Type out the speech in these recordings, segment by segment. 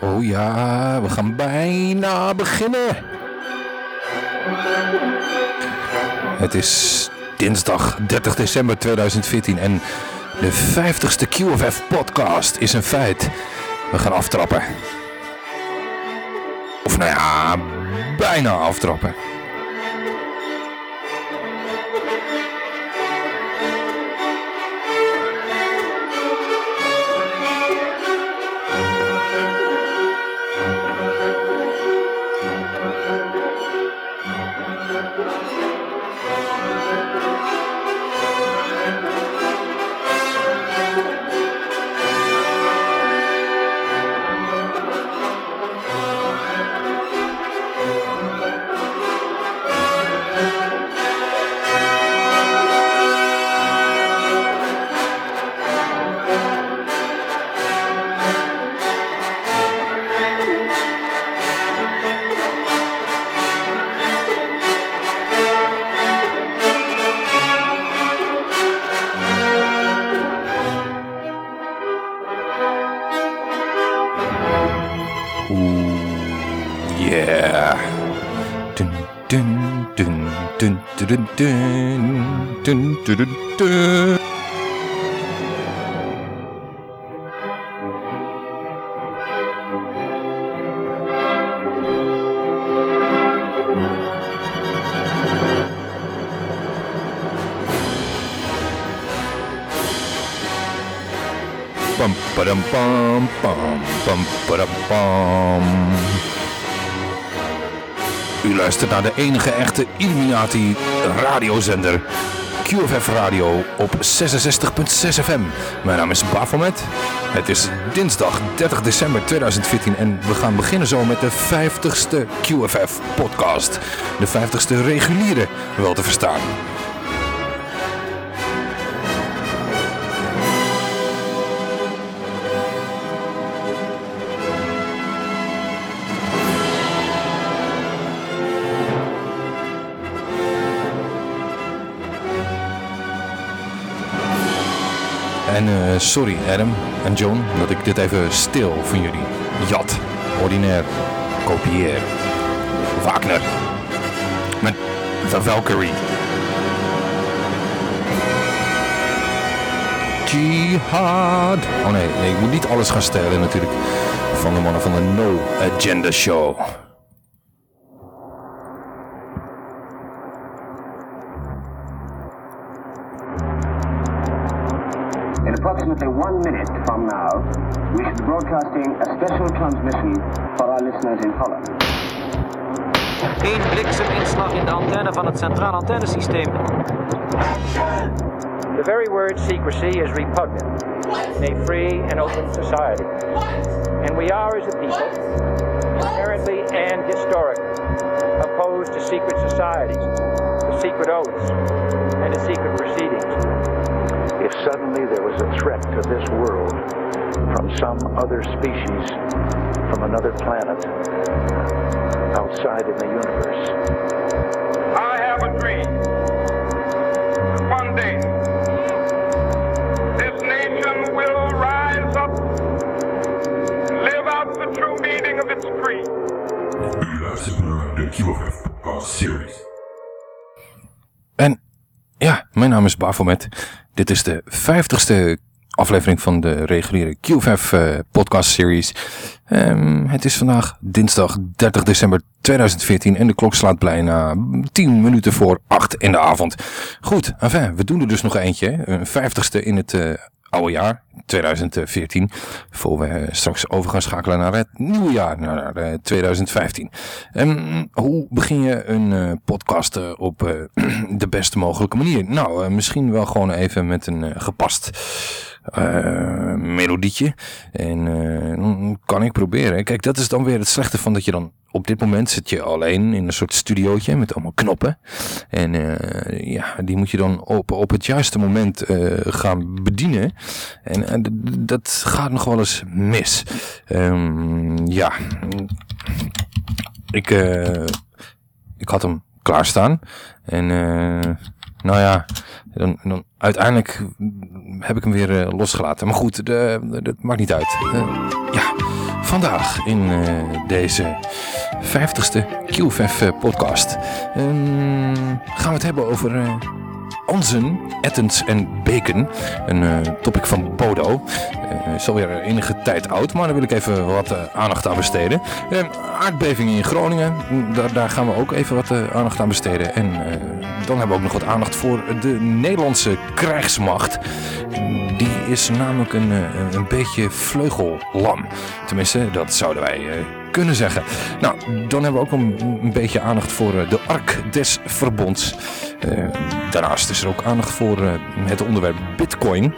Oh ja, we gaan bijna beginnen. Het is dinsdag 30 december 2014 en de 50ste QFF podcast is een feit. We gaan aftrappen. Of nou ja, bijna aftrappen. De enige echte Illuminati radiozender. QFF Radio op 66.6 FM. Mijn naam is Bafomet. Het is dinsdag 30 december 2014 en we gaan beginnen zo met de 50ste QFF podcast. De 50ste reguliere, wel te verstaan. Sorry Adam en John dat ik dit even stil van jullie jat, ordinair, kopieer. Wagner. Met The Valkyrie. Jihad. Oh nee, ik moet niet alles gaan stelen natuurlijk. Van de mannen van de No Agenda Show. Threat to this world from some other species, from another planet, outside in the universe. I have a dream. One day, this nation will rise up live out the true meaning of its creed. U luistert naar de Series. En ja, mijn naam is Bafomet. Dit is de vijftigste aflevering van de reguliere QFF eh, podcast series. Ehm, het is vandaag dinsdag 30 december 2014 en de klok slaat bijna 10 minuten voor 8 in de avond. Goed, we doen er dus nog eentje. Een vijftigste in het eh, oude jaar, 2014. Voor we eh, straks over gaan schakelen naar het nieuwe jaar, naar eh, 2015. En hoe begin je een eh, podcast op de beste mogelijke manier? Nou, misschien wel gewoon even met een gepast eh, melodietje. En dan kan ik proberen. Kijk, dat is dan weer het slechte van dat je dan... Op dit moment zit je alleen in een soort studiootje met allemaal knoppen. En eh, ja, die moet je dan op, op het juiste moment gaan bedienen. En dat gaat nog wel eens mis. Ehm, ja, ik, ik had hem klaarstaan. En nou ja, dan, dan uiteindelijk heb ik hem weer eh, losgelaten. Maar goed, de- dat maakt niet uit. Eh, ja, vandaag in eh, deze 50ste QFF podcast ehm, gaan we het hebben over uh, onzen, ettens en bacon. Een topic van Bodo. is alweer enige tijd oud, maar daar wil ik even wat aandacht aan besteden. Ehm, aardbeving in Groningen, daar, daar, gaan we ook even wat aandacht aan besteden. En dan hebben we ook nog wat aandacht voor de Nederlandse krijgsmacht. Die is namelijk een, een beetje vleugellam. Tenminste, dat zouden wij kunnen zeggen. Nou, dan hebben we ook een, beetje aandacht voor de Ark des Verbonds. Uh, daarnaast is er ook aandacht voor uh, het onderwerp bitcoin.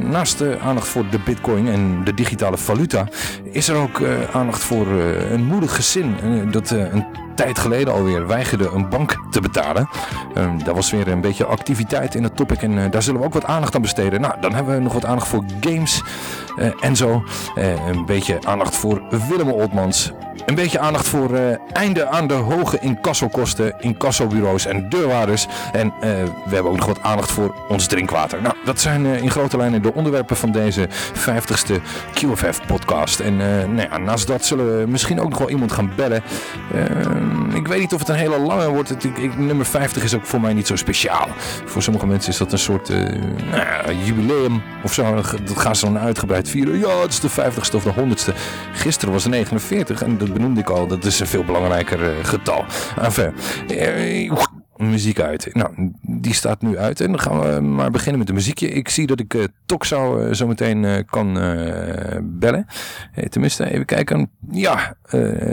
Naast de aandacht voor de bitcoin en de digitale valuta... is er ook aandacht voor een moedig gezin dat een tijd geleden alweer weigerde een bank te betalen. Uh, daar was weer een beetje activiteit in het topic en uh, daar zullen we ook wat aandacht aan besteden. Nou, dan hebben we nog wat aandacht voor games uh, en zo. een beetje aandacht voor Willem Oldmans. Een beetje aandacht voor uh, einde aan de hoge incassokosten, incassobureaus en deurwaarders. En uh, we hebben ook nog wat aandacht voor ons drinkwater. Nou, dat zijn uh, in grote lijnen de onderwerpen van deze 50ste QFF podcast. En nou ja, naast dat zullen we misschien ook nog wel iemand gaan bellen. Ehm, ik weet niet of het een hele lange wordt. Ik, nummer 50 is ook voor mij niet zo speciaal. Voor sommige mensen is dat een soort nou, jubileum of zo. Dat gaan ze dan uitgebreid vieren. Ja, het is de 50ste of de 100ste. Gisteren was het 49 en benoemde ik al. Dat is een veel belangrijker uh, getal. Enfin, uh, muziek uit. Nou, die staat nu uit. En dan gaan we maar beginnen met de muziekje. Ik zie dat ik uh, Toxau uh, zo meteen kan bellen. tenminste, even kijken. Ja,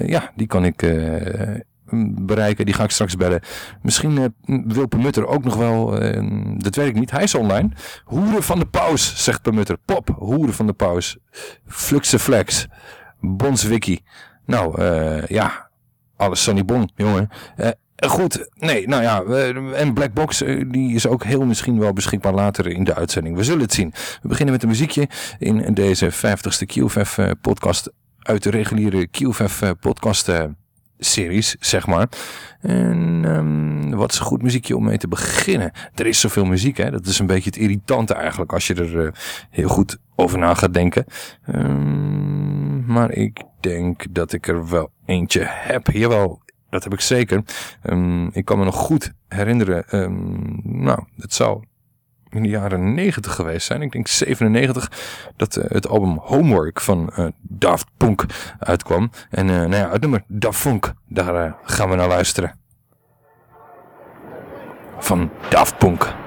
ja die kan ik bereiken. Die ga ik straks bellen. Misschien wil Permutter ook nog wel, dat weet ik niet. Hij is online. Hoeren van de paus, zegt Permutter. Pop, hoeren van de paus. Fluxe flex. Bonswiki. Nou, uh, ja, alles Sunny Bon, jongen. Uh, goed, nee, nou ja, en Black Box, die is ook heel misschien wel beschikbaar later in de uitzending. We zullen het zien. We beginnen met een muziekje in deze 50ste QFF podcast uit de reguliere QFF podcast series, zeg maar. En um, wat is een goed muziekje om mee te beginnen? Er is zoveel muziek, hè. Dat is een beetje het irritante eigenlijk als je er uh, heel goed over na gaat denken. Um, maar ik denk dat ik er wel eentje heb. Jawel, dat heb ik zeker. Um, ik kan me nog goed herinneren. nou, het zou in de jaren 90 geweest zijn. Ik denk 97 dat uh, het album Homework van uh, Daft Punk uitkwam. En uh, nou ja, het nummer Daft Punk, daar gaan we naar luisteren. Van Daft Punk.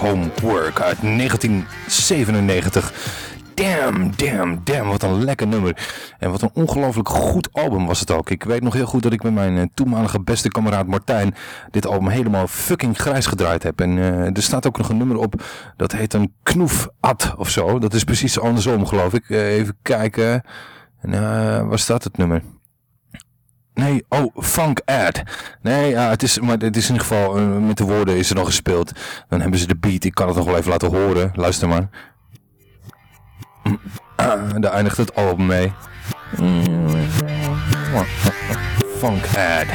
Homework uit 1997. Damn, damn, damn, wat een lekker nummer. En wat een ongelooflijk goed album was het ook. Ik weet nog heel goed dat ik met mijn eh, toenmalige beste kameraad Martijn dit album helemaal fucking grijs gedraaid heb. En uh, er staat ook nog een nummer op, dat heet een Knoef Ad of zo. Dat is precies andersom geloof ik. Uh, even kijken. En, waar staat het nummer? Nee, oh, Funk Ad. Nee, ja, het is, maar het is in ieder geval, uh, met de woorden is er nog gespeeld. Dan hebben ze de beat, ik kan het nog wel even laten horen. Luister maar. Ah, daar eindigt het album mee. Funk Ad.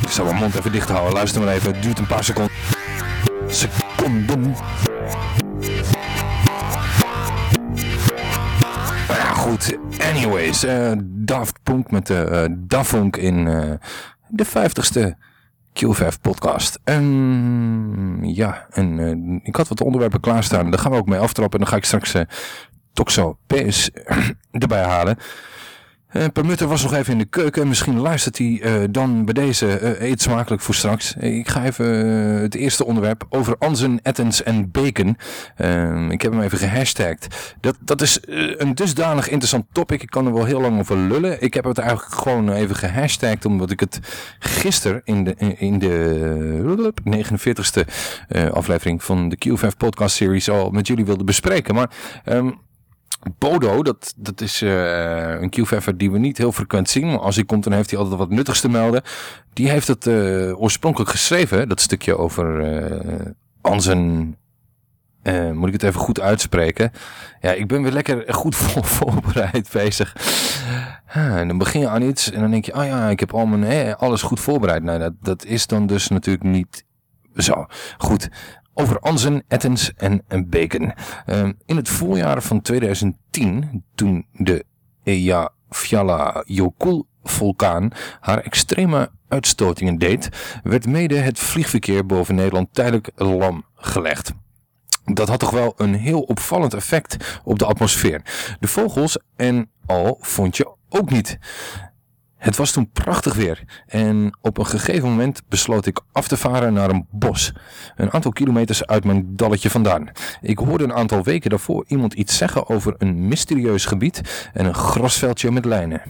Ik zal mijn mond even dicht houden, luister maar even. Het duurt een paar seconden. Seconden. Goed, anyways, uh, Daft Punk met de uh, Daft Punk in de 50ste QVF podcast. En ja, en ik had wat onderwerpen klaarstaan. Daar gaan we ook mee aftrappen. En dan ga ik straks Toxo PS erbij halen. Uh, Permutter was nog even in de keuken. Misschien luistert hij uh, dan bij deze uh, eet smakelijk voor straks. Ik ga even het eerste onderwerp over Anzen, Ettens en Bacon. Ik heb hem even gehashtagd. Dat, dat is een dusdanig interessant topic. Ik kan er wel heel lang over lullen. Ik heb het eigenlijk gewoon even gehashtagd omdat ik het gisteren in de, in de 49ste aflevering van de Q5 podcast series al met jullie wilde bespreken. Maar... Um, Bodo, dat, dat is uh, een Q-Veffer die we niet heel frequent zien. Maar als hij komt, dan heeft hij altijd wat nuttigs te melden. Die heeft het uh, oorspronkelijk geschreven, dat stukje over uh, Anzen... moet ik het even goed uitspreken? Ja, ik ben weer lekker goed voor, voorbereid bezig. Ah, en dan begin je aan iets en dan denk je, ah ja, ik heb al mijn, alles goed voorbereid. Nou, dat, dat is dan dus natuurlijk niet zo. Goed, over Anzen, Ettens en Bacon. Uh, in het voorjaar van 2010, toen de Eyjafjallajökull vulkaan haar extreme uitstotingen deed, werd mede het vliegverkeer boven Nederland tijdelijk lam gelegd. Dat had toch wel een heel opvallend effect op de atmosfeer. De vogels en al vond je ook niet. Het was toen prachtig weer en op een gegeven moment besloot ik af te varen naar een bos. Een aantal kilometers uit mijn dalletje vandaan. Ik hoorde een aantal weken daarvoor iemand iets zeggen over een mysterieus gebied en een grasveldje met lijnen.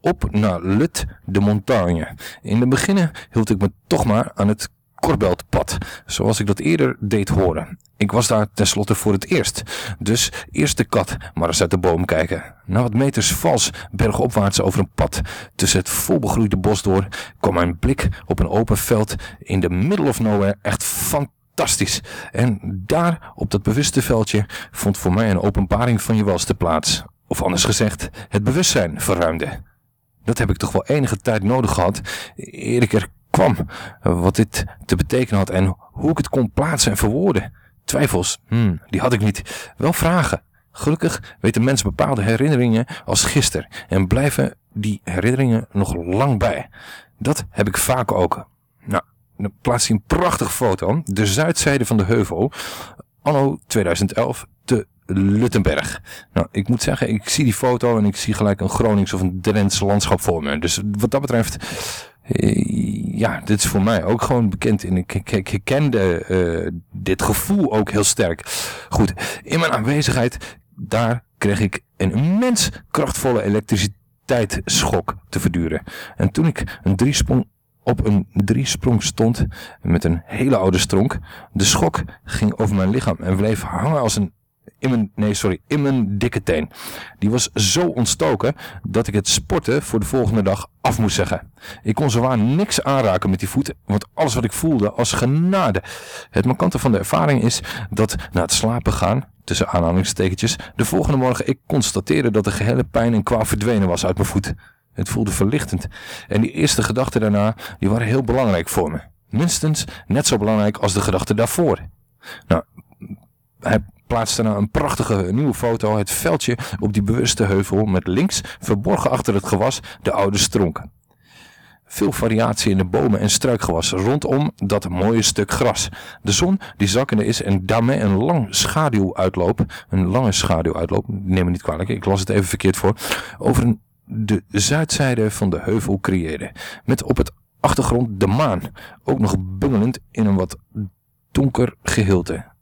Op naar Lut de Montagne. In het begin hield ik me toch maar aan het Korbeltpad, zoals ik dat eerder deed horen. Ik was daar tenslotte voor het eerst. Dus eerst de kat maar eens uit de boom kijken. Na wat meters vals bergopwaarts over een pad tussen het volbegroeide bos door kwam mijn blik op een open veld in de middle of nowhere echt fantastisch. En daar op dat bewuste veldje vond voor mij een openbaring van je welste plaats. Of anders gezegd, het bewustzijn verruimde. Dat heb ik toch wel enige tijd nodig gehad, eer ik er kwam, wat dit te betekenen had en hoe ik het kon plaatsen en verwoorden. Twijfels, hmm, die had ik niet. Wel vragen. Gelukkig weten mensen bepaalde herinneringen als gisteren en blijven die herinneringen nog lang bij. Dat heb ik vaak ook. Nou, dan plaatst hij een prachtige foto. De zuidzijde van de heuvel, anno 2011, te Luttenberg. Nou, ik moet zeggen, ik zie die foto en ik zie gelijk een Gronings of een Drents landschap voor me. Dus wat dat betreft ja, dit is voor mij ook gewoon bekend. En ik, ik, uh, dit gevoel ook heel sterk. Goed, in mijn aanwezigheid, daar kreeg ik een immens krachtvolle elektriciteitsschok te verduren. En toen ik een driesprong op een driesprong stond met een hele oude stronk, de schok ging over mijn lichaam en bleef hangen als een in mijn, nee sorry, in mijn dikke teen. Die was zo ontstoken dat ik het sporten voor de volgende dag af moest zeggen. Ik kon zowaar niks aanraken met die voeten, want alles wat ik voelde als genade. Het markante van de ervaring is dat na het slapen gaan, tussen aanhalingstekentjes, de volgende morgen ik constateerde dat de gehele pijn en kwaal verdwenen was uit mijn voet. Het voelde verlichtend. En die eerste gedachten daarna, die waren heel belangrijk voor me. Minstens net zo belangrijk als de gedachten daarvoor. Nou, hij plaatste nou een prachtige nieuwe foto. Het veldje op die bewuste heuvel met links, verborgen achter het gewas, de oude stronken. Veel variatie in de bomen en struikgewas rondom dat mooie stuk gras. De zon die zakkende is en daarmee een lang schaduwuitloop, een lange schaduwuitloop, neem me niet kwalijk, ik las het even verkeerd voor, over de zuidzijde van de heuvel creëerde. Met op het achtergrond de maan, ook nog bungelend in een wat donker geheelte.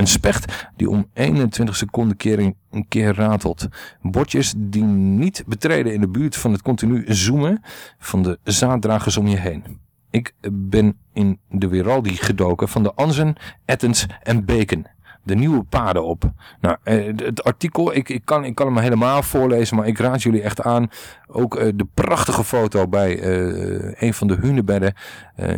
Een specht die om 21 seconden keer een, keer ratelt. Bordjes die niet betreden in de buurt van het continu zoomen van de zaaddragers om je heen. Ik ben in de Wiraldi gedoken van de Anzen, Ettens en Beken. De nieuwe paden op. Nou, eh, het artikel, ik, ik, kan, ik kan hem helemaal voorlezen, maar ik raad jullie echt aan. Ook eh, de prachtige foto bij eh, een van de hunebedden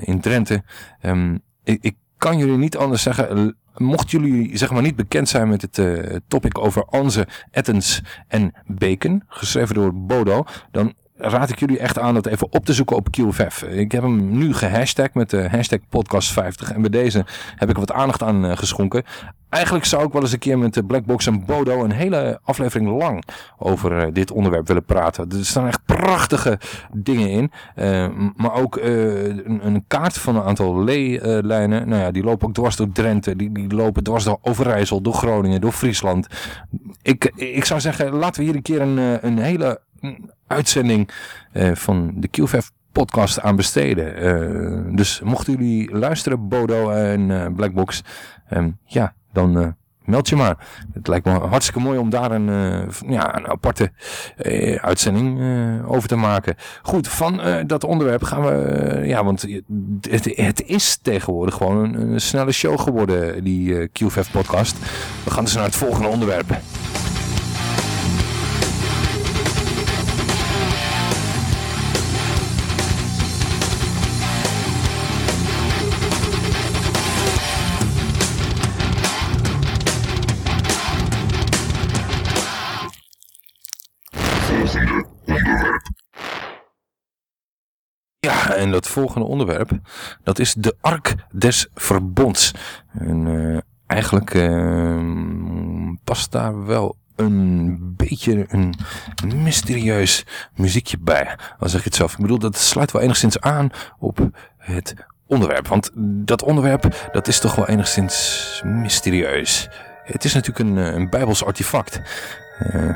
in Drenthe. Ehm, ik, ik kan jullie niet anders zeggen. Mocht jullie zeg maar niet bekend zijn met het uh, topic over Anze, Ettens en Bacon, geschreven door Bodo, dan raad ik jullie echt aan dat even op te zoeken op QFF. Ik heb hem nu gehashtagd met de hashtag podcast50 en bij deze heb ik wat aandacht aan uh, geschonken. Eigenlijk zou ik wel eens een keer met de Blackbox en Bodo een hele aflevering lang over uh, dit onderwerp willen praten. Er staan echt prachtige dingen in. Uh, maar ook een, kaart van een aantal leelijnen. Nou ja, die lopen ook dwars door Drenthe. Die, die lopen dwars door Overijssel, door Groningen, door Friesland. Ik, ik zou zeggen, laten we hier een keer een, een hele uitzending van de QVF podcast aan besteden. Dus mochten jullie luisteren, Bodo en Blackbox, um, ja, dan uh, meld je maar. Het lijkt me hartstikke mooi om daar een, ja, een aparte uitzending over te maken. Goed, van dat onderwerp gaan we, ja, want het, het, is tegenwoordig gewoon een, snelle show geworden, die QVF podcast. We gaan dus naar het volgende onderwerp. En dat volgende onderwerp, dat is de Ark des Verbonds. En uh, eigenlijk uh, past daar wel een beetje een mysterieus muziekje bij. Al zeg je het zelf. Ik bedoel, dat sluit wel enigszins aan op het onderwerp. Want dat onderwerp, dat is toch wel enigszins mysterieus. Het is natuurlijk een, een bijbels artefact. Uh,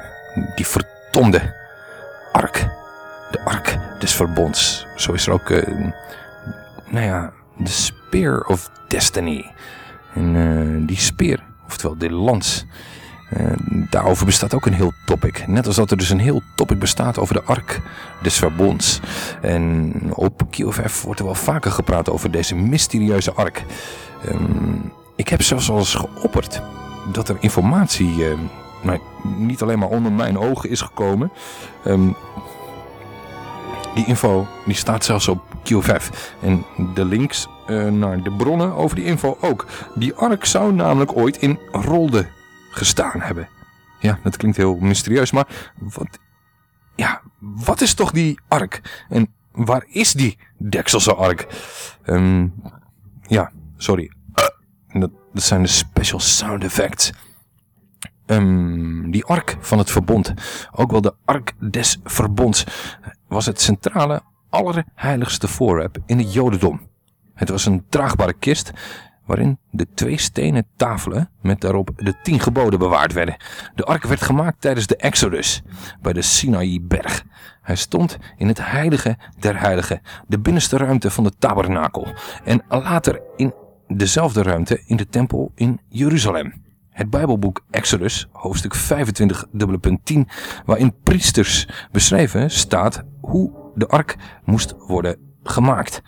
die vertomde ark de ark des verbonds. Zo is er ook, uh, nou ja, de Spear of Destiny. En uh, die speer, oftewel de lans, uh, daarover bestaat ook een heel topic. Net als dat er dus een heel topic bestaat over de ark des verbonds. En op QFF wordt er wel vaker gepraat over deze mysterieuze ark. Um, ik heb zelfs al eens geopperd dat er informatie... Nou, niet alleen maar onder mijn ogen is gekomen. Um, die info die staat zelfs op Q5. En de links uh, naar de bronnen over die info ook. Die ark zou namelijk ooit in Rolde gestaan hebben. Ja, dat klinkt heel mysterieus, maar wat, ja, wat is toch die ark? En waar is die Dekselse ark? Um, ja, sorry. Dat, dat zijn de special sound effects. Um, die ark van het verbond, ook wel de ark des verbonds, was het centrale allerheiligste voorwerp in het jodendom. Het was een draagbare kist waarin de twee stenen tafelen met daarop de tien geboden bewaard werden. De ark werd gemaakt tijdens de Exodus bij de Sinaï-berg. Hij stond in het heilige der heiligen, de binnenste ruimte van de tabernakel en later in dezelfde ruimte in de tempel in Jeruzalem. Het Bijbelboek Exodus, hoofdstuk 25, dubbele punt 10, waarin priesters beschreven staat hoe de ark moest worden gemaakt.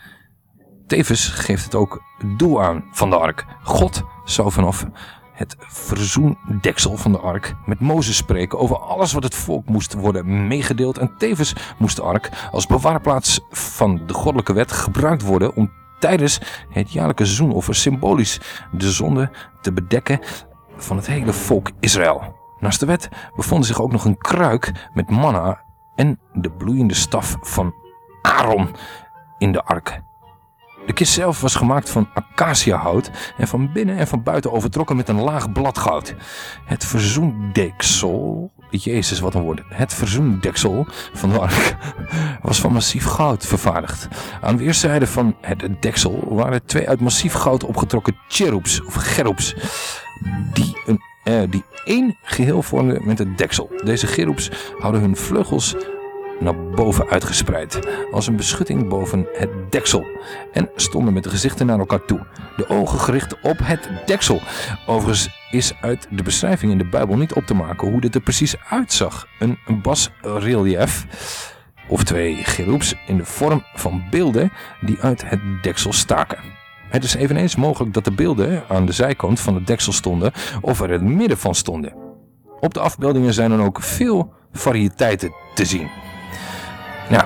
Tevens geeft het ook doel aan van de ark. God zou vanaf het verzoendeksel van de ark met Mozes spreken over alles wat het volk moest worden meegedeeld. En tevens moest de ark als bewaarplaats van de goddelijke wet gebruikt worden om tijdens het jaarlijke zoenoffer symbolisch de zonde te bedekken van het hele volk Israël. Naast de wet bevond zich ook nog een kruik met manna en de bloeiende staf van Aaron in de ark. De kist zelf was gemaakt van acaciahout en van binnen en van buiten overtrokken met een laag bladgoud. Het verzoendeksel, jezus wat een woord, het verzoendeksel van de ark was van massief goud vervaardigd. Aan weerszijden van het deksel waren twee uit massief goud opgetrokken cherubs of gerubs die een eh, die één geheel vormden met het deksel. Deze gerubs hadden hun vleugels naar boven uitgespreid, als een beschutting boven het deksel, en stonden met de gezichten naar elkaar toe, de ogen gericht op het deksel. Overigens is uit de beschrijving in de Bijbel niet op te maken hoe dit er precies uitzag. Een, basrelief of twee gerubs in de vorm van beelden die uit het deksel staken. Het is eveneens mogelijk dat de beelden aan de zijkant van het deksel stonden of er in het midden van stonden. Op de afbeeldingen zijn dan ook veel variëteiten te zien. Nou,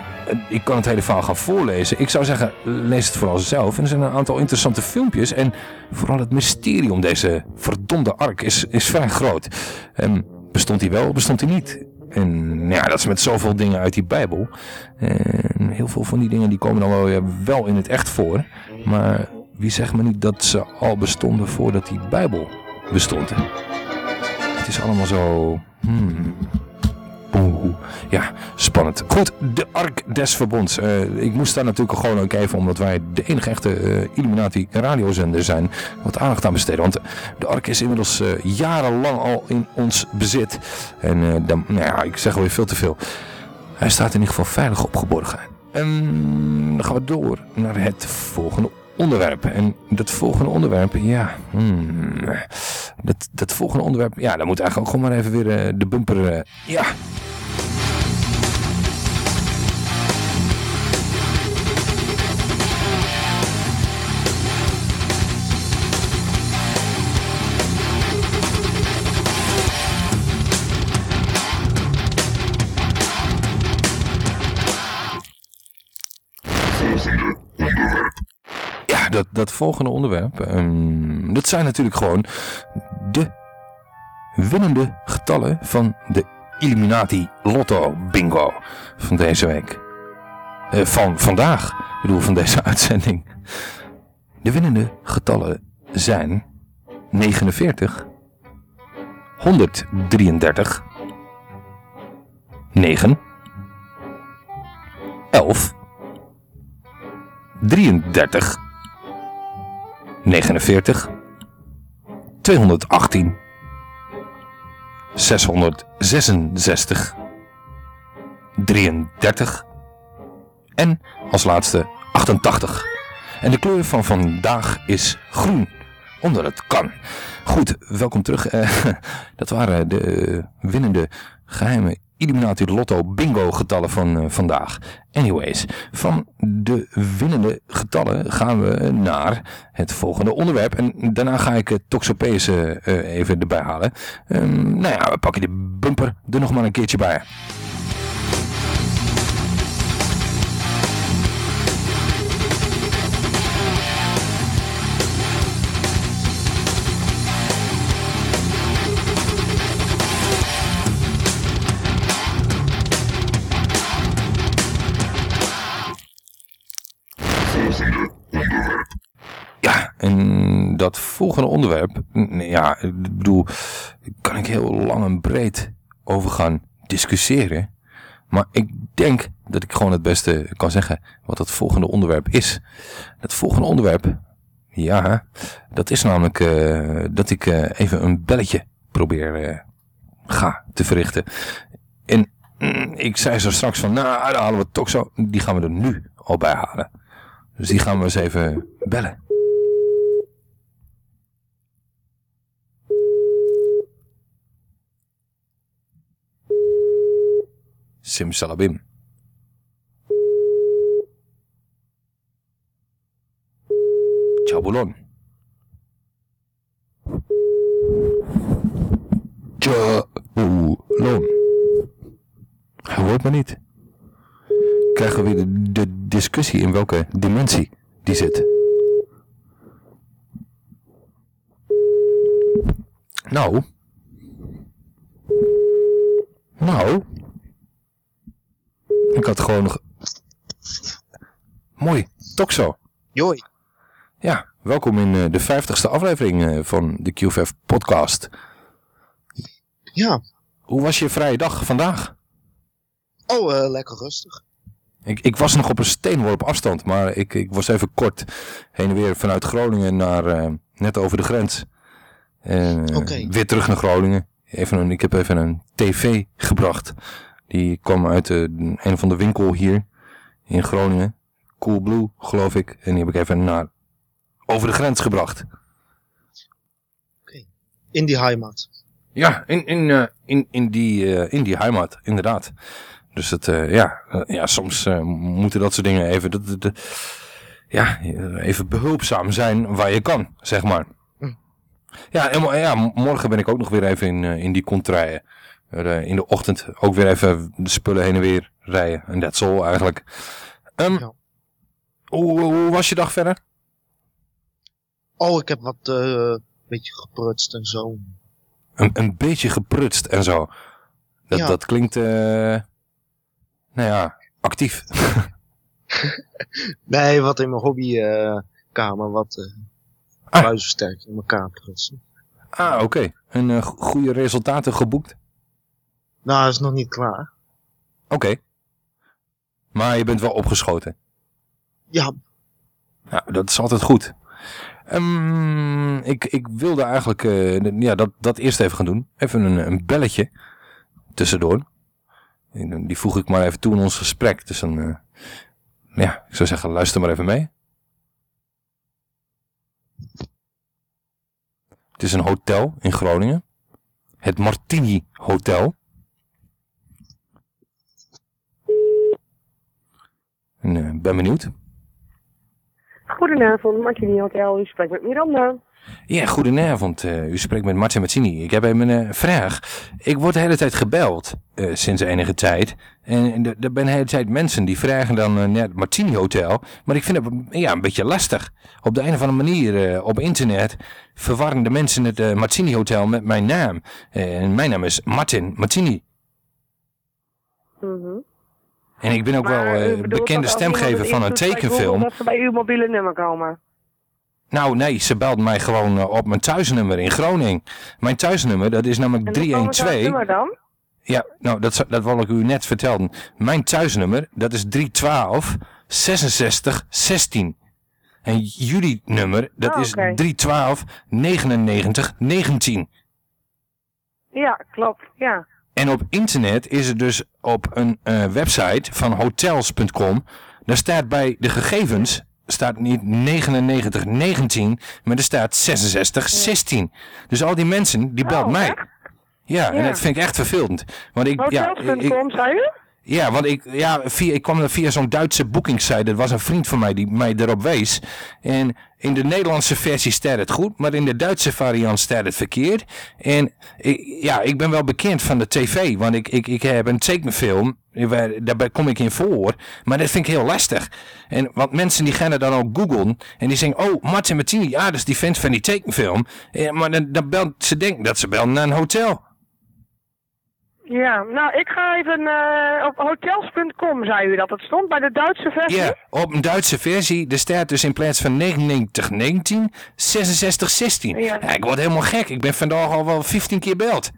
ik kan het hele verhaal gaan voorlezen. Ik zou zeggen, lees het vooral zelf. En er zijn een aantal interessante filmpjes. En vooral het mysterie om deze verdomde ark is, is vrij groot. En bestond hij wel, bestond hij niet? En ja, dat is met zoveel dingen uit die Bijbel. En heel veel van die dingen die komen dan wel, wel in het echt voor. Maar wie zegt me niet dat ze al bestonden voordat die Bijbel bestond? Het is allemaal zo... Hmm. Ja, spannend. Goed, de Ark des Verbonds. Eh, ik moest daar natuurlijk gewoon ook even, omdat wij de enige echte eh, Illuminati radiozender zijn, wat aandacht aan besteden. Want de Ark is inmiddels eh, jarenlang al in ons bezit. En dan, nou ja, ik zeg alweer veel te veel. Hij staat in ieder geval veilig opgeborgen. En dan gaan we door naar het volgende onderwerp. En dat volgende onderwerp, ja, hmm, dat, dat volgende onderwerp, ja, dan moet eigenlijk ook gewoon maar even weer uh, de bumper, uh, ja. Dat, dat volgende onderwerp, um, dat zijn natuurlijk gewoon de winnende getallen van de Illuminati Lotto Bingo van deze week. Uh, van vandaag, ik bedoel van deze uitzending. De winnende getallen zijn 49, 133, 9, 11, 33, 49, 218, 666, 33 en als laatste 88. En de kleur van vandaag is groen, omdat het kan. Goed, welkom terug. dat waren de winnende geheime Illuminati Lotto bingo getallen van uh, vandaag. Anyways, van de winnende getallen gaan we naar het volgende onderwerp. En daarna ga ik het Toxopees uh, even erbij halen. Um, nou ja, we pakken de bumper er nog maar een keertje bij. Dat volgende onderwerp, ja, ik bedoel, kan ik heel lang en breed over gaan discussiëren. Maar ik denk dat ik gewoon het beste kan zeggen wat het volgende onderwerp is. Het volgende onderwerp, ja, dat is namelijk uh, dat ik uh, even een belletje probeer uh, ga te verrichten. En mm, ik zei zo straks van, nou, dan halen we toch zo, die gaan we er nu al bij halen. Dus die gaan we eens even bellen. Simsalabim. Jabulon. Jabulon. Hij hoort me niet. Krijgen we weer de, de discussie in welke dimensie die zit. Nou. Nou. Ik had gewoon nog... Mooi, Toxo. Joi. Ja, welkom in uh, de vijftigste aflevering uh, van de QVF podcast. Ja. Hoe was je vrije dag vandaag? Oh, uh, lekker rustig. Ik, ik was nog op een steenworp afstand, maar ik, ik was even kort heen en weer vanuit Groningen naar net over de grens. En, Oké. Weer terug naar Groningen. Even een, ik heb even een tv gebracht. Die kwam uit een van de winkel hier in Groningen. Cool Blue, geloof ik. En die heb ik even naar over de grens gebracht. In die heimat. Ja, in, in, eh, in, in, die, eh, in die heimat, inderdaad. Dus het, eh, ja, ja, soms moeten dat soort dingen even, dat, dat- dat- ja, even behulpzaam zijn waar je kan, zeg maar. Ja, en, ja, morgen ben ik ook nog weer even in, in die contraien. Eh, in de ochtend ook weer even de spullen heen en weer rijden. En that's all eigenlijk. Ehm, Ja. hoe, hoe was je dag verder? Oh, ik heb wat eh beetje geprutst en zo. Een, een beetje geprutst en zo. Dat, Ja. dat klinkt, eh, nou ja, actief. Nee, wat in mijn hobbykamer wat eh Ah. huisversterking in elkaar prutsen. Ah, oké. En go- goede resultaten geboekt? Nou, is nog niet klaar. Oké. Maar je bent wel opgeschoten. Ja, Ja, dat is altijd goed. Ehm, ik, ik wilde eigenlijk eh, ja, dat, dat eerst even gaan doen. Even een, een belletje tussendoor. Die voeg ik maar even toe in ons gesprek. Dus dan, eh, ja, ik zou zeggen, luister maar even mee. Het is een hotel in Groningen. Het Martini Hotel. En eh, ben benieuwd. Goedenavond, Martini Hotel. U spreekt met Miranda. Ja, goedenavond. Eh, u spreekt met Martin Mazzini. Ik heb even een eh, vraag. Ik word de hele tijd gebeld, sinds enige tijd. En er- zijn de hele tijd mensen die vragen dan naar het Martini Hotel. Maar ik vind het ja, een beetje lastig. Op de een of andere manier op internet verwarren de mensen het Martini Hotel met mijn naam. En mijn naam is Martin Martini. Mhm. En ik ben ook Maar wel eh, bedoelt bekende stemgever van een tekenfilm. Dat ze bij uw mobiele nummer komen. Nou nee, ze belt mij gewoon eh, op mijn thuisnummer in Groningen. Mijn thuisnummer, dat is namelijk En hoe komen ze aan het 312. nummer dan? Ja, nou, dat, dat wil ik u net vertellen. Mijn thuisnummer, dat is 312 66 16. En jullie nummer, dat Ah, is oké. 312 99 19. Ja, klopt. Ja. En op internet is het dus op een eh, website van hotels.com. Daar staat bij de gegevens, staat niet 99 19, maar er staat 66 16. Dus al die mensen, die belt Oh, mij. Ja, en dat vind ik echt vervelend. Want ik, ja, ik, Hotels.com, zei u? Ja, want ik, ja, ik kwam er via zo'n Duitse boekingssite. Dat was een vriend van mij die mij erop wees. En in de Nederlandse versie staat het goed, maar in de Duitse variant staat het verkeerd. En ja, ik ben wel bekend van de tv, want ik, ik, ik heb een tekenfilm, daarbij kom ik in voor. Maar dat vind ik heel lastig. En, want mensen die gaan er dan ook googlen en die zeggen, oh, Martin Martini, ja, dat is die vent van die tekenfilm. Eh, maar dan, dan belt, ze denken dat ze bellen naar een hotel. Ja, nou, ik ga even eh, op hotels.com, zei u dat. Dat stond bij de Duitse versie? Ja, op een Duitse versie, er staat dus in plaats van 9919, 6616. Ja. Ja, ik word helemaal gek. Ik ben vandaag al wel 15 keer beld.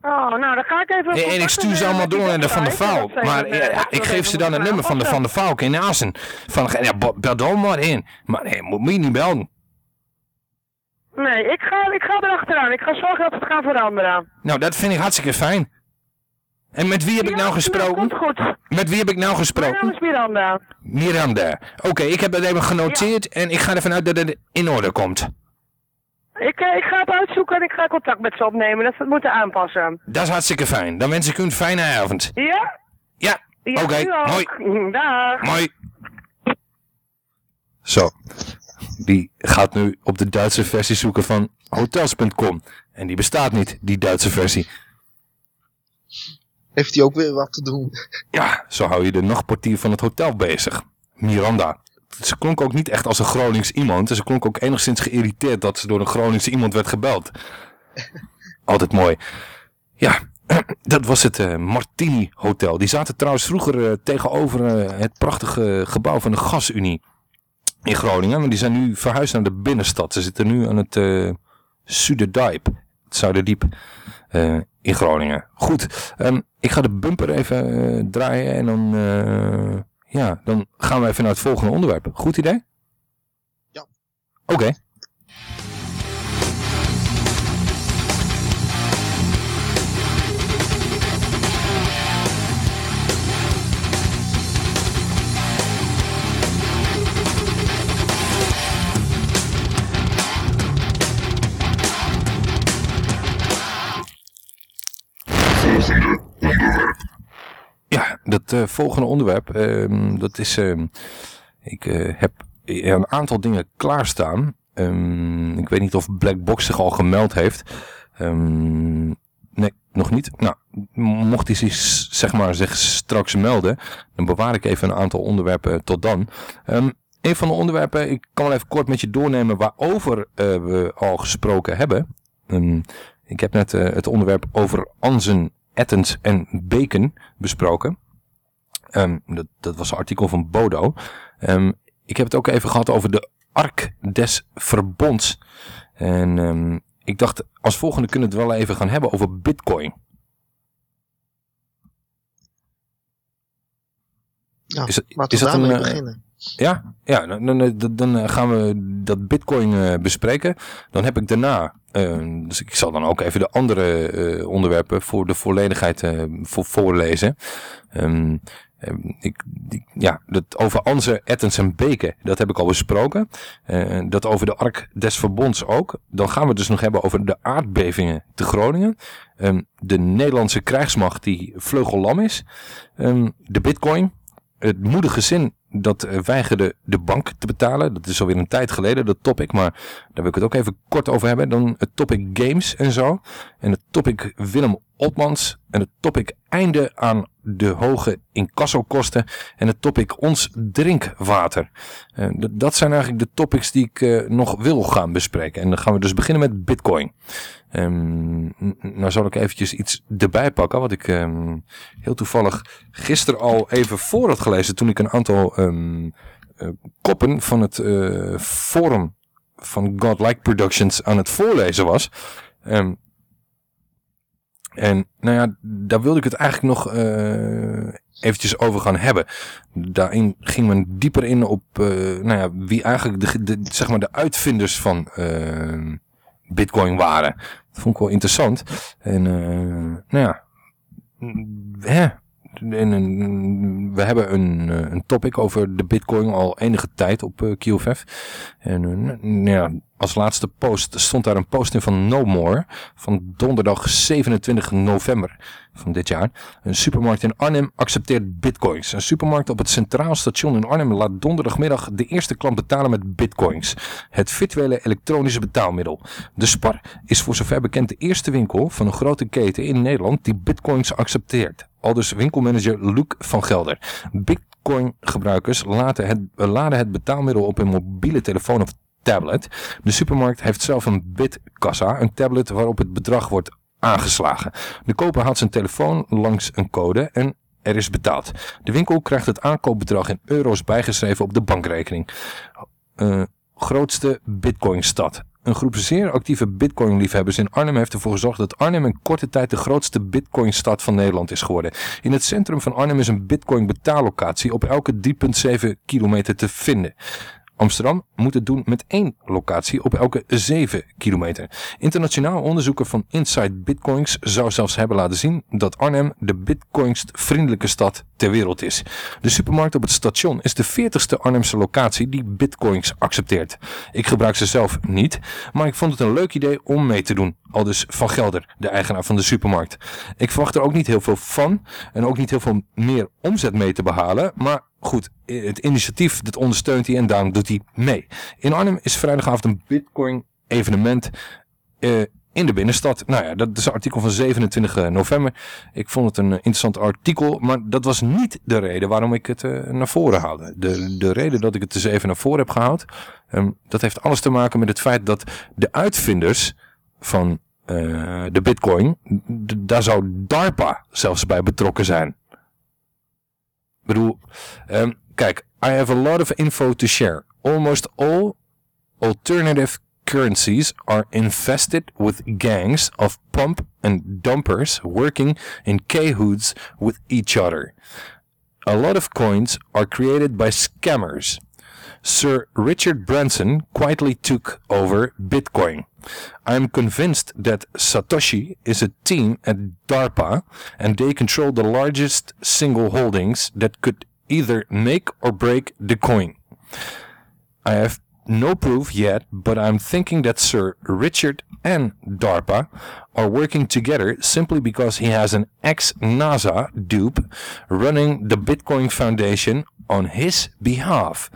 Oh, nou, dan ga ik even... En, en ik stuur ze allemaal door naar de Van der. Valk. Maar ja, eh, ja, ik geef ze dan een nummer van de Van der Valk in Assen. Van, ja, bel dan maar in. Maar nee, moet me niet bellen. Nee, ik ga, ik ga erachteraan. Ik ga zorgen dat het gaat veranderen. Nou, dat vind ik hartstikke fijn. En met wie heb ik nou gesproken? Komt goed. Met wie heb ik nou Mijn naam gesproken? is Miranda. Miranda. Oké, ik heb dat even genoteerd en ik ga ervan uit dat het in orde komt. Ik, eh, ik ga het uitzoeken en ik ga contact met ze opnemen. Dat ze het moeten aanpassen. Dat is hartstikke fijn. Dan wens ik u een fijne avond. Ja? Ja, oké, ook. mooi. Dag. Mooi. Zo. Die gaat nu op de Duitse versie zoeken van hotels.com. En die bestaat niet, die Duitse versie. heeft hij ook weer wat te doen. Ja, zo hou je de nachtportier van het hotel bezig. Miranda. Ze klonk ook niet echt als een Gronings iemand. Ze klonk ook enigszins geïrriteerd dat ze door een Gronings iemand werd gebeld. Altijd mooi. Ja, dat was het eh, Martini Hotel. Die zaten trouwens vroeger eh, tegenover eh, het prachtige gebouw van de Gasunie in Groningen. Maar die zijn nu verhuisd naar de binnenstad. Ze zitten nu aan het Zuiderdiep. Het Zuiderdiep eh, in Groningen. Goed, ehm, ik ga de bumper even eh, draaien en dan, ja, dan gaan we even naar het volgende onderwerp. Goed idee? Ja. Oké. Het eh, volgende onderwerp. Ehm, dat is, ehm, ik eh, heb een aantal dingen klaarstaan. Ehm, ik weet niet of Blackbox zich al gemeld heeft. Nee, nog niet. Nou, mocht hij zich, zeg maar, zich straks melden, dan bewaar ik even een aantal onderwerpen tot dan. Een van de onderwerpen, ik kan wel even kort met je doornemen waarover eh, we al gesproken hebben. Ik heb net het onderwerp over Anzen, Ettens en Bacon besproken. Ehm, dat, dat was een artikel van Bodo. Ehm, ik heb het ook even gehad over de Ark des Verbonds. En ehm, ik dacht, als volgende kunnen we het wel even gaan hebben over Bitcoin. Ja, Is het- laten is we dat daarmee eh, beginnen. Ja, ja dan, dan, dan- dan eh, gaan we dat bitcoin eh, bespreken. Dan heb ik daarna, eh, dus ik zal dan ook even de andere eh, onderwerpen voor de volledigheid eh, voor, voorlezen. Ehm, ehm, ik, die- ja, dat over Anse, Ettens en Beken, dat heb ik al besproken. Eh, dat over de Ark des Verbonds ook. Dan gaan we het dus nog hebben over de aardbevingen te Groningen. Ehm, de Nederlandse krijgsmacht die vleugellam is. Ehm, de bitcoin. Het moedige gezin dat eh, weigerde de bank te betalen. Dat is alweer een tijd geleden, dat topic. Maar daar wil ik het ook even kort over hebben. Dan het topic games en zo. En het topic Willem Otmans. En het topic einde aan de hoge incassokosten. En het topic ons drinkwater. Eh, dat zijn eigenlijk de topics die ik eh, nog wil gaan bespreken. En dan gaan we dus beginnen met bitcoin. N- nou zal ik eventjes iets erbij pakken. Wat ik ehm, heel toevallig gisteren al even voor had gelezen. Toen ik een aantal ehm, eh, koppen van het forum van Godlike Productions aan het voorlezen was. En nou ja, daar wilde ik het eigenlijk nog eh eventjes over gaan hebben. Daarin ging men dieper in op eh, nou ja, wie eigenlijk de, zeg maar de uitvinders van eh, Bitcoin waren. Dat vond ik wel interessant. En nou ja, mm, hè, we hebben een, eh, een topic over de bitcoin al enige tijd op eh, QFF. En eh, ja, als laatste post stond daar een post in van No More van donderdag 27 november van dit jaar. Een supermarkt in Arnhem accepteert bitcoins. Een supermarkt op het Centraal Station in Arnhem laat donderdagmiddag de eerste klant betalen met bitcoins. Het virtuele elektronische betaalmiddel. De Spar is voor zover bekend de eerste winkel van een grote keten in Nederland die bitcoins accepteert. Aldus winkelmanager Luc van Gelder. Bitcoin gebruikers laten het, eh, laden het betaalmiddel op hun mobiele telefoon of tablet. De supermarkt heeft zelf een bitkassa, een tablet waarop het bedrag wordt aangeslagen. De koper haalt zijn telefoon langs een code en er is betaald. De winkel krijgt het aankoopbedrag in euro's bijgeschreven op de bankrekening. Eh, grootste bitcoinstad. Een groep zeer actieve bitcoin-liefhebbers in Arnhem heeft ervoor gezorgd dat Arnhem in korte tijd de grootste bitcoinstad van Nederland is geworden. In het centrum van Arnhem is een bitcoin betaallocatie op elke 3,7 kilometer te vinden. Amsterdam moet het doen met één locatie op elke 7 kilometer. Internationaal onderzoeker van Inside Bitcoins zou zelfs hebben laten zien dat Arnhem de bitcoinst vriendelijke stad ter wereld is. De supermarkt op het station is de 40ste Arnhemse locatie die bitcoins accepteert. Ik gebruik ze zelf niet, maar ik vond het een leuk idee om mee te doen. Al dus Van Gelder, de eigenaar van de supermarkt. Ik verwacht er ook niet heel veel van en ook niet heel veel meer omzet mee te behalen, maar goed, het initiatief dat ondersteunt hij en daarom doet hij mee. In Arnhem is vrijdagavond een bitcoin evenement eh, in de binnenstad. Nou ja, dat is een artikel van 27 november. Ik vond het een eh, interessant artikel, maar dat was niet de reden waarom ik het eh, naar voren haalde. De, de reden dat ik het dus even naar voren heb gehaald, ehm, dat heeft alles te maken met het feit dat de uitvinders van eh, de bitcoin, daar zou DARPA zelfs bij betrokken zijn. Ik bedoel, ehm, kijk, I have a lot of info to share. Almost all alternative currencies are infested with gangs of pump and dumpers working in cahoots with each other. A lot of coins are created by scammers. Sir Richard Branson quietly took over Bitcoin. I am convinced that Satoshi is a team at DARPA and they control the largest single holdings that could either make or break the coin. I have no proof yet, but I'm thinking that Sir Richard and DARPA are working together simply because he has an ex-NASA dupe running the Bitcoin Foundation on his behalf.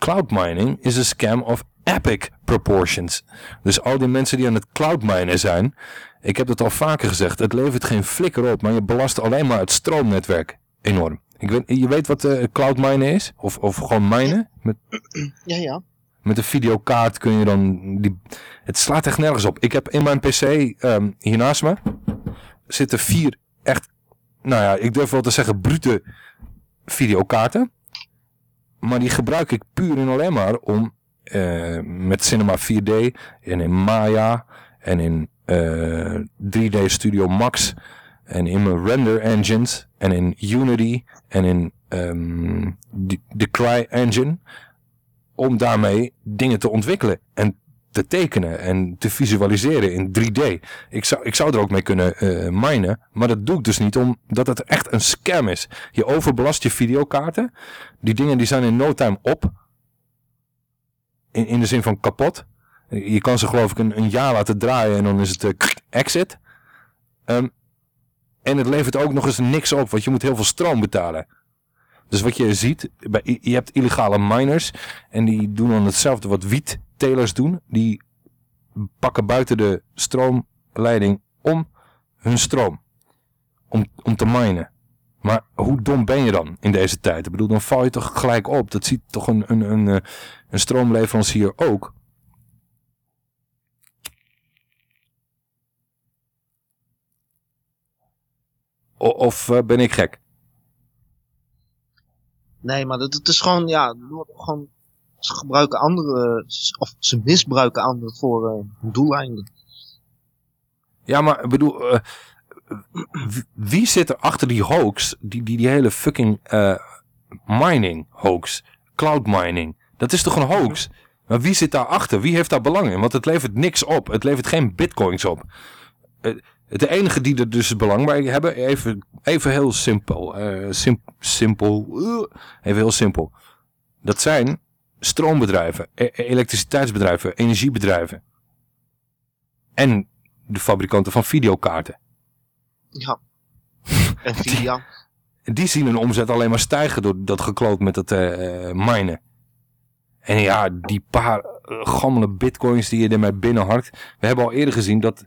Cloud mining is a scam of epic proportions. Dus al die mensen die aan het cloud minen zijn, ik heb het al vaker gezegd, het levert geen flikker op, maar je belast alleen maar het stroomnetwerk enorm. Ik weet, je weet wat uh, cloud minen is? Of, of gewoon minen? Met, Ja, ja. met een videokaart kun je dan... Die, het slaat echt nergens op. Ik heb in mijn pc ehm, hier naast me zitten vier echt, nou ja, ik durf wel te zeggen brute videokaarten. Maar die gebruik ik puur en alleen maar om eh, met Cinema 4D en in Maya en in eh, 3D Studio Max en in mijn render engines en in Unity en in de, de Cry engine om daarmee dingen te ontwikkelen. En te tekenen en te visualiseren in 3D. Ik zou, ik zou er ook mee kunnen eh minen, maar dat doe ik dus niet omdat het echt een scam is. Je overbelast je videokaarten, die dingen die zijn in no time op, in, in de zin van kapot. Je kan ze geloof ik een, een jaar laten draaien en dan is het eh, exit. Ehm, en het levert ook nog eens niks op, want je moet heel veel stroom betalen. Dus wat je ziet, je hebt illegale miners en die doen dan hetzelfde wat wiettelers doen. Die pakken buiten de stroomleiding om hun stroom. Om, om te minen. Maar hoe dom ben je dan in deze tijd? Ik bedoel, dan val je toch gelijk op. Dat ziet toch een, een, een, eh, een stroomleverancier ook. Of eh, ben ik gek? Nee, maar dat, is gewoon, ja, gewoon, ze gebruiken andere, of ze misbruiken anderen voor eh, doeleinden. Ja, maar ik bedoel, eh, wie zit er achter die hoax, die, die, die hele fucking eh, mining hoax, cloud mining? Dat is toch een hoax? Maar wie zit daarachter? Wie heeft daar belang in? Want het levert niks op. Het levert geen bitcoins op. Eh, de enige die er dus belang bij hebben, even, even heel simpel, sim- simpel, even heel simpel. Dat zijn stroombedrijven, e- elektriciteitsbedrijven, energiebedrijven. En de fabrikanten van videokaarten. Ja. En Nvidia. En die zien hun omzet alleen maar stijgen door dat gekloot met dat eh eh, minen. En ja, die paar eh, gammele bitcoins die je ermee binnenharkt. We hebben al eerder gezien dat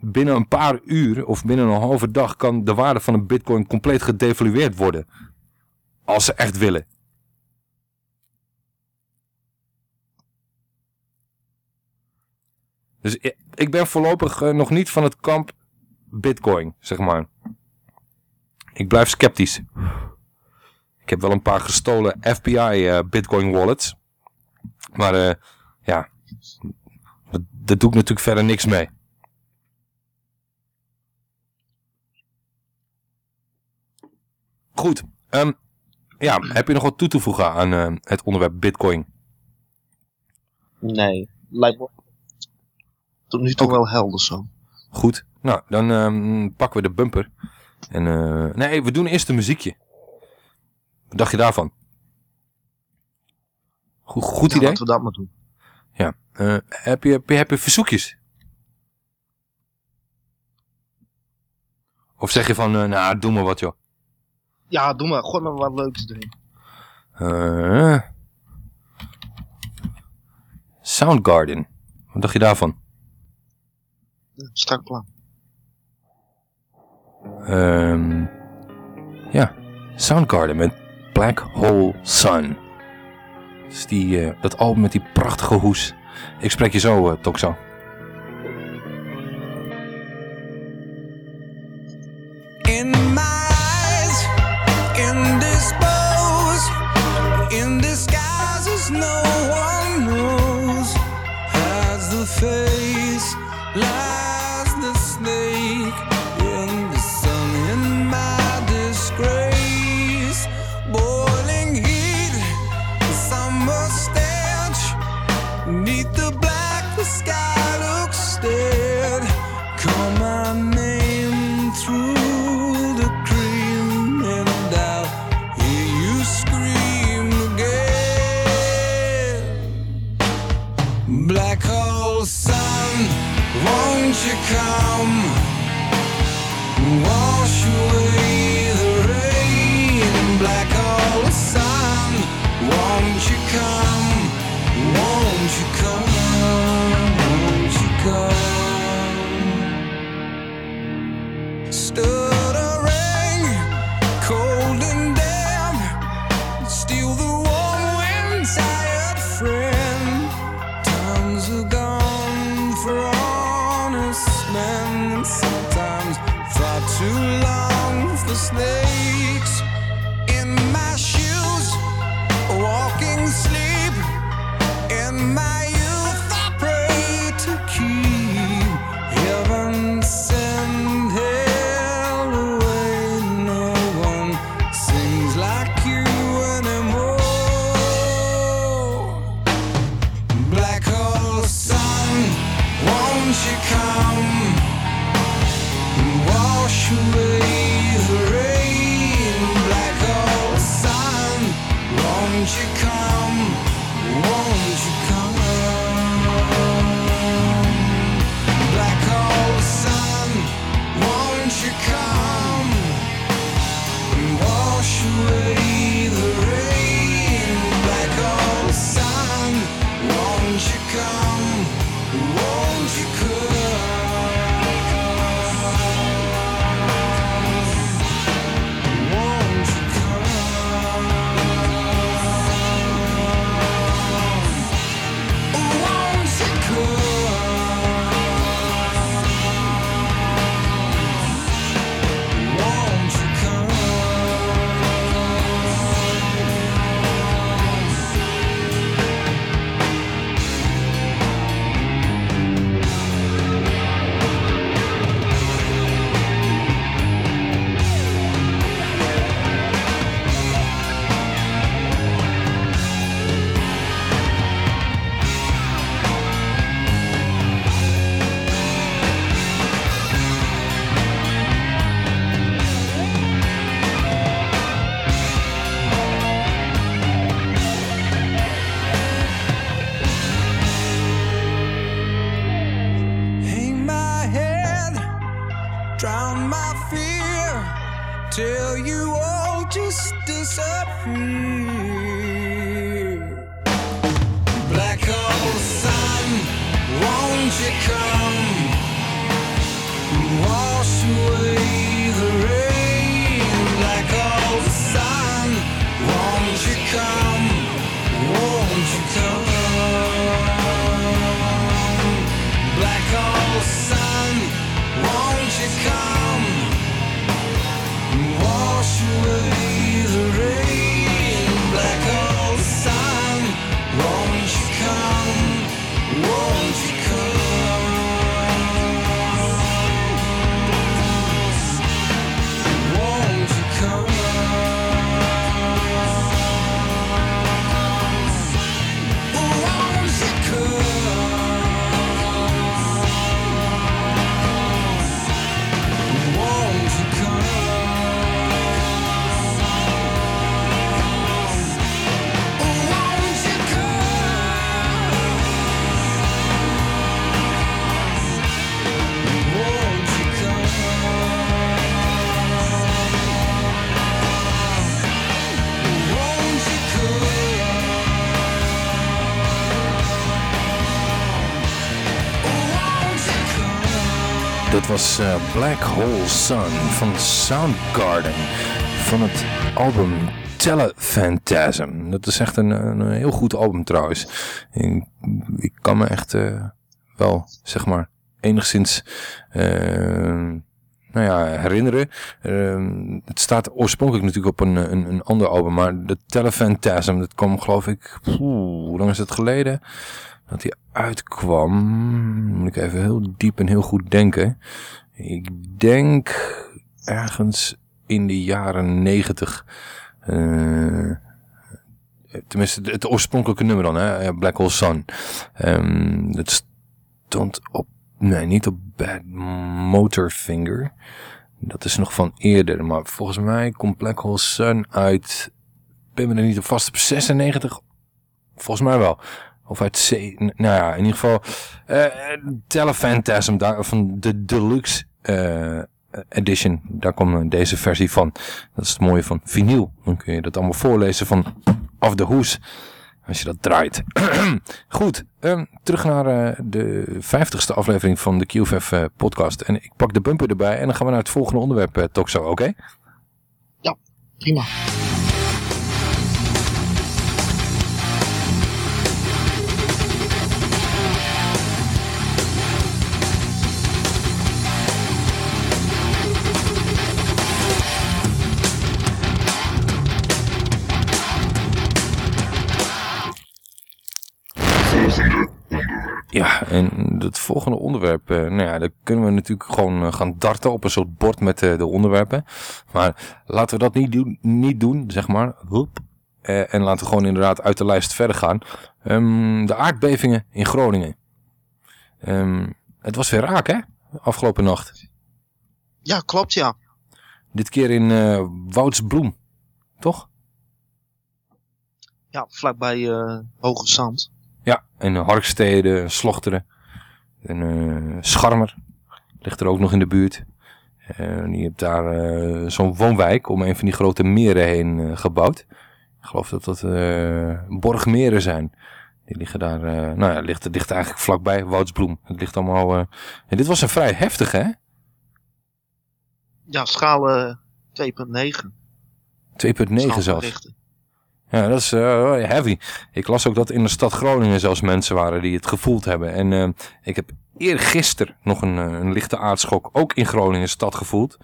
binnen een paar uur of binnen een halve dag kan de waarde van een bitcoin compleet gedevalueerd worden. Als ze echt willen. Dus ik- ben voorlopig eh, nog niet van het kamp bitcoin, zeg maar. Ik blijf sceptisch. Ik heb wel een paar gestolen FBI eh, bitcoin wallets. Maar eh, ja, daar doe ik natuurlijk verder niks mee. Goed, ehm, ja, heb je nog wat toe te voegen aan het onderwerp bitcoin? Nee, lijkt me tot nu toe wel helder zo. Goed, nou, dan ehm, pakken we de bumper. En, eh, nee, we doen eerst een muziekje. Wat dacht je daarvan? Goed, goed Ja, idee? Laten we dat maar doen. Ja. Eh, heb, je, heb, je, heb je verzoekjes? Of zeg je van, eh, nou, doe maar wat joh. Ja, doe maar. Gooi maar wat leuks erin. Eh, Soundgarden. Wat dacht je daarvan? Strak plan. Ehm, ja, Soundgarden met Black Hole Sun. Dus die, eh, dat album met die prachtige hoes. Ik spreek je zo, uh. Was eh, Black Hole Sun van Soundgarden van het album Telephantasm. Dat is echt een, een heel goed album trouwens. Ik, ik kan me echt eh, wel, zeg maar, enigszins eh, nou ja, herinneren. Ehm, het staat oorspronkelijk natuurlijk op een, een, een ander album, maar de Telephantasm, dat kwam geloof ik, hoe lang is het geleden? Dat die uitkwam, moet ik even heel diep en heel goed denken. Ik denk ergens in de jaren negentig. eh, tenminste, het, oorspronkelijke nummer dan, hè? Black Hole Sun. Ehm, het stond op, nee, niet op Bad Motorfinger. Dat is nog van eerder, maar volgens mij komt Black Hole Sun uit, ik ben er niet op vast, op 96, volgens mij wel. Of uit C. Nou ja, in ieder geval. eh Telephantasm daar, van de Deluxe eh, Edition. Daar komt eh, deze versie van. Dat is het mooie van vinyl. Dan kun je dat allemaal voorlezen van Af de Hoes. Als je dat draait. Goed, ehm, terug naar eh, de vijftigste aflevering van de eh, podcast. En ik pak de bumper erbij en dan gaan we naar het volgende onderwerp, uh, Toxo, oké? Prima. Ja, en het volgende onderwerp, eh, nou ja, daar kunnen we natuurlijk gewoon eh, gaan darten op een soort bord met eh, de onderwerpen. Maar laten we dat niet doen, niet doen zeg maar. En laten we gewoon inderdaad uit de lijst verder gaan. Ehm, de aardbevingen in Groningen. Ehm, het was weer raak, hè? Afgelopen nacht. Ja, klopt ja. Dit keer in eh Woudsbloem, toch? Ja, vlakbij eh Hoge Zand. Ja, en Harkstede, Slochteren. En eh, Scharmer ligt er ook nog in de buurt. En je hebt daar eh, zo'n woonwijk om een van die grote meren heen eh, gebouwd. Ik geloof dat dat eh, Borgmeren zijn. Die liggen daar, eh, nou ja, ligt, ligt eigenlijk vlakbij Woudsbloem. Het ligt allemaal, eh, en dit was een vrij heftig hè? 2,9 Ja, schaal eh, 2.9. zelfs. Ja, dat is eh, heavy. Ik las ook dat in de stad Groningen zelfs mensen waren die het gevoeld hebben. En eh, ik heb eergisteren nog een, eh, een lichte aardschok ook in Groningen stad gevoeld.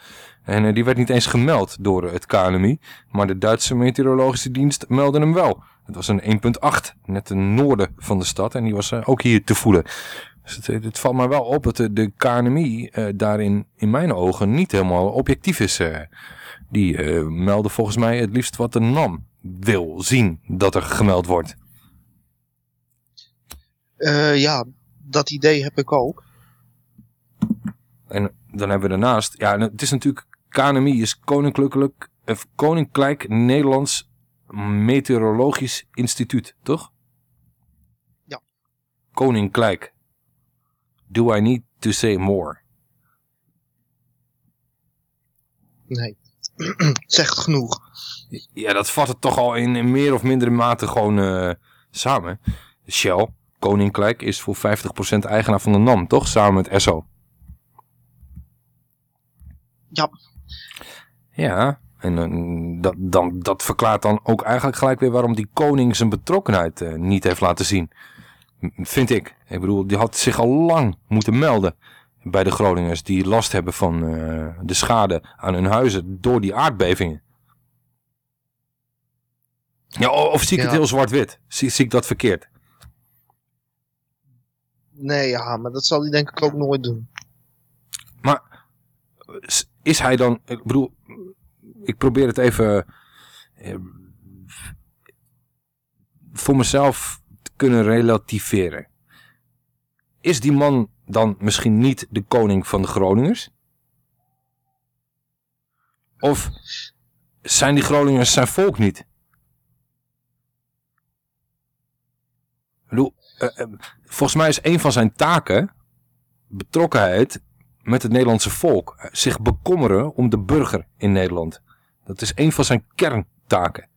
En die werd niet eens gemeld door het KNMI. Maar de Duitse meteorologische dienst meldde hem wel. Het was een 1.8, net ten noorden van de stad. En die was ook hier te voelen. Dus het, het valt mij wel op dat de, de KNMI daarin in mijn ogen niet helemaal objectief is. Die eh, melden volgens mij het liefst wat de NAM wil zien dat er gemeld wordt. Eh, ja, dat idee heb ik ook. En dan hebben we daarnaast, ja, het is natuurlijk, KNMI is Koninklijk, eh, Koninklijk Nederlands Meteorologisch Instituut, toch? Ja. Koninklijk. Do I need to say more? Nee. Zegt genoeg. Ja, dat vat het toch al in, in meer of mindere mate gewoon eh, samen. Shell, Koninklijk, is voor 50% eigenaar van de NAM, toch? Samen met Esso. Ja. Ja, en eh, dat, dan, dat verklaart dan ook eigenlijk gelijk weer waarom die koning zijn betrokkenheid eh, niet heeft laten zien. M- Vind ik. Ik bedoel, die had zich al lang moeten melden bij de Groningers die last hebben van eh, de schade aan hun huizen door die aardbevingen. Ja, of zie ik het heel zwart-wit? Zie, zie ik dat verkeerd? Nee, ja, maar dat zal hij denk ik ook nooit doen. Maar is hij dan, ik bedoel, ik probeer het even eh, voor mezelf te kunnen relativeren. Is die man dan misschien niet de koning van de Groningers? Of zijn die Groningers zijn volk niet? Eh, eh, volgens mij is een van zijn taken betrokkenheid met het Nederlandse volk. Eh, Zich bekommeren om de burger in Nederland. Dat is een van zijn kerntaken.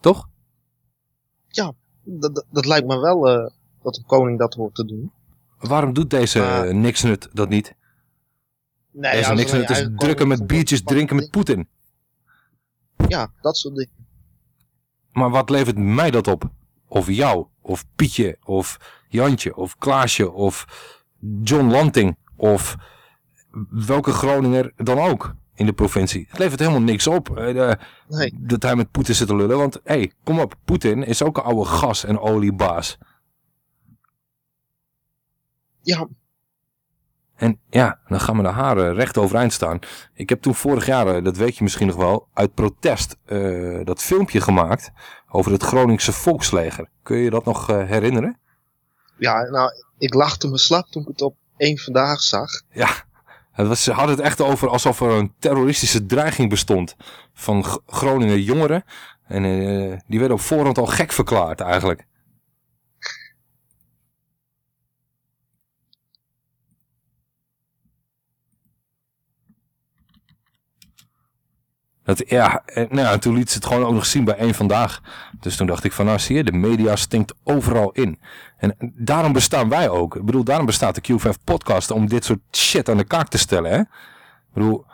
Toch? Ja, dat, dat, lijkt me wel dat een koning dat hoort te doen. Waarom doet deze uh, Nixnut dat niet? Nee, deze ja, Nixnut is drukken met biertjes drinken met Poetin. Ja, dat soort dingen. Maar wat levert mij dat op? Of jou, of Pietje, of Jantje, of Klaasje, of John Lanting, of welke Groninger dan ook in de provincie. Het levert helemaal niks op eh, de- Nee. dat hij met Poetin zit te lullen. Want hé, hey, kom op, Poetin is ook een oude gas- en oliebaas. Ja, En ja, dan gaan mijn haren recht overeind staan. Ik heb toen vorig jaar, eh, dat weet je misschien nog wel, uit protest eh, dat filmpje gemaakt over het Groningse volksleger. Kun je dat nog eh, herinneren? ja, nou, ik lachte me slap toen ik het op één vandaag zag. Ja, het was, ze hadden het echt over alsof er een terroristische dreiging bestond van G- Groninger jongeren. En die werden op voorhand al gek verklaard eigenlijk. Dat, ja, en, nou ja, toen liet ze het gewoon ook nog zien bij één vandaag. Dus toen dacht ik van, nou zie je, de media stinkt overal in. En daarom bestaan wij ook. Ik bedoel, daarom bestaat de Q5 podcast om dit soort shit aan de kaak te stellen. Hè? Ik bedoel,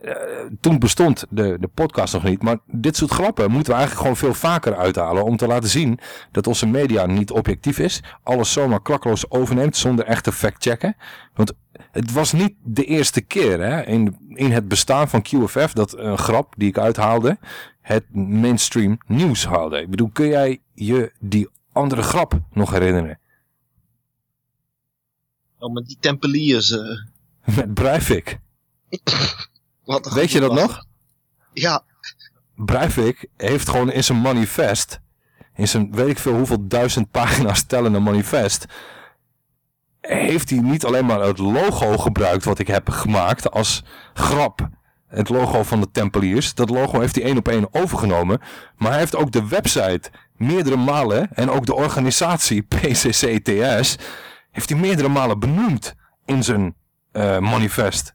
eh, toen bestond de, de podcast nog niet. Maar dit soort grappen moeten we eigenlijk gewoon veel vaker uithalen. Om te laten zien dat onze media niet objectief is. Alles zomaar klakkeloos overneemt zonder echte fact-checken. Want het was niet de eerste keer hè, in, in het bestaan van QFF dat een grap die ik uithaalde het mainstream nieuws haalde. Ik bedoel, kun jij je die andere grap nog herinneren? Oh, met die tempeliers. eh, Met Breivik. wat Weet je dat nog? Ja, Breivik heeft gewoon in zijn manifest, in zijn weet ik veel hoeveel duizend pagina's tellende manifest, heeft hij niet alleen maar het logo gebruikt wat ik heb gemaakt als grap. Het logo van de Tempeliers. Dat logo heeft hij één op één overgenomen. Maar hij heeft ook de website meerdere malen en ook de organisatie PCCTS heeft hij meerdere malen benoemd in zijn eh, manifest.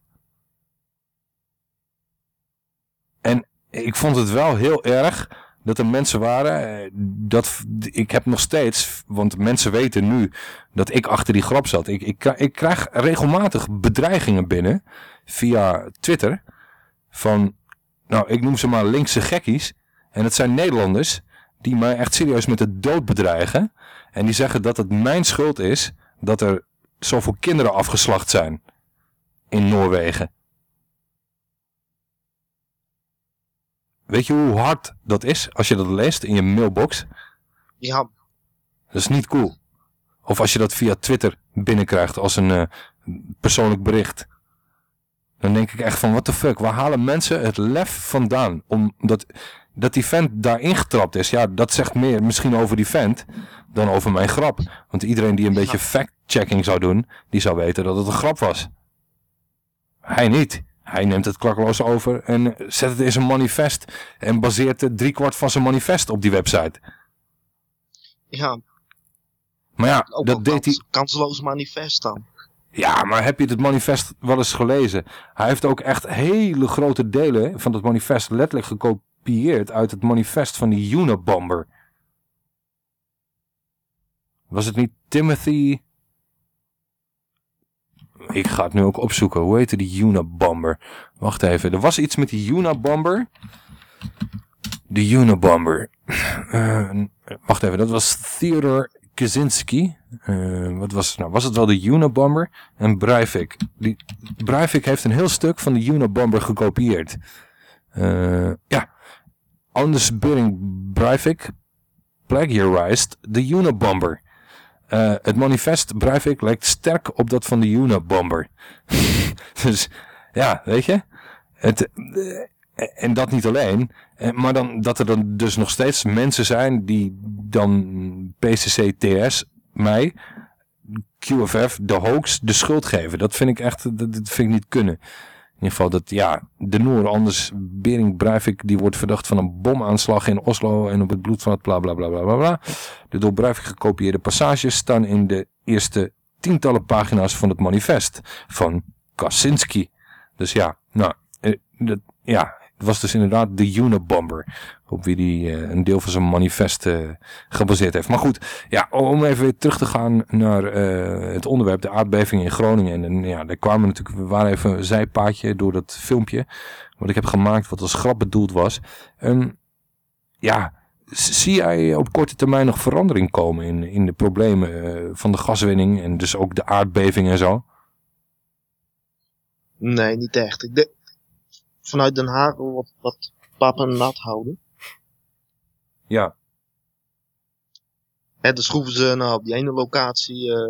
En ik vond het wel heel erg dat er mensen waren, eh, dat ik heb nog steeds, want mensen weten nu dat ik achter die grap zat. Ik, ik, ik krijg regelmatig bedreigingen binnen via Twitter van, nou ik noem ze maar linkse gekkies. En het zijn Nederlanders die mij echt serieus met de dood bedreigen. En die zeggen dat het mijn schuld is dat er zoveel kinderen afgeslacht zijn in Noorwegen. Weet je hoe hard dat is als je dat leest in je mailbox? ja, Dat is niet cool. Of als je dat via Twitter binnenkrijgt als een eh, persoonlijk bericht. Dan denk ik echt van, what the fuck, waar halen mensen het lef vandaan? Omdat dat die vent daarin getrapt is. Ja, dat zegt meer misschien over die vent dan over mijn grap. Want iedereen die een beetje fact-checking zou doen, die zou weten dat het een grap was. Hij niet. Hij neemt het klakkeloos over en zet het in zijn manifest. En baseert het driekwart van zijn manifest op die website. ja. Maar ja, Ook dat deed hij... kans, kansloos manifest dan. Ja, maar heb je het manifest wel eens gelezen? Hij heeft ook echt hele grote delen van het manifest letterlijk gekopieerd uit het manifest van die Unabomber. Was het niet Timothy... Ik ga het nu ook opzoeken. Hoe heette die Unabomber? Wacht even. Er was iets met die Unabomber. De Unabomber. Eh, wacht even. Dat was Theodore Kaczynski. Eh, wat was het nou? Was het wel de Unabomber? En Breivik. Die, Breivik heeft een heel stuk van de Unabomber gekopieerd. Eh, ja. Anders Bering Breivik plagiarized de Unabomber. Eh, het manifest Breivik lijkt sterk op dat van de Unabomber. dus ja, weet je. Het, eh, en dat niet alleen. eh, Maar dan, dat er dan dus nog steeds mensen zijn die dan PCC-TS mij, QFF, de hoax, de schuld geven. Dat vind ik echt, dat, dat vind ik niet kunnen. Ieder geval dat, ja, de Noor, anders Bering Breivik, die wordt verdacht van een bomaanslag in Oslo en op het bloed van het bla bla bla bla bla bla. De door Breivik gekopieerde passages staan in de eerste tientallen pagina's van het manifest van Kaczynski. Dus ja, nou, eh, dat, ja, het was dus inderdaad de Unabomber. Op wie die eh, een deel van zijn manifest eh, gebaseerd heeft. Maar goed, ja, om even weer terug te gaan naar eh, het onderwerp, de aardbeving in Groningen. En, ja, daar kwamen natuurlijk, we waren even een zijpaadje door dat filmpje. Wat ik heb gemaakt, wat als grap bedoeld was. Ehm, ja, zie jij op korte termijn nog verandering komen in, in de problemen van de gaswinning. En dus ook de aardbeving en zo? Nee, niet echt. Ik denk, vanuit Den Haag wat, wat papa nat houden. Ja. Hè, dan schroeven ze nou, op die ene locatie, eh,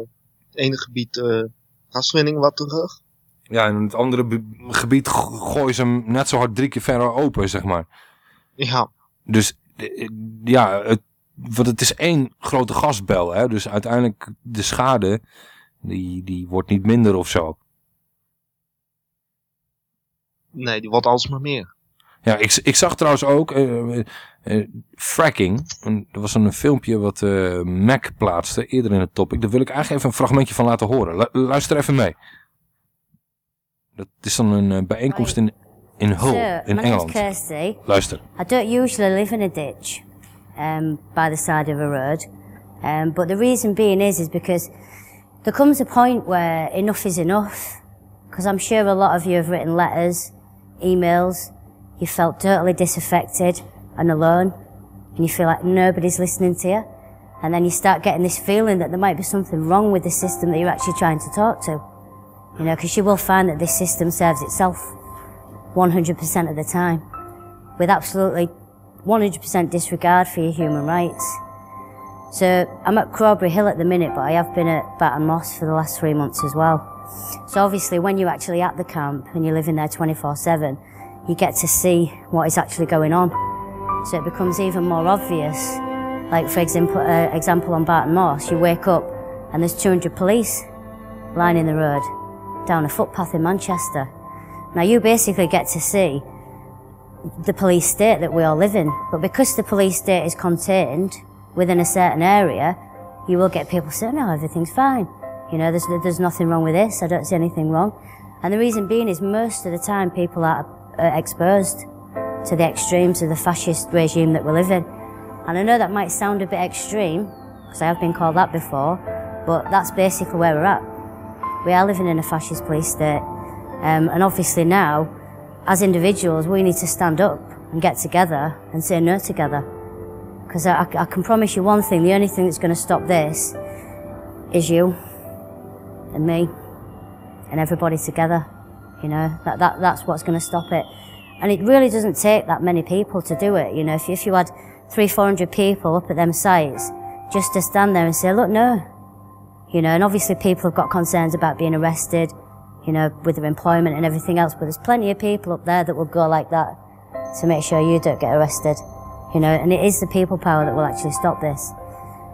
het ene gebied, eh, gaswinning wat terug. Ja, en in het andere gebied go- gooien ze hem net zo hard drie keer verder open, zeg maar. Ja, Dus eh, ja, het, want het is één grote gasbel, hè. Dus uiteindelijk de schade, die, die wordt niet minder of zo. Nee, die wordt alsmaar meer. Ja, ik, ik zag trouwens ook eh, eh, eh, fracking. En Er was een filmpje wat eh, Mac plaatste eerder in het topic. Daar wil ik eigenlijk even een fragmentje van laten horen. Lu- luister even mee. Dat is dan een bijeenkomst in, in Hull, So, in Engeland. Kirsty. Luister. I don't usually live in a ditch um, by the side of a road, um, but the reason being is is because there comes a point where enough is enough. Because I'm sure a lot of you have written letters, emails, you felt totally disaffected and alone, and you feel like nobody's listening to you, and then you start getting this feeling that there might be something wrong with the system that you're actually trying to talk to. You know, because you will find that this system serves itself 100% of the time with absolutely 100% disregard for your human rights. So I'm at Crawberry Hill at the minute, but I have been at Baton Moss for the last three months as well. So obviously when you're actually at the camp and you're living there 24-7, you get to see what is actually going on. So it becomes even more obvious. Like for example, uh, example on Barton Moss, you wake up and there's 200 police lining the road down a footpath in Manchester. Now you basically get to see the police state that we all live in. But because the police state is contained within a certain area, you will get people saying, no, everything's fine. You know, there's, there's nothing wrong with this. I don't see anything wrong. And the reason being is most of the time people are uh, exposed to the extremes of the fascist regime that we live in. And I know that might sound a bit extreme, because I have been called that before, but that's basically where we're at. We are living in a fascist police state. Um, and obviously now, as individuals, we need to stand up and get together and say no together. Because I, I can promise you one thing, the only thing that's going to stop this is you and me and everybody together. You know, that, that, that's what's going to stop it. And it really doesn't take that many people to do it. You know, if, if you had three, four hundred people up at them sites just to stand there and say, look, no. You know, and obviously people have got concerns about being arrested, you know, with their employment and everything else, but there's plenty of people up there that will go like that to make sure you don't get arrested. You know, and it is the people power that will actually stop this.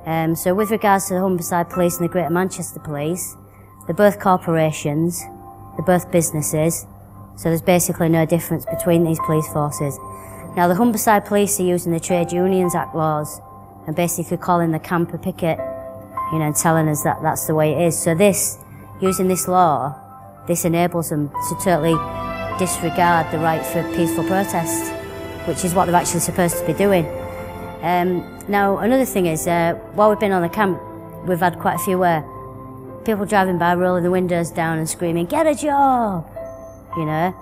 Um, so with regards to the Humberside Police and the Greater Manchester Police, they're both corporations, they're both businesses, so there's basically no difference between these police forces. Now the Humberside Police are using the Trade Unions Act laws and basically calling the camp a picket, you know, and telling us that that's the way it is. So this, using this law, this enables them to totally disregard the right for peaceful protest, which is what they're actually supposed to be doing. Um, now, another thing is, uh, while we've been on the camp, we've had quite a few uh, people driving by rolling the windows down and screaming, "Get a job!" You know,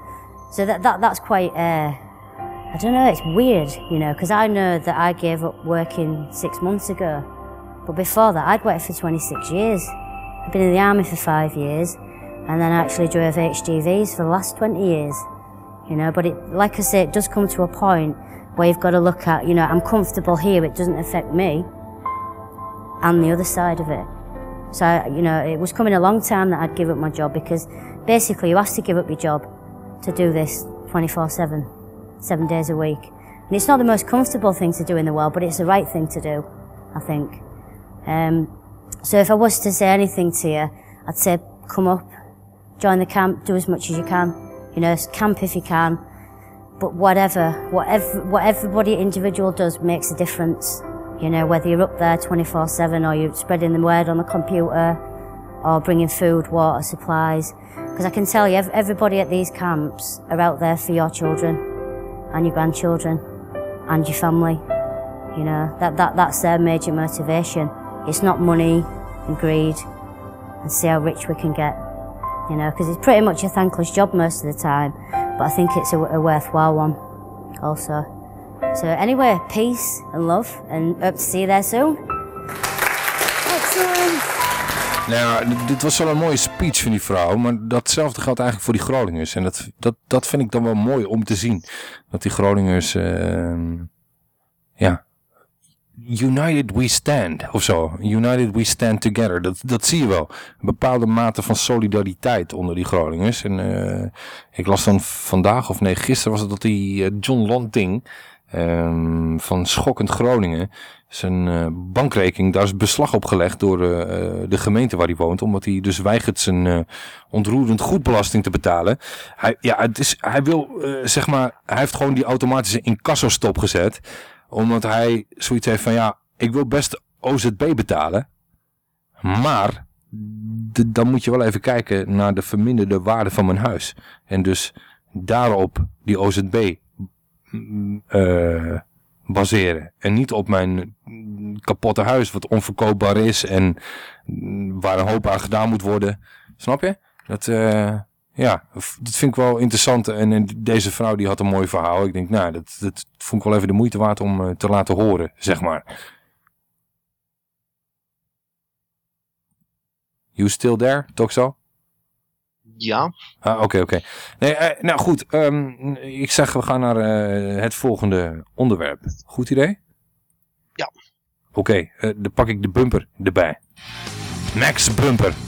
so that, that that's quite. Uh, I don't know. It's weird, you know, because I know that I gave up working six months ago, but before that, I'd worked for 26 years. I've been in the army for five years, and then I actually drove HGVs for the last 20 years. You know, but it, like I say, it does come to a point where you've got to look at, you know, I'm comfortable here, it doesn't affect me, and the other side of it. So, you know, it was coming a long time that I'd give up my job because basically you have to give up your job to do this 24 7, seven days a week. And it's not the most comfortable thing to do in the world, but it's the right thing to do, I think. Um, so if I was to say anything to you, I'd say come up, join the camp, do as much as you can. You know, camp if you can. But whatever, whatever, what everybody individual does makes a difference. You know, whether you're up there 24-7 or you're spreading the word on the computer or bringing food, water, supplies. Because I can tell you, everybody at these camps are out there for your children and your grandchildren and your family. You know, that, that, that's their major motivation. It's not money and greed and see how rich we can get. You know, because it's pretty much a thankless job most of the time, but I think it's a, a worthwhile one also. So anyway, peace and love and hope to see you there soon. Excellent. Nou ja, dit was wel een mooie speech van die vrouw, maar datzelfde geldt eigenlijk voor die Groningers. En dat, dat, dat vind ik dan wel mooi om te zien. Dat die Groningers, ehm, ja, United we stand, of zo. United we stand together. Dat, dat zie je wel. Een bepaalde mate van solidariteit onder die Groningers. En eh, ik las dan vandaag, of nee, gisteren was het dat die eh, John Lonting ehm, van Schokkend Groningen zijn eh, bankrekening, daar is beslag op gelegd door eh, de gemeente waar hij woont, omdat hij dus weigert zijn eh, ontroerend goedbelasting te betalen. Hij, ja, het is, hij wil, zeg maar, hij heeft gewoon die automatische incasso stopgezet, omdat hij zoiets heeft van, ja, ik wil best OZB betalen, maar dan moet je wel even kijken naar de verminderde waarde van mijn huis. En dus daarop die OZB eh, baseren. En niet op mijn kapotte huis wat onverkoopbaar is en waar een hoop aan gedaan moet worden. Snap je? Dat, eh, ja, dat vind ik wel interessant. En, deze vrouw die had een mooi verhaal. Ik denk, nou, dat, dat vond ik wel even de moeite waard om eh, te laten horen, zeg maar. You still there, Toxo? Ja. Ah, oké, oké. Nee, eh, nou goed, ehm, ik zeg we gaan naar eh, het volgende onderwerp. Goed idee? Ja. Oké, eh, dan pak ik de bumper erbij. Max Bumper.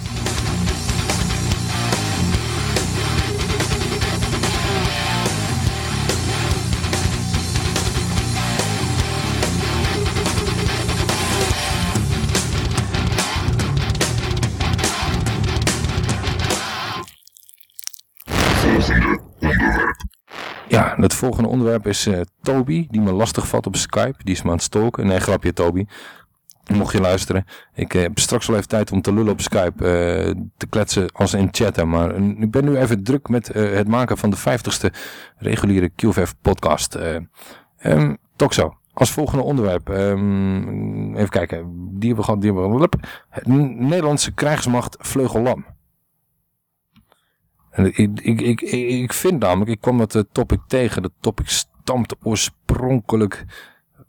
Het volgende onderwerp is eh, Toby, die me lastig valt op Skype. Die is me aan het stalken. Nee, grapje Toby. Mocht je luisteren. Ik eh, heb straks wel even tijd om te lullen op Skype. eh, te kletsen als in chatten. Maar ik ben nu even druk met het maken van de 50ste reguliere QVF podcast. Eh ehm, Toxo, als volgende onderwerp. ehm, even kijken. Die hebben we gehad. Die Nederlandse krijgsmacht Vleugellam. En ik, ik, ik, ik, vind namelijk, ik kwam eh, topic tegen. Dat topic stamt oorspronkelijk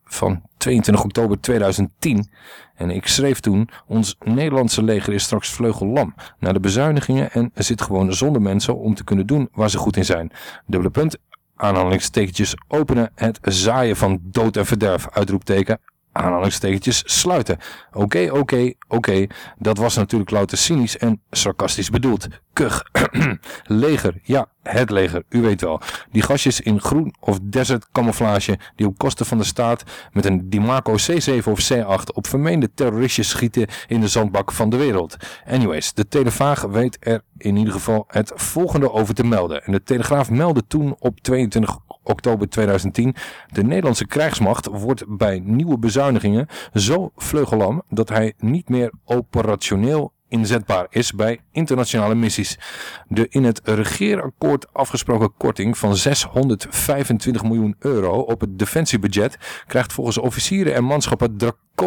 van 22 oktober 2010. En ik schreef toen, ons Nederlandse leger is straks vleugellam. Naar de bezuinigingen en zit gewoon zonder mensen om te kunnen doen waar ze goed in zijn. Dubbele punt, aanhalingstekentjes openen, het zaaien van dood en verderf, uitroepteken, aanhalingstekentjes sluiten. Oké, oké, oké, dat was natuurlijk louter cynisch en sarcastisch bedoeld. Kug. leger, ja, het leger, u weet wel. Die gastjes in groen of desert camouflage die op kosten van de staat met een Dimaco C7 of C8 op vermeende terroristjes schieten in de zandbak van de wereld. Anyways, de Telegraaf weet er in ieder geval het volgende over te melden. En de Telegraaf meldde toen op 22 oktober 2010. De Nederlandse krijgsmacht wordt bij nieuwe bezuinigingen zo vleugelam dat hij niet meer operationeel inzetbaar is bij internationale missies. De in het regeerakkoord afgesproken korting van 625 miljoen euro op het defensiebudget krijgt volgens officieren en manschappen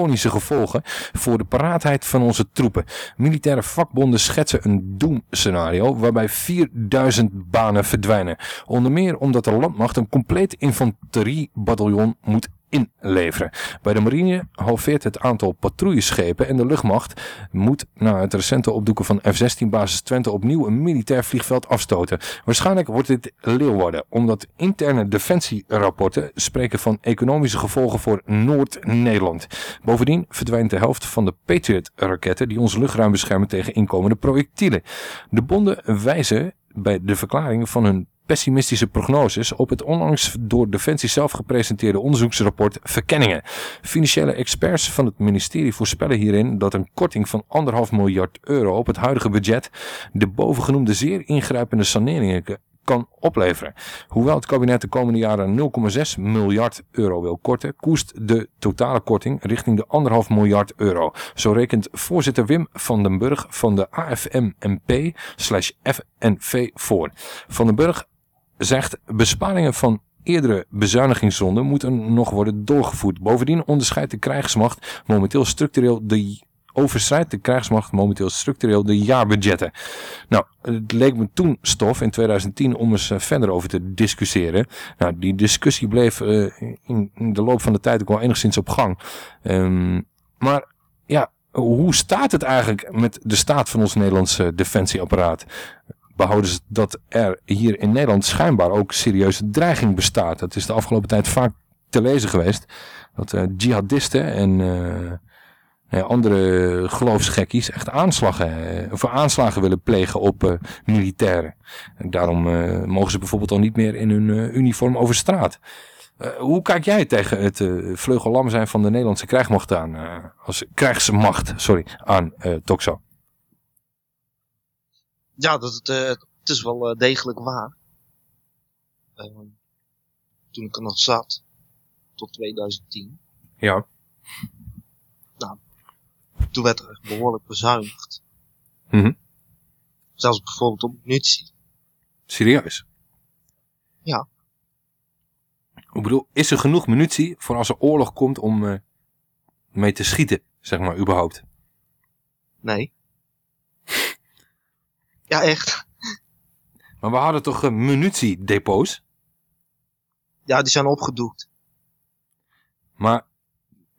gevolgen voor de paraatheid van onze troepen. Militaire vakbonden schetsen een doemscenario waarbij 4000 banen verdwijnen. Onder meer omdat de landmacht een compleet infanteriebataljon moet inleveren. Bij de marine halveert het aantal patrouilleschepen en de luchtmacht moet na het recente opdoeken van F-16 basis Twente opnieuw een militair vliegveld afstoten. Waarschijnlijk wordt dit Leeuwarden, omdat interne defensierapporten spreken van economische gevolgen voor Noord-Nederland. Bovendien verdwijnt de helft van de Patriot-raketten die ons luchtruim beschermen tegen inkomende projectielen. De bonden wijzen bij de verklaring van hun pessimistische prognoses op het onlangs door Defensie zelf gepresenteerde onderzoeksrapport Verkenningen. Financiële experts van het ministerie voorspellen hierin dat een korting van anderhalf miljard euro op het huidige budget de bovengenoemde zeer ingrijpende saneringen kan opleveren. Hoewel het kabinet de komende jaren 0,6 miljard euro wil korten, koest de totale korting richting de 1,5 miljard euro. Zo rekent voorzitter Wim van den Burg van de AFMMP slash FNV voor. Van den Burg zegt besparingen van eerdere bezuinigingsronden moeten nog worden doorgevoerd. Bovendien onderscheidt de krijgsmacht momenteel structureel de overschrijdt de krijgsmacht momenteel structureel de jaarbudgetten. Nou, het leek me toen stof in 2010 om eens eh, verder over te discussiëren. Nou, die discussie bleef eh, in, de loop van de tijd ook wel enigszins op gang. Ehm, maar ja, hoe staat het eigenlijk met de staat van ons Nederlandse defensieapparaat? behouden ze dat er hier in Nederland schijnbaar ook serieuze dreiging bestaat. Dat is de afgelopen tijd vaak te lezen geweest. Dat eh, jihadisten en andere geloofsgekkies echt aanslagen, eh, of aanslagen willen plegen op eh, militairen. En daarom eh, mogen ze bijvoorbeeld al niet meer in hun uniform over straat. Hoe kijk jij tegen het vleugellam zijn van de Nederlandse krijgsmacht aan? als krijgsmacht, sorry, aan Toxo? Ja, dat, het, het is wel degelijk waar. Ehm, toen ik er nog zat, tot 2010, Ja. Toen werd er behoorlijk bezuinigd. Mhm. Zelfs bijvoorbeeld op munitie. Serieus? Ja. Ik bedoel, is er genoeg munitie voor als er oorlog komt om eh, mee te schieten, zeg maar, überhaupt? Nee. Ja, echt. Maar we hadden toch uh, munitiedepots? Ja, die zijn opgedoekt. Maar,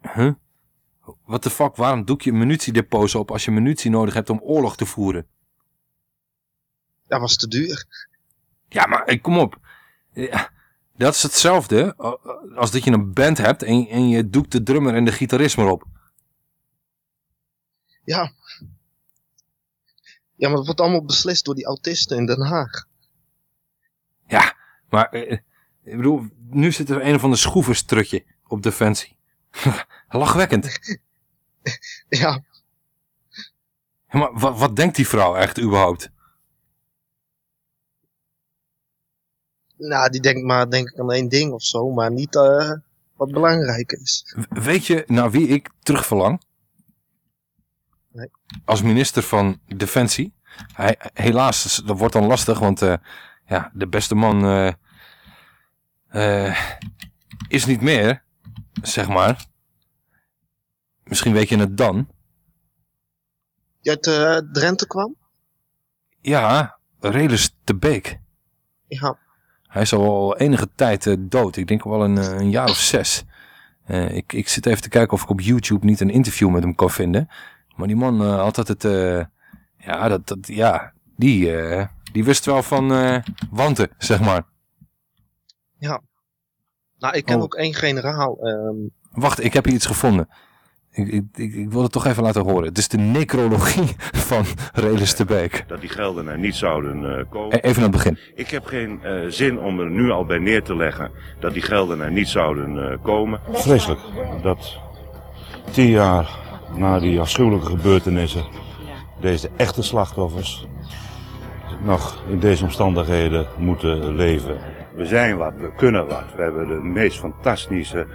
huh? What the fuck, waarom doek je munitiedepots op als je munitie nodig hebt om oorlog te voeren? Dat was te duur. Ja, maar eh, kom op. Ja, dat is hetzelfde eh, als dat je een band hebt en, en je doekt de drummer en de gitarist maar op. Ja. Ja, maar dat wordt allemaal beslist door die autisten in Den Haag. Ja, maar eh, ik bedoel, nu zit er een of ander schroeverstrutje op Defensie. Lachwekkend. Ja. ja maar wat, wat denkt die vrouw echt überhaupt? Nou, die denkt maar denk ik aan één ding of zo, maar niet uh, wat belangrijk is. Weet je naar wie ik terugverlang? Nee. Als minister van Defensie. Hij, helaas, dat wordt dan lastig, want uh, ja, de beste man uh, is niet meer, zeg maar. Misschien weet je het dan. Je uit Drenthe kwam? Ja, Relis de Beek. Ja. Hij is al enige tijd uh, dood. Ik denk wel een, een jaar of zes. Uh, ik, ik zit even te kijken of ik op YouTube niet een interview met hem kan vinden. Maar die man uh, had altijd het... ja, dat, dat, ja, die, die wist wel van wanten, zeg maar. Ja. Nou, ik ken Oh. ook één generaal. ehm, Wacht, ik heb hier iets gevonden. Ik, ik, ik, wil het toch even laten horen. Het is de necrologie van Relis de Beek. Dat die gelden er niet zouden uh, komen. E- Even aan het begin. Ik heb geen uh, zin om er nu al bij neer te leggen dat die gelden er niet zouden uh, komen. Vreselijk dat tien jaar na die afschuwelijke gebeurtenissen deze echte slachtoffers nog in deze omstandigheden moeten leven. We zijn wat, we kunnen wat. We hebben de meest fantastische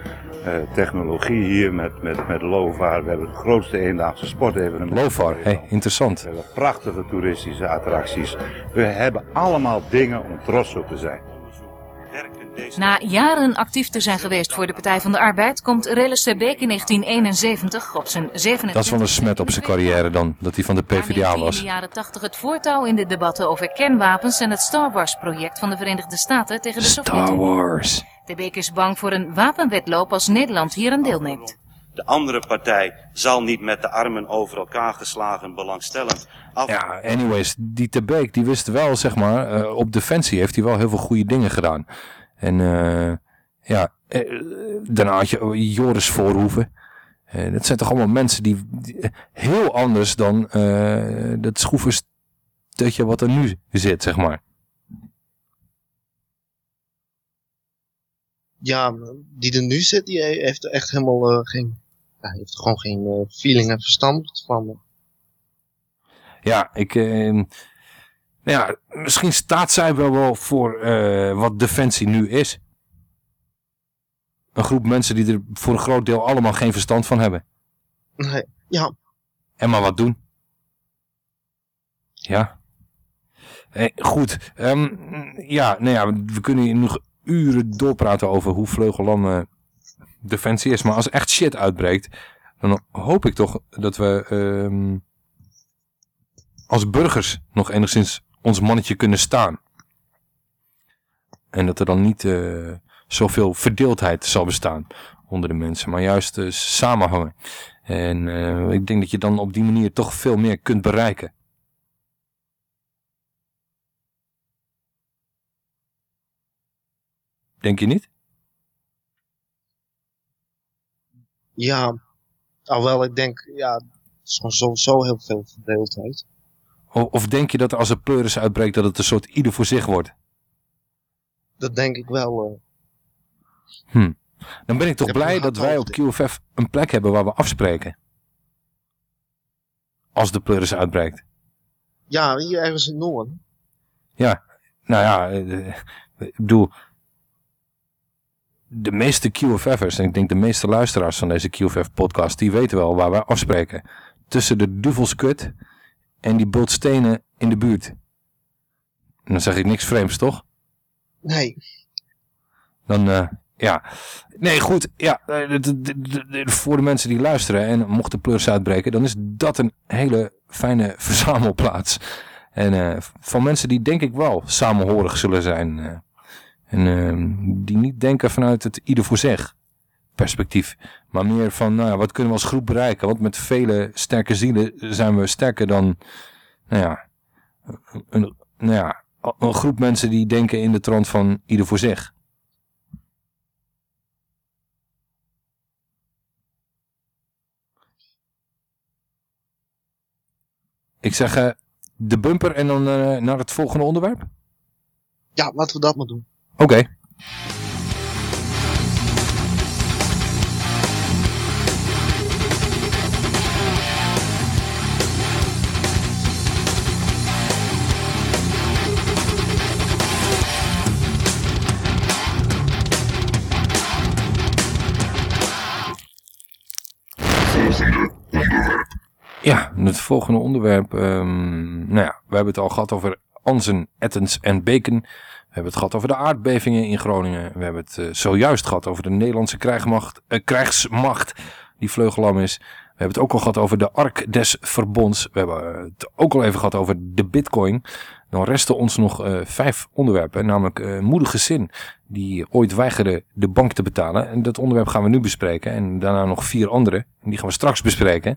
uh, technologie hier met, met, met LOVAR. We hebben de grootste eendaagse sportevenementen. LOVAR, hé, hey, interessant. We hebben prachtige toeristische attracties. We hebben allemaal dingen om trots op te zijn. Na jaren actief te zijn geweest voor de Partij van de Arbeid, komt Relis Beek in 1971 op zijn 27 Dat is wel een smet op zijn carrière dan, dat hij van de PvdA was. in de jaren 80 het voortouw in de debatten over kernwapens en het Star Wars-project van de Verenigde Staten tegen de Sovjet-Unie. Star Wars. De Beek is bang voor een wapenwetloop als Nederland hier aan deelneemt. De andere partij zal niet met de armen over elkaar geslagen belangstellend af... Ja, anyways, die Te Beek, die wist wel, zeg maar, uh, op Defensie heeft hij wel heel veel goede dingen gedaan. En uh, ja, uh, daarna had je Joris Voorhoeven. Uh, dat zijn toch allemaal mensen die, die heel anders dan dat schroevenstutje wat er nu zit, zeg maar. Ja, die er nu zit, die heeft er echt helemaal uh, geen, ja, heeft gewoon geen uh, feeling en verstand van. Ja, ik, uh, ja, misschien staat zij wel wel voor uh, wat Defensie nu is. Een groep mensen die er voor een groot deel allemaal geen verstand van hebben. Nee, ja. En maar wat doen. Ja. Hey, goed. Um, ja, nou ja, we kunnen hier nog uren doorpraten over hoe vleugelam uh, Defensie is. Maar als echt shit uitbreekt, dan hoop ik toch dat we um, als burgers nog enigszins ons mannetje kunnen staan. En dat er dan niet uh, zoveel verdeeldheid zal bestaan onder de mensen, maar juist uh, samenhangen. En uh, ik denk dat je dan op die manier toch veel meer kunt bereiken. Denk je niet? Ja, alhoewel ik denk, ja, is gewoon sowieso heel veel verdeeldheid. Of, denk je dat als er pleuris uitbreekt dat het een soort ieder voor zich wordt? Dat denk ik wel. Uh... Hm. Dan ben ik toch ik blij dat wij op QFF een plek hebben waar we afspreken. Als de pleuris uitbreekt. Ja, hier ergens in Noorden. Ja, nou ja, uh, ik bedoel... De meeste QFF'ers, en ik denk de meeste luisteraars van deze QFF-podcast, die weten wel waar wij afspreken. Tussen de duvelskut en die bultstenen in de buurt. En dan zeg ik niks vreemds, toch? Nee. Dan, eh, ja. Nee, goed. Ja, eh, voor de mensen die luisteren en mocht de pleurs uitbreken, dan is dat een hele fijne verzamelplaats. En eh, van mensen die denk ik wel samenhorig zullen zijn. en eh, die niet denken vanuit het ieder voor zich perspectief. Maar meer van, nou ja, wat kunnen we als groep bereiken? Want met vele sterke zielen zijn we sterker dan, nou ja, een, nou ja, een groep mensen die denken in de trant van ieder voor zich. Ik zeg eh, de bumper en dan eh, naar het volgende onderwerp? Ja, laten we dat maar doen. Oké. Ja, het volgende onderwerp. ehm, nou ja, we hebben het al gehad over Ansen, Ettens en Bacon. We hebben het gehad over de aardbevingen in Groningen. We hebben het eh, zojuist gehad over de Nederlandse krijgsmacht, eh, krijgsmacht die vleugelam is. We hebben het ook al gehad over de Ark des Verbonds. We hebben eh, het ook al even gehad over de bitcoin. Dan resten ons nog vijf onderwerpen, namelijk eh moedig gezin die ooit weigerde de bank te betalen. En dat onderwerp gaan we nu bespreken en daarna nog vier andere. En die gaan we straks bespreken.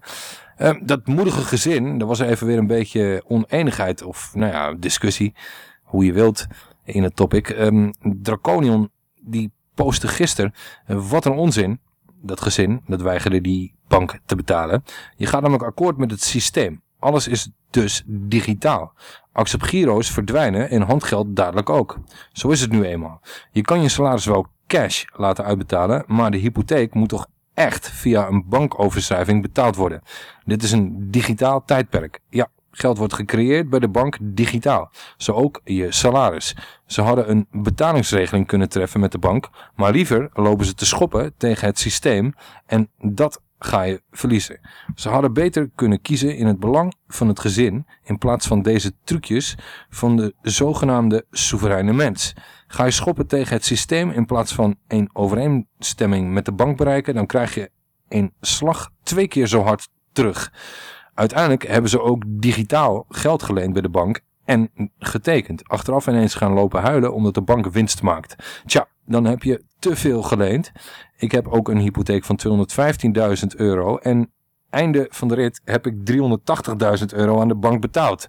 Eh, dat moedige gezin, daar was er even weer een beetje oneenigheid of nou ja, discussie, hoe je wilt, in het topic. Ehm, Draconion die postte gisteren, eh, wat een onzin, dat gezin, dat weigerde die bank te betalen. Je gaat namelijk akkoord met het systeem. Alles is dus digitaal. Accept-giro's verdwijnen en handgeld dadelijk ook. Zo is het nu eenmaal. Je kan je salaris wel cash laten uitbetalen, maar de hypotheek moet toch echt via een bankoverschrijving betaald worden. Dit is een digitaal tijdperk. Ja, geld wordt gecreëerd bij de bank digitaal. Zo ook je salaris. Ze hadden een betalingsregeling kunnen treffen met de bank, maar liever lopen ze te schoppen tegen het systeem en dat ga je verliezen. Ze hadden beter kunnen kiezen in het belang van het gezin in plaats van deze trucjes van de zogenaamde soevereine mens. Ga je schoppen tegen het systeem in plaats van een overeenstemming met de bank bereiken, dan krijg je een slag twee keer zo hard terug. Uiteindelijk hebben ze ook digitaal geld geleend bij de bank en getekend. Achteraf ineens gaan lopen huilen omdat de bank winst maakt. Tja, dan heb je te veel geleend. Ik heb ook een hypotheek van 215.000 euro en einde van de rit heb ik 380.000 euro aan de bank betaald.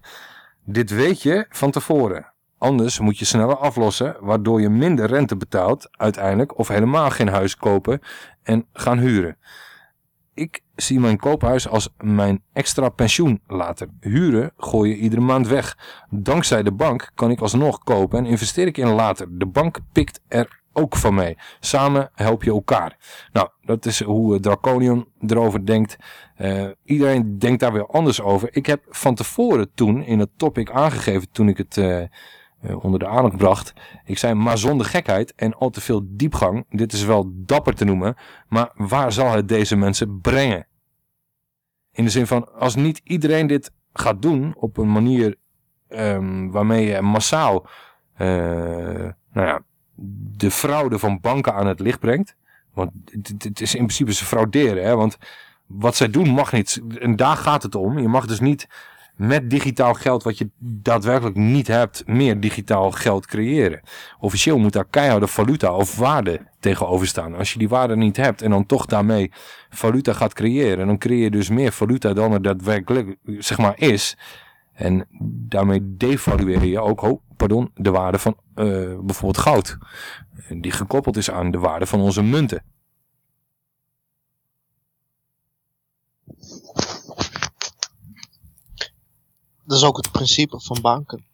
Dit weet je van tevoren. Anders moet je sneller aflossen, waardoor je minder rente betaalt uiteindelijk of helemaal geen huis kopen en gaan huren. Ik zie mijn koophuis als mijn extra pensioen later. Huren gooi je iedere maand weg. Dankzij de bank kan ik alsnog kopen en investeer ik in later. De bank pikt er ook van mee. Samen help je elkaar. Nou, dat is hoe eh, Draconion erover denkt. Eh, iedereen denkt daar weer anders over. Ik heb van tevoren toen in het topic aangegeven toen ik het eh, onder de aandacht bracht. Ik zei maar zonder gekheid en al te veel diepgang. Dit is wel dapper te noemen. Maar waar zal het deze mensen brengen? In de zin van als niet iedereen dit gaat doen op een manier ehm, waarmee je massaal eh, nou ja, de fraude van banken aan het licht brengt. Want het is in principe ze frauderen. Hè? Want wat zij doen mag niet. En daar gaat het om. Je mag dus niet met digitaal geld wat je daadwerkelijk niet hebt, meer digitaal geld creëren. Officieel moet daar keiharde valuta of waarde tegenover staan. Als je die waarde niet hebt en dan toch daarmee valuta gaat creëren, dan creëer je dus meer valuta dan er daadwerkelijk zeg maar is. En daarmee devalueer je ook pardon, de waarde van eh, bijvoorbeeld goud. Die gekoppeld is aan de waarde van onze munten. Dat is ook het principe van banken.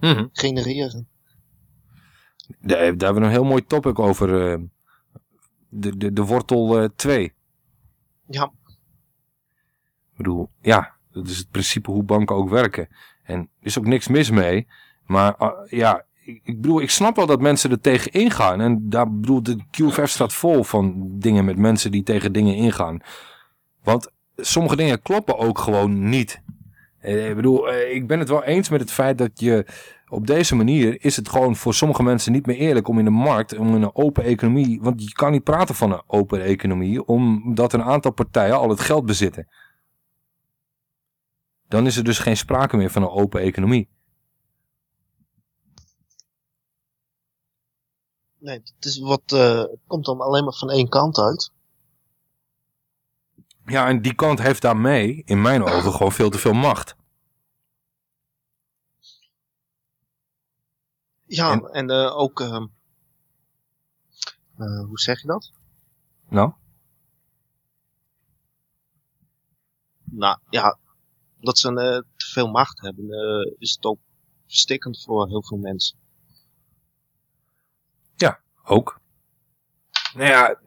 Mhm. Genereren. Daar, daar hebben we een heel mooi topic over. eh, de, de, de wortel eh, 2. Ja. Ik bedoel, ja, dat is het principe hoe banken ook werken. En er is ook niks mis mee. Maar ah, ja, ik, ik bedoel, ik snap wel dat mensen er tegen ingaan. En daar bedoel, de QFF staat vol van dingen met mensen die tegen dingen ingaan. Want sommige dingen kloppen ook gewoon niet. Eh, Ik bedoel, eh, ik ben het wel eens met het feit dat je op deze manier is het gewoon voor sommige mensen niet meer eerlijk om in de markt, om in een open economie, want je kan niet praten van een open economie, omdat een aantal partijen al het geld bezitten. Dan is er dus geen sprake meer van een open economie. Nee, het, is wat, eh, het komt dan alleen maar van één kant uit. Ja, en die kant heeft daarmee, in mijn ogen, gewoon veel te veel macht. Ja, en, eh, ook... eh, hoe zeg je dat? Nou? Nou, ja, dat ze eh, te veel macht hebben, is het ook verstikkend voor heel veel mensen. Ja, ook. Nou ja,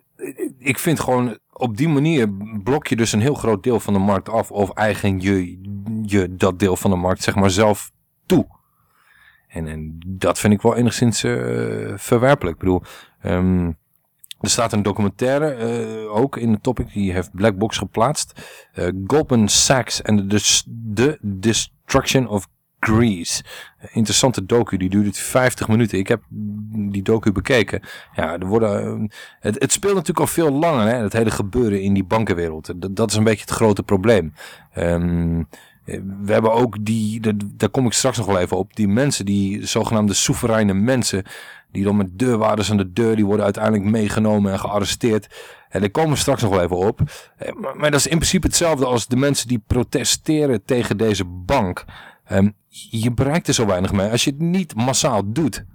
ik vind gewoon op die manier blok je dus een heel groot deel van de markt af. Of eigen je, je dat deel van de markt zeg maar zelf toe. En, en dat vind ik wel enigszins eh, verwerpelijk. Ik bedoel, ehm, er staat een documentaire eh, ook in de topic, die heeft Black Box geplaatst. Eh, Goldman Sachs and Dis- the Destruction of Greece. Interessante docu, die duurde 50 minuten. Ik heb die docu bekeken. Ja, er worden, het, speelt natuurlijk al veel langer, hè, het hele gebeuren in die bankenwereld. Dat, is een beetje het grote probleem. Ehm, eh, we hebben ook die, daar- daar kom ik straks nog wel even op, die mensen, die zogenaamde soevereine mensen, die dan met deurwaarders aan de deur, die worden uiteindelijk meegenomen en gearresteerd. En daar komen we straks nog wel even op. Eh, Maar, maar dat is in principe hetzelfde als de mensen die protesteren tegen deze bank. Ehm, je bereikt er zo weinig mee als je het niet massaal doet.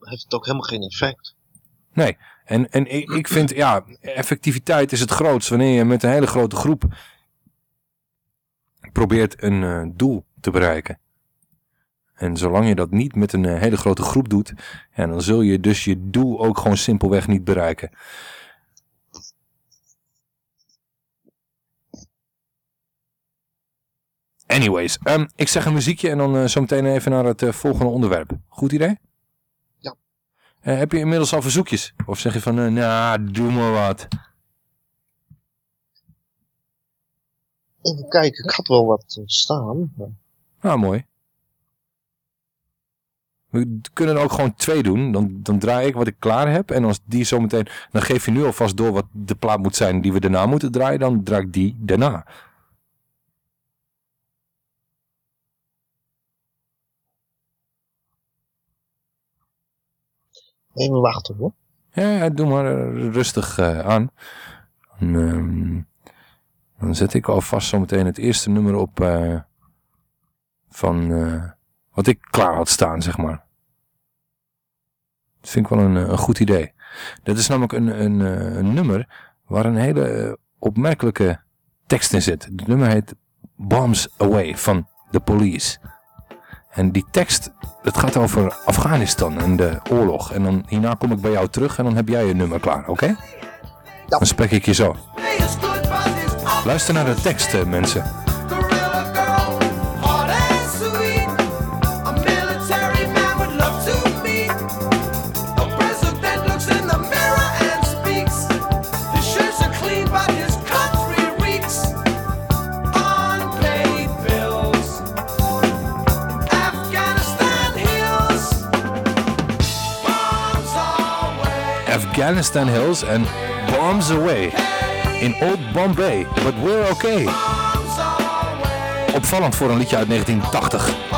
Heeft het ook helemaal geen effect. Nee, en, en ik, ik vind, ja, effectiviteit is het grootst wanneer je met een hele grote groep probeert een eh, doel te bereiken. En zolang je dat niet met een eh, hele grote groep doet, ja, dan zul je dus je doel ook gewoon simpelweg niet bereiken. Anyways, ehm, ik zeg een muziekje en dan eh, zo meteen even naar het eh, volgende onderwerp. Goed idee? Ja. Eh, heb je inmiddels al verzoekjes? Of zeg je van, nou, doe maar wat. Even kijken, ik had wel wat staan. Nou, mooi. We kunnen er ook gewoon twee doen. Dan, dan draai ik wat ik klaar heb. En als die zometeen... Dan geef je nu alvast door wat de plaat moet zijn die we daarna moeten draaien. Dan draai ik die daarna. Even wachten hoor. Ja, doe maar eh, rustig eh, aan. Ehm, dan zet ik alvast zometeen het eerste nummer op eh, van wat ik klaar had staan, zeg maar. Dat vind ik wel een, een goed idee. Dat is namelijk een, een, nummer waar een hele opmerkelijke tekst in zit. Het nummer heet Bombs Away van The Police. En die tekst, het gaat over Afghanistan en de oorlog. En dan hierna kom ik bij jou terug en dan heb jij je nummer klaar, oké? Dan spreek ik je zo. Luister naar de tekst, eh, mensen. Afghanistan Hills en Bombs Away. In Old Bombay, but we're okay. Opvallend voor een liedje uit 1980.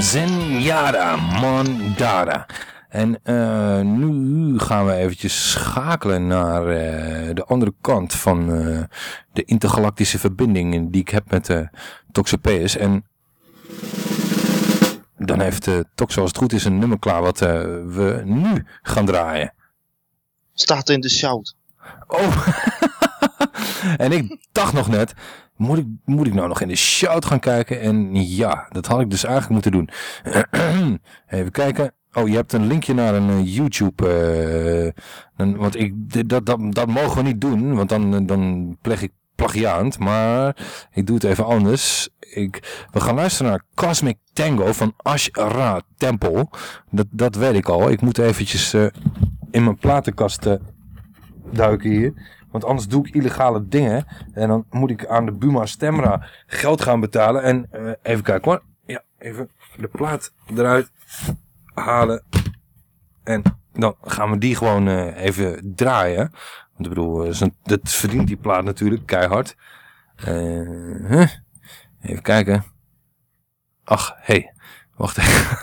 Zenyatta Mandara. En eh, nu gaan we eventjes schakelen naar eh, de andere kant van eh, de intergalactische verbinding die ik heb met de Toxopeus. En dan heeft uh, Toxo als het goed is een nummer klaar wat we nu gaan draaien. Staat in de shout. Oh, en ik dacht nog net, moet ik, moet ik nou nog in de shout gaan kijken? En ja, dat had ik dus eigenlijk moeten doen. Even kijken. Oh, je hebt een linkje naar een eh, YouTube. eh, want ik, dat, dat, dat mogen we niet doen, want dan, eh, dan pleeg ik plagiaat. Maar ik doe het even anders. Ik, we gaan luisteren naar Cosmic Tango van Ashra Temple. Dat, dat weet ik al. Ik moet eventjes in mijn platenkast duiken hier. Want anders doe ik illegale dingen. En dan moet ik aan de Buma Stemra geld gaan betalen. En eh, even kijken hoor. Ja, even de plaat eruit halen. En dan gaan we die gewoon eh, even draaien. Want ik bedoel, eh, dat verdient die plaat natuurlijk keihard. Even kijken. Ach, hé. Hey. Wacht even.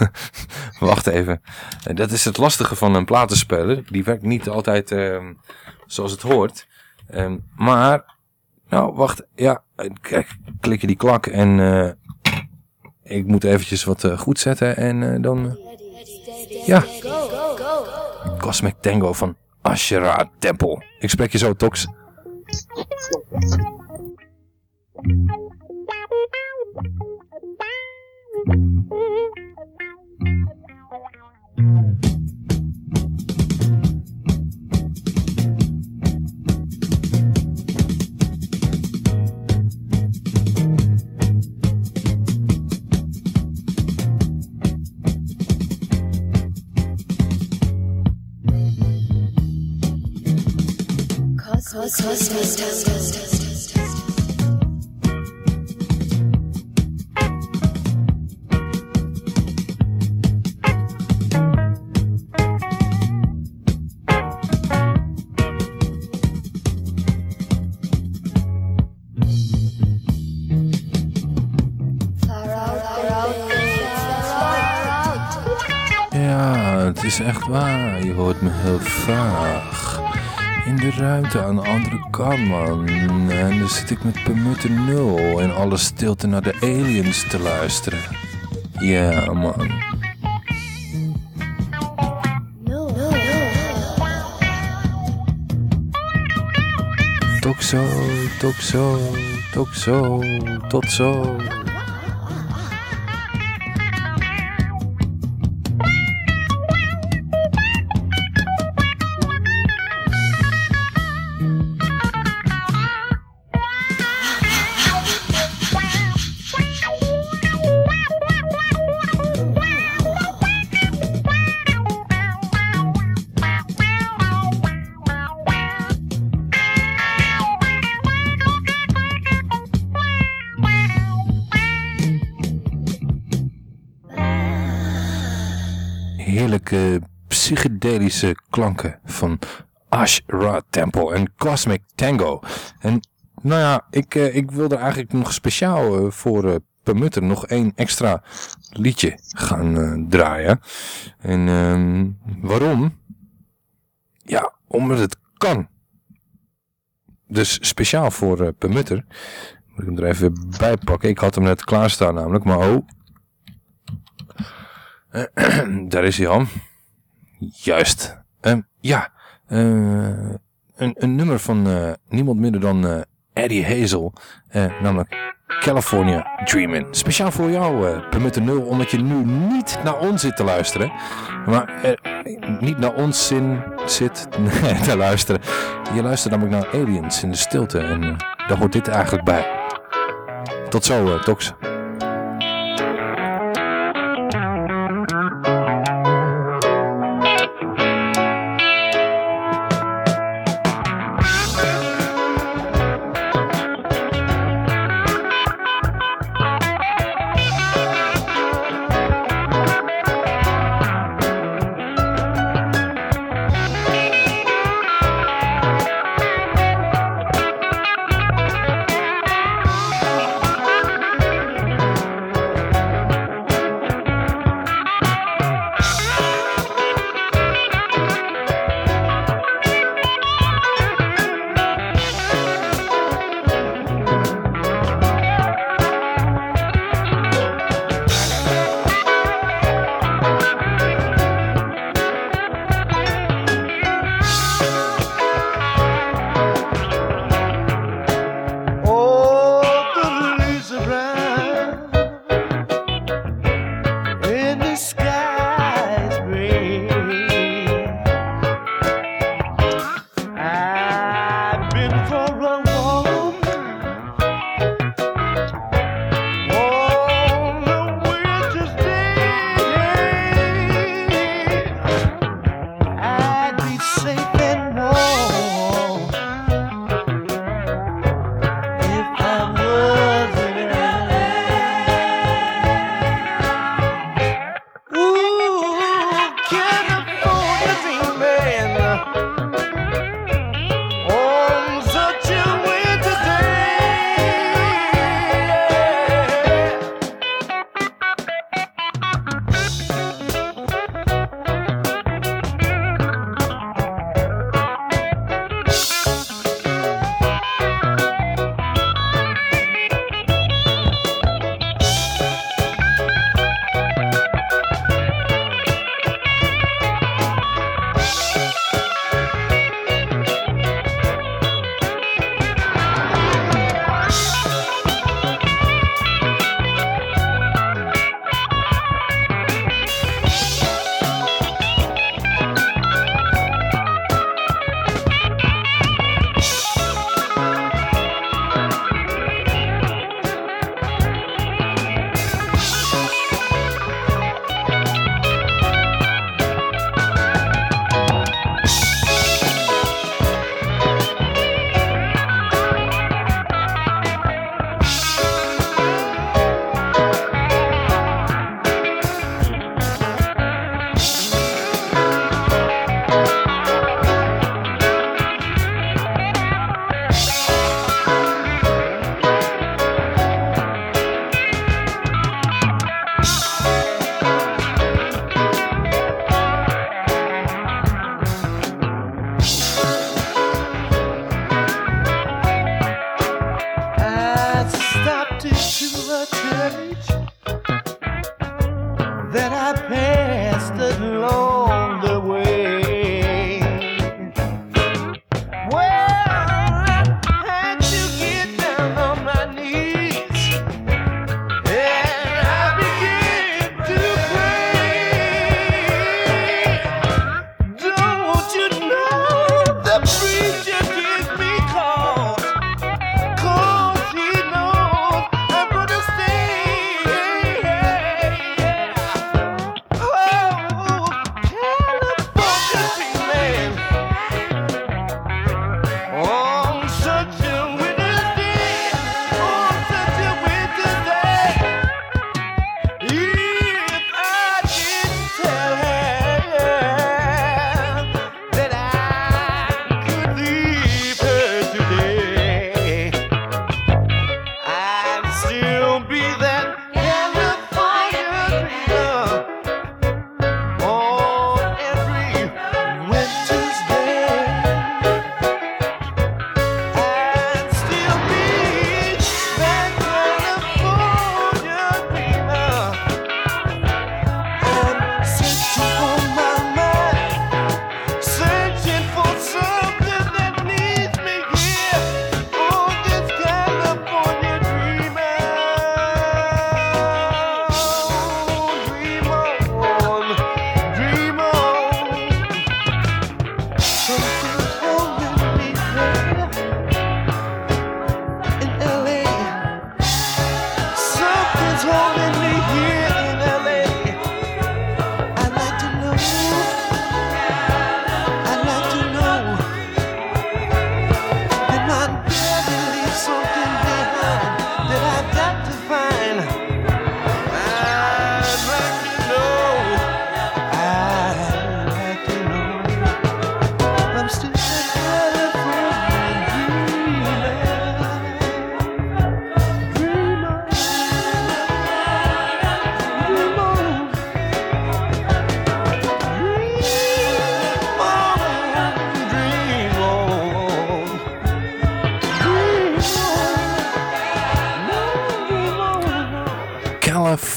Wacht even. Dat is het lastige van een platenspeler. Die werkt niet altijd ehm, zoals het hoort. Ehm, maar, nou, wacht. Ja, kijk, klik je die klak en eh, ik moet eventjes wat eh, goed zetten en eh, dan... ja, Cosmic Tango van Ashera Temple. Ik spreek je zo, Tox. Ja, het is echt waar. Je hoort me heel vaag. In de ruimte aan de andere kant, man. En dan zit ik met Permutte Nul in alle stilte naar de aliens te luisteren. Ja, man. Toxo, toxo, toxo, tot zo. Klanken van Ashra Temple en Cosmic Tango. En nou ja, ik, eh, ik wil er eigenlijk nog speciaal eh, voor eh Permutter nog één extra liedje gaan draaien. En ehm, waarom? Ja, omdat het kan. Dus speciaal voor eh Permutter. Moet ik hem er even bij pakken. Ik had hem net klaarstaan namelijk, maar oh. Daar is hij al. Juist. Ehm, ja, eh, een, een nummer van eh, niemand minder dan eh, Eddie Hazel. namelijk California Dreamin'. Speciaal voor jou, Permutte Nul, omdat je nu niet naar ons zit te luisteren. Maar niet naar ons zin zit te luisteren. Je luistert namelijk naar aliens in de stilte. En daar hoort dit eigenlijk bij. Tot zo, Tox.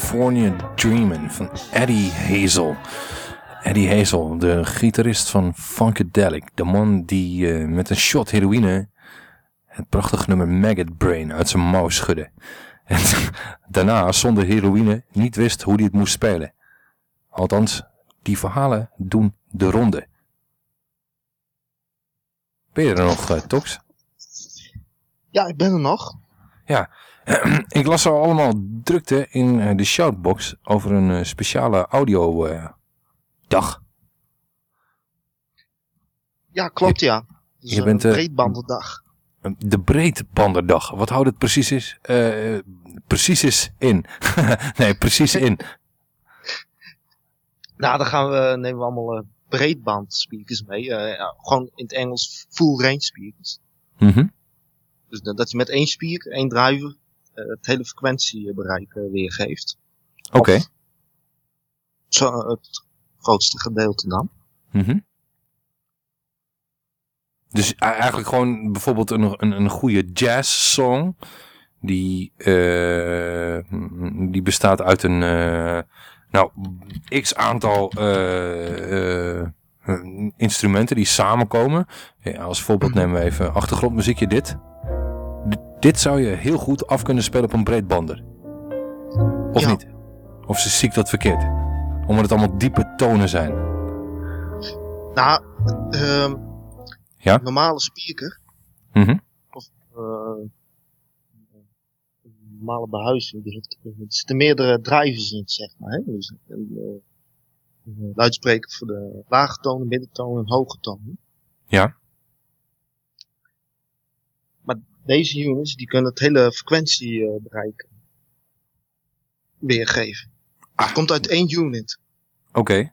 California Dreamin' van Eddie Hazel. Eddie Hazel, de gitarist van Funkadelic. De man die eh, met een shot heroïne het prachtige nummer Maggot Brain uit zijn mouw schudde. En daarna zonder heroïne niet wist hoe hij het moest spelen. Althans, die verhalen doen de ronde. Ben je er nog, eh, Tox? Ja, ik ben er nog. Ja, ik las al allemaal drukte in eh, de shoutbox over een eh, speciale audio eh, dag. Ja, klopt ja. Dus, Je bent, een breedbandendag. De breedbandendag. Wat houdt het precies is? Precies is in. nee, precies in. Nou, dan gaan we, nemen we allemaal eh, breedband speakers mee. Gewoon in het Engels full range speakers. Mhm. Dus dat je met één speaker, één driver, het hele frequentiebereik eh, weergeeft. Oké. Zo, eh, het grootste gedeelte dan. Mhm. Dus e- eigenlijk gewoon bijvoorbeeld een, een, een goede jazz song. Die, eh, die bestaat uit een eh, nou, x aantal eh, eh, instrumenten die samenkomen. Ja, als voorbeeld nemen we even achtergrondmuziekje dit. D- dit zou je heel goed af kunnen spelen op een breedbander. Of niet? Of zie ik dat verkeerd? Omdat het allemaal diepe tonen zijn. Nou, ehm Ja? een normale speaker, Mhm. of eh, een normale behuizing, die heeft, er zitten meerdere drivers in, zeg maar. Hè? Dus een, eh, een luidspreker voor de lage tonen, middentonen en hoge tonen. Ja. Maar deze units, die kunnen het hele frequentiebereik weergeven. Het komt uit één unit. Oké.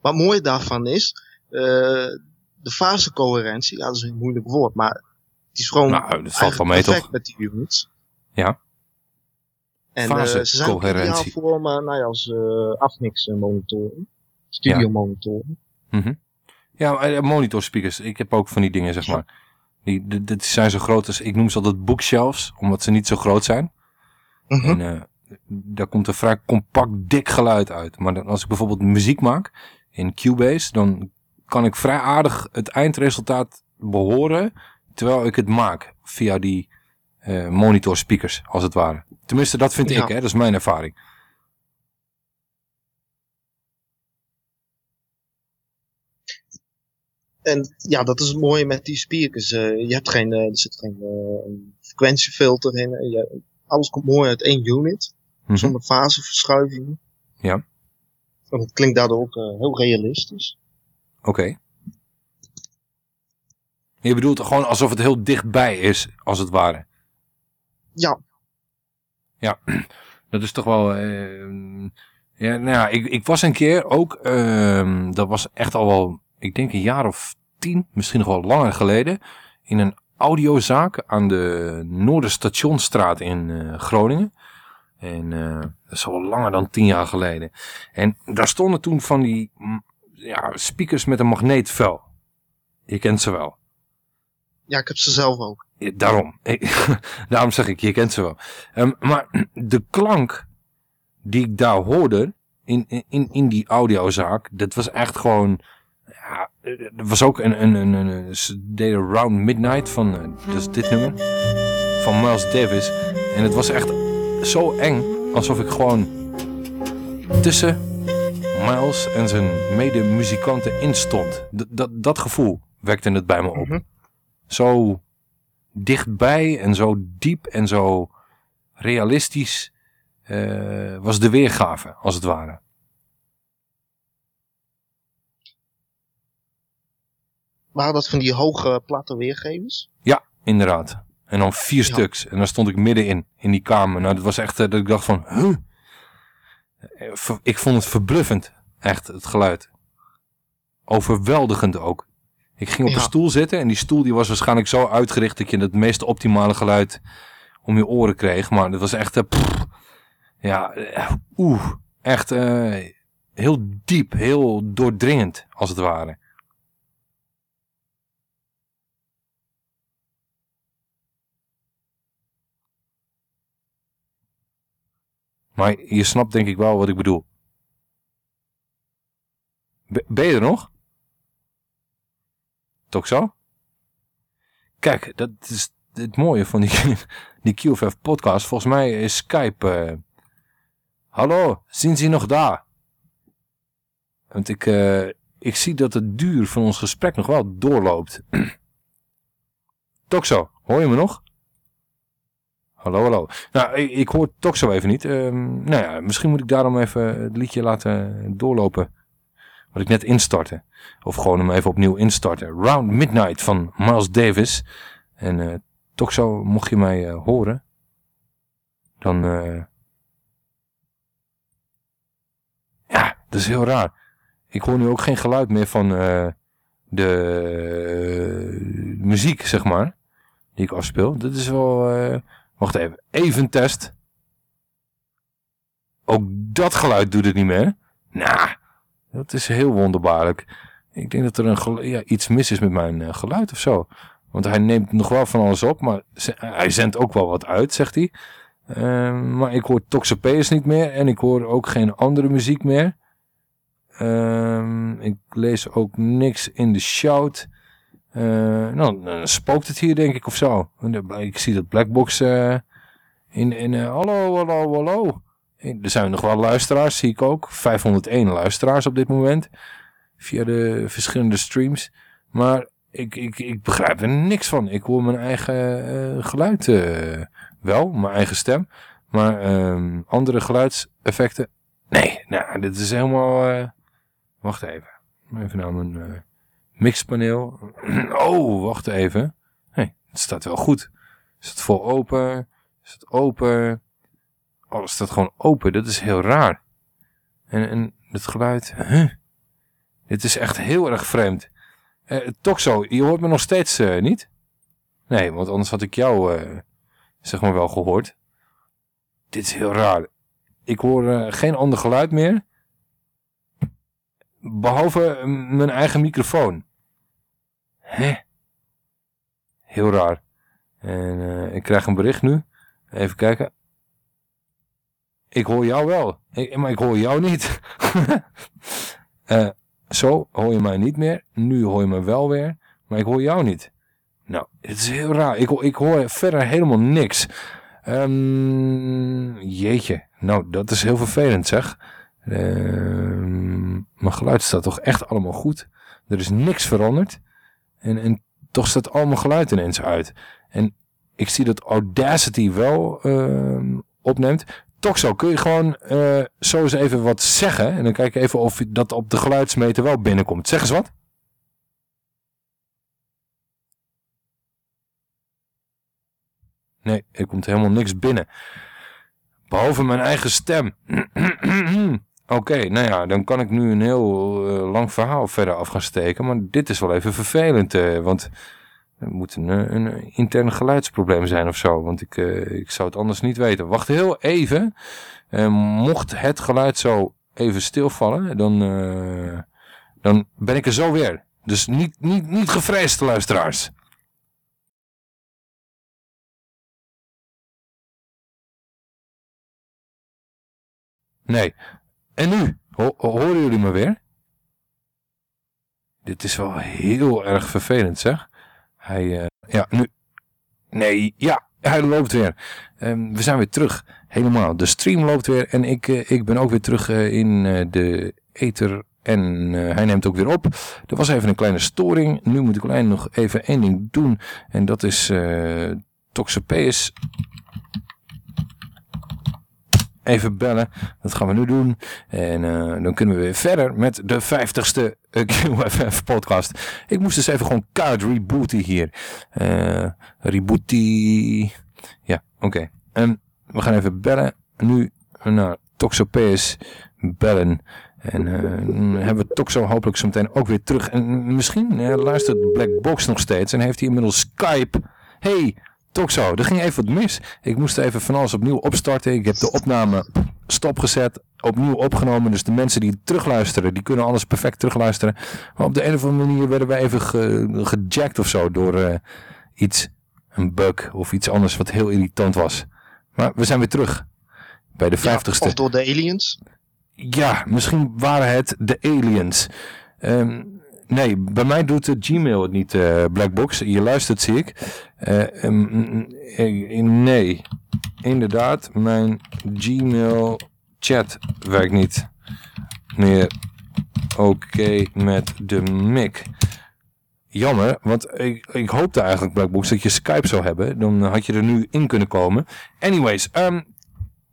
Wat het mooie daarvan is, eh, de fasecoherentie, ja, dat is een moeilijk woord, maar het is gewoon Nou, dat valt wel mee, perfect toch? met die units. Ja. En eh, ze zijn ideaal voor maar, nou ja, als uh, afmixmonitoren, studiomonitoren. Mhm. Ja, maar, eh, monitor speakers. Ik heb ook van die dingen, zeg maar. Die, die zijn zo groot als, ik noem ze altijd bookshelves, omdat ze niet zo groot zijn. Mhm. En eh, daar komt een vrij compact dik geluid uit. Maar dan, als ik bijvoorbeeld muziek maak in Cubase, dan kan ik vrij aardig het eindresultaat behoren terwijl ik het maak via die eh monitor speakers, als het ware. Tenminste, dat vind Ja. ik, hè? dat is mijn ervaring. En ja, dat is het mooie met die speakers. Eh, je hebt geen, eh, er zit geen eh, frequentiefilter in. Je- alles komt mooi uit één unit. Mhm. Zonder faseverschuivingen. Ja, En het klinkt daardoor ook heel realistisch. oké. Je bedoelt gewoon alsof het heel dichtbij is, als het ware. Ja, Ja, dat is toch wel... ja, nou ja, ik, ik was een keer ook... ehm, dat was echt al wel, ik denk een jaar of tien, misschien nog wel langer geleden... in een audiozaak aan de Noorderstationstraat in eh, Groningen. En eh, dat is al langer dan tien jaar geleden. En daar stonden toen van die mm, ja, speakers met een magneetvel. Je kent ze wel. ja, ik heb ze zelf ook. Ja, daarom. Daarom zeg ik, je kent ze wel. Ehm, maar de klank die ik daar hoorde in, in, in die audiozaak, dat was echt gewoon... Ja, er was ook een, een, een, een, ze deden Round Midnight van, eh, dus dit nummer, van Miles Davis. En het was echt zo eng, alsof ik gewoon tussen Miles en zijn medemuzikanten instond. D dat, dat gevoel wekte het bij me op. Zo dichtbij en zo diep en zo realistisch eh, was de weergave, als het ware. Waren dat van die hoge platte weergevers? Ja, inderdaad. En dan vier stuks. En dan stond ik middenin, in die kamer. Nou, dat was echt eh, dat ik dacht van, huh? Eh, Ik vond het verbluffend, echt, het geluid. Overweldigend ook. Ik ging op Ja. een stoel zitten en die stoel die was waarschijnlijk zo uitgericht dat je het meest optimale geluid om je oren kreeg. Maar dat was echt, eh, pff, ja, eh, oeh, echt heel diep, heel doordringend, als het ware. Maar je snapt denk ik wel wat ik bedoel. Be- ben je er nog? Toch zo? Kijk, dat is het mooie van die, die QFF podcast. Volgens mij is Skype... eh, Hallo, zijn ze nog daar? Want ik, eh, ik zie dat het duur van ons gesprek nog wel doorloopt. Toxo, hoor je me nog? Hallo, hallo. Nou, ik, ik hoor Toxo even niet. Ehm, nou ja, misschien moet ik daarom even het liedje laten doorlopen. Wat ik net instartte. Of gewoon hem even opnieuw instarten. Round Midnight van Miles Davis. En eh Toxo, mocht je mij eh, horen, dan... eh, ja, dat is heel raar. Ik hoor nu ook geen geluid meer van de muziek, zeg maar. Die ik afspeel. Dat is wel... wacht even. Even test. Ook dat geluid doet het niet meer. Nou, dat is heel wonderbaarlijk. Ik denk dat er een ja, iets mis is met mijn eh, geluid of zo. Want hij neemt nog wel van alles op, maar hij zendt ook wel wat uit, zegt hij. Ehm, maar ik hoor Toxopeus niet meer en ik hoor ook geen andere muziek meer. Ehm, ik lees ook niks in de shout. Eh, nou, dan spookt het hier denk ik of zo. Er- Ik zie dat Blackbox eh, in... in eh, hallo, hallo, hallo. Er zijn nog wel luisteraars, zie ik ook. 501 luisteraars op dit moment. Via de verschillende streams. Maar ik, ik, ik begrijp er niks van. Ik hoor mijn eigen eh, geluid eh, wel, mijn eigen stem. Maar ehm, andere geluidseffecten, nee. Nou, dit is helemaal... eh, wacht even. Even naar mijn eh, mixpaneel. oh, wacht even. Nee, het staat wel goed. Is het vol open? Is het open? Alles staat gewoon open. Dat is heel raar. En, en het geluid... Huh? Dit is echt heel erg vreemd. Eh, toch zo, je hoort me nog steeds eh, niet? Nee, want anders had ik jou eh, zeg maar wel gehoord. Dit is heel raar. Ik hoor eh, geen ander geluid meer. Behalve eh, mijn eigen microfoon. Hè? Heel raar. En eh, ik krijg een bericht nu. Even kijken. ik hoor jou wel. Ik, maar ik hoor jou niet. Eh, zo hoor je mij niet meer. Nu hoor je me wel weer. Maar ik hoor jou niet. Nou, het is heel raar. Ik, ik hoor verder helemaal niks. Ehm, jeetje. Nou, dat is heel vervelend zeg. Ehm, mijn geluid staat toch echt allemaal goed. Er is niks veranderd. En, en toch staat al mijn geluid ineens uit. En ik zie dat Audacity wel ehm, opneemt. Toch zo, kun je gewoon eh, zo eens even wat zeggen. En dan kijk even of dat op de geluidsmeter wel binnenkomt. Zeg eens wat. Nee, er komt helemaal niks binnen. Behalve mijn eigen stem. Oké, nou ja, dan kan ik nu een heel eh, lang verhaal verder af gaan steken. Maar dit is wel even vervelend. eh, want er moet een, een intern geluidsprobleem zijn of zo. Want ik, eh, ik zou het anders niet weten. Wacht heel even. Mocht het geluid zo even stilvallen, dan, dan ben ik er zo weer. Dus niet, niet, niet gevreesd, luisteraars. Nee. En nu? Ho- horen jullie me weer? Dit is wel heel erg vervelend, zeg. Hij, eh, ja, nu... Nee, ja, hij loopt weer. Ehm, we zijn weer terug. Helemaal. De stream loopt weer en ik, eh, ik ben ook weer terug eh, in de ether. En hij neemt ook weer op. Er was even een kleine storing. Nu moet ik alleen nog even één ding doen. En dat is eh Toxopeus even bellen. Dat gaan we nu doen. En eh, dan kunnen we weer verder met de 50ste eh, QFF podcast. Ik moest dus even gewoon kaart rebooten hier. Eh rebootie. Ja, oké. En we gaan even bellen. Nu naar Toxopeus bellen. En dan hebben we Toxo hopelijk zo meteen ook weer terug. En misschien luistert Black Box nog steeds en heeft hij inmiddels Skype. Hey, Toxo, er ging even wat mis. Ik moest even van alles opnieuw opstarten. Ik heb de opname stopgezet, opnieuw opgenomen. Dus de mensen die terugluisteren, die kunnen alles perfect terugluisteren. Maar op de een of andere manier werden wij even ge, gejackt of zo door eh, iets, een bug of iets anders wat heel irritant was. Maar we zijn weer terug bij de vijftigste. Of door de aliens. Ja, misschien waren het de aliens. Ehm, nee, bij mij doet de Gmail het niet, eh, Blackbox. Je luistert, zie ik. Eh, ehm, mm, eh, nee, inderdaad, mijn Gmail chat werkt niet meer oké met de mic. Jammer, want ik, ik hoopte eigenlijk, Blackbox, dat je Skype zou hebben. Dan had je er nu in kunnen komen. Anyways, ehm,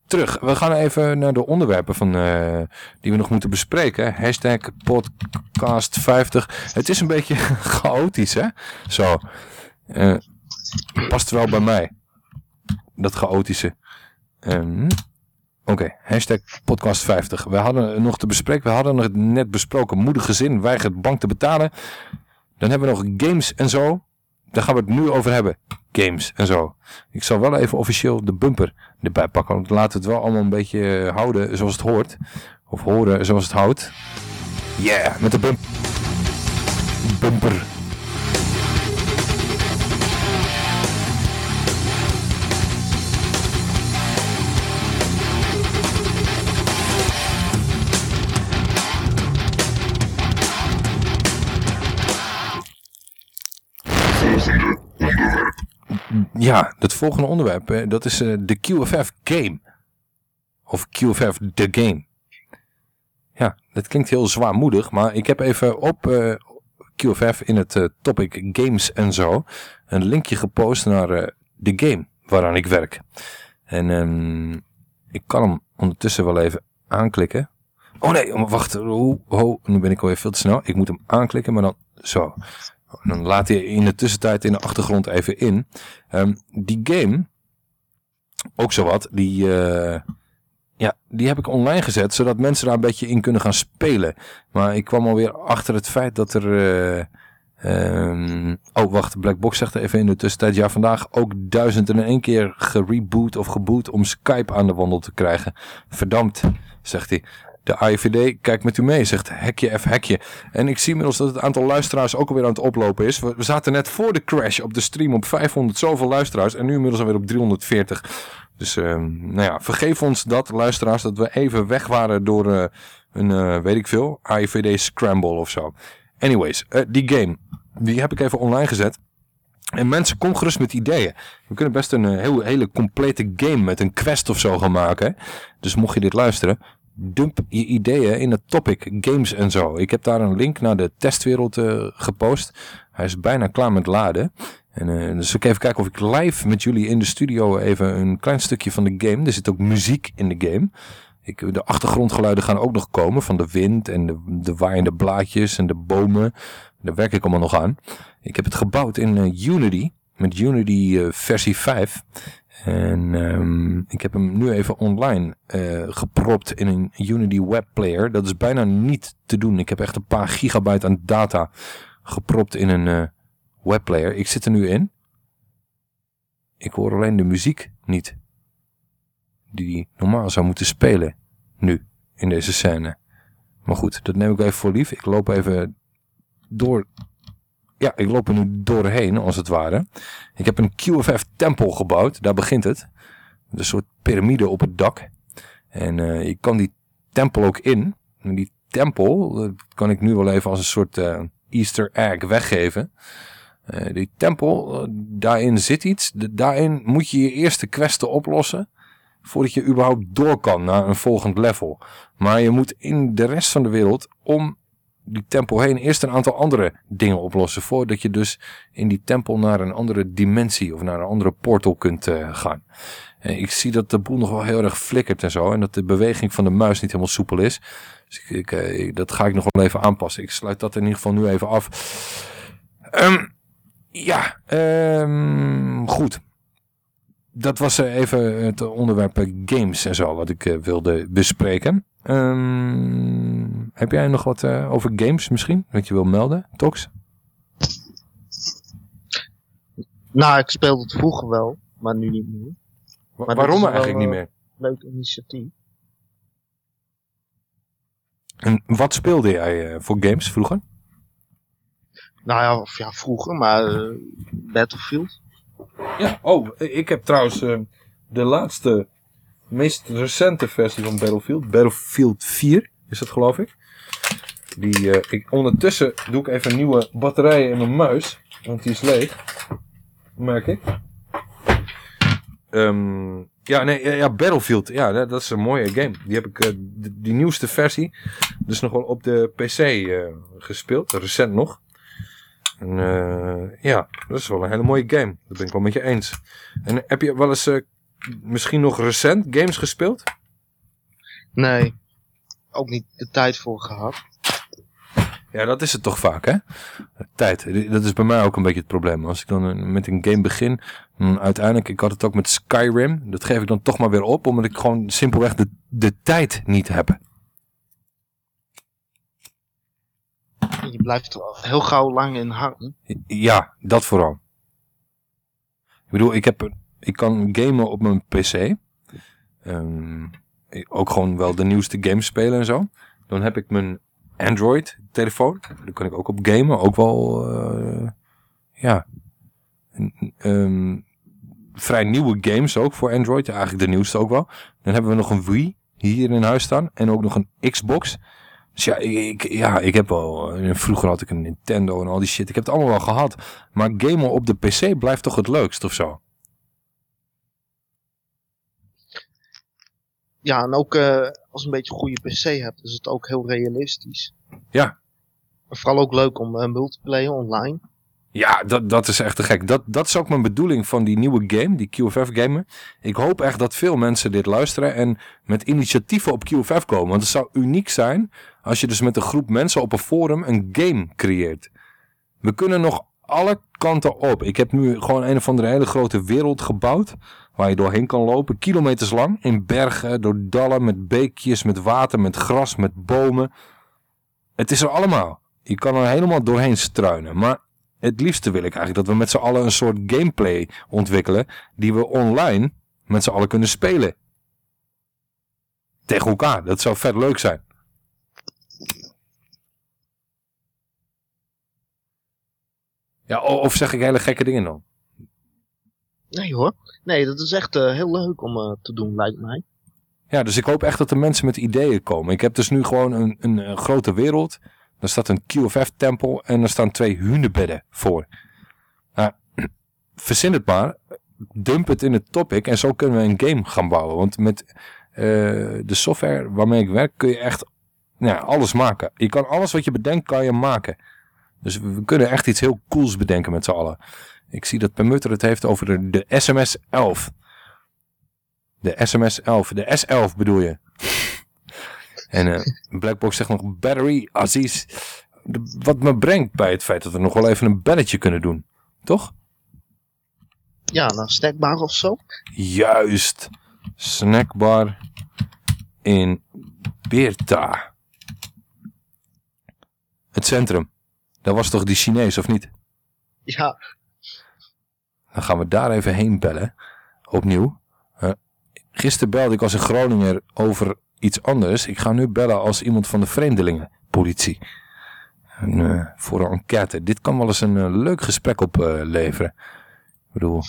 terug. We gaan even naar de onderwerpen van, eh, die we nog moeten bespreken. Hashtag podcast 50. Het is een beetje chaotisch, hè? Zo. Eh, past wel bij mij. Dat chaotische. Ehm, Oké, hashtag podcast 50. We hadden nog te bespreken. We hadden het net besproken. Moedig gezin weigert bank te betalen. Dan hebben we nog games en zo. Daar gaan we het nu over hebben. Games en zo. Ik zal wel even officieel de bumper erbij pakken. Want laten we het wel allemaal een beetje eh, houden zoals het hoort. Of horen zoals het houdt. Yeah, met de bump bumper. Ja, het volgende onderwerp, eh, dat is eh, de QFF Game. Of QFF The Game. Ja, dat klinkt heel zwaarmoedig, maar ik heb even op eh, QFF in het topic games en zo een linkje gepost naar de game waaraan ik werk. En ehm, ik kan hem ondertussen wel even aanklikken. Oh nee, wacht, oh, oh, nu ben ik alweer veel te snel. Ik moet hem aanklikken, maar dan zo. Dan laat hij in de tussentijd in de achtergrond even in. Ehm, die game, ook zowat, die, eh, ja, die heb ik online gezet, zodat mensen daar een beetje in kunnen gaan spelen. Maar ik kwam alweer achter het feit dat er... eh, ehm, oh, wacht, Blackbox zegt er even in de tussentijd. Ja, vandaag ook duizend en één keer gereboot of geboot om Skype aan de wandel te krijgen. Verdampt, zegt hij. De AIVD kijkt met u mee, zegt hekje F hekje. En ik zie inmiddels dat het aantal luisteraars ook alweer aan het oplopen is. We, zaten net voor de crash op de stream op 500 zoveel luisteraars. En nu inmiddels alweer op 340. Dus ehm, nou ja, vergeef ons dat, luisteraars, dat we even weg waren door eh, een, eh, weet ik veel, AIVD scramble of zo. Anyways, eh, die game, die heb ik even online gezet. En mensen, kom gerust met ideeën. We kunnen best een heel, hele complete game met een quest of zo gaan maken. Dus mocht je dit luisteren, dump je ideeën in het topic games en zo. Ik heb daar een link naar de testwereld eh, gepost. Hij is bijna klaar met laden. En, eh, dus ik even kijken of ik live met jullie in de studio even een klein stukje van de game. Er zit ook muziek in de game. Ik, de achtergrondgeluiden gaan ook nog komen van de wind en de, de waaiende blaadjes en de bomen. Daar werk ik allemaal nog aan. Ik heb het gebouwd in eh, Unity, met Unity versie 5. En ehm, ik heb hem nu even online eh, gepropt in een Unity webplayer. Dat is bijna niet te doen. Ik heb echt een paar gigabyte aan data gepropt in een eh, webplayer. Ik zit er nu in. Ik hoor alleen de muziek niet. Die normaal zou moeten spelen. Nu, in deze scène. Maar goed, dat neem ik even voor lief. Ik loop even door... Ja, ik loop er nu doorheen, als het ware. Ik heb een QFF-tempel gebouwd. Daar begint het. Een soort piramide op het dak. En eh, ik kan die tempel ook in. Die tempel kan ik nu wel even als een soort eh, easter egg weggeven. Eh, die tempel, eh, daarin zit iets. Daarin moet je je eerste questen oplossen. Voordat je überhaupt door kan naar een volgend level. Maar je moet in de rest van de wereld om die tempel heen eerst een aantal andere dingen oplossen. Voordat je dus in die tempel naar een andere dimensie of naar een andere portal kunt eh, gaan. Eh, ik zie dat de boel nog wel heel erg flikkert en zo. En dat de beweging van de muis niet helemaal soepel is. Dus ik, ik, eh, dat ga ik nog wel even aanpassen. Ik sluit dat in ieder geval nu even af. Ehm, ja, ehm, goed. Dat was even het onderwerp games en zo wat ik wilde bespreken. Ehm, heb jij nog wat eh, over games misschien? Wat je wil melden, Tox? Nou, ik speelde het vroeger wel, maar nu niet meer. Wa- Maar dat waarom eigenlijk niet meer? Leuk initiatief. En wat speelde jij eh, voor games vroeger? Nou ja, of ja, vroeger, maar eh, Battlefield. Ja, oh, ik heb trouwens eh, de laatste, meest recente versie van Battlefield, Battlefield 4 is dat geloof ik. Die, eh, ik, ondertussen doe ik even nieuwe batterijen in mijn muis, want die is leeg, merk ik. Ehm, ja, nee, ja, Battlefield, ja, dat, is een mooie game. Die heb ik, eh, die, nieuwste versie, dus nog wel op de PC eh, gespeeld, recent nog. En ja, dat is wel een hele mooie game. Dat ben ik wel met je eens. En heb je wel eens misschien nog recent games gespeeld? Nee, ook niet de tijd voor gehad. Ja, dat is het toch vaak, hè? Tijd. Dat is bij mij ook een beetje het probleem. Als ik dan met een game begin, dan uiteindelijk, ik had het ook met Skyrim. Dat geef ik dan toch maar weer op, omdat ik gewoon simpelweg de, de tijd niet heb. Je blijft er heel gauw lang in hangen. Ja, dat vooral. Ik bedoel, ik, heb, ik kan gamen op mijn PC. Ehm, ook gewoon wel de nieuwste games spelen en zo. Dan heb ik mijn Android telefoon. Daar kan ik ook op gamen. Ook wel, eh, ja, ehm, vrij nieuwe games ook voor Android. Eigenlijk de nieuwste ook wel. Dan hebben we nog een Wii hier in huis staan. En ook nog een Xbox. Dus ja, ik, ik- ja, ik heb wel... eh, Vroeger had ik een Nintendo en al die shit. Ik heb het allemaal wel gehad. Maar gamen op de PC blijft toch het leukst of zo? Ja, en ook eh, als je een beetje een goede PC hebt, is het ook heel realistisch. Ja. En vooral ook leuk om eh, multiplayer online. Ja, dat, dat is echt te gek. Dat, dat is ook mijn bedoeling van die nieuwe game, die QFF gamer. Ik hoop echt dat veel mensen dit luisteren en met initiatieven op QFF komen. Want het zou uniek zijn als je dus met een groep mensen op een forum een game creëert. We kunnen nog alle kanten op. Ik heb nu gewoon een of andere hele grote wereld gebouwd waar je doorheen kan lopen, kilometers lang, in bergen, door dallen, met beekjes, met water, met gras, met bomen. Het is er allemaal. Je kan er helemaal doorheen struinen, maar het liefste wil ik eigenlijk dat we met z'n allen een soort gameplay ontwikkelen die we online met z'n allen kunnen spelen. Tegen elkaar, dat zou vet leuk zijn. Ja, of zeg ik hele gekke dingen dan? Nee hoor. Nee, dat is echt eh, heel leuk om eh, te doen, lijkt mij. Ja, dus ik hoop echt dat er mensen met ideeën komen. Ik heb dus nu gewoon een, een, eh, grote wereld. Daar staat een QFF-tempel en er staan twee hunebedden voor. Nou, verzin het maar. Dump het in het topic en zo kunnen we een game gaan bouwen. Want met de software waarmee ik werk kun je echt nou alles maken. Je kan alles wat je bedenkt, kan je maken. Dus we kunnen echt iets heel cools bedenken met z'n allen. Ik zie dat Permutter het heeft over de, de SMS 11. De SMS 11. De S11 bedoel je. En eh, Blackbox zegt nog battery Aziz. De- wat me brengt bij het feit dat we nog wel even een belletje kunnen doen. Toch? Ja, naar snackbar of zo. Juist. Snackbar in Beerta. Het centrum. Dat was toch die Chinees of niet? Ja, Dan gaan we daar even heen bellen. Opnieuw. Eh, gisteren belde ik als een Groninger over iets anders. Ik ga nu bellen als iemand van de vreemdelingenpolitie. En, eh, voor een enquête. Dit kan wel eens een eh, leuk gesprek opleveren. ik bedoel,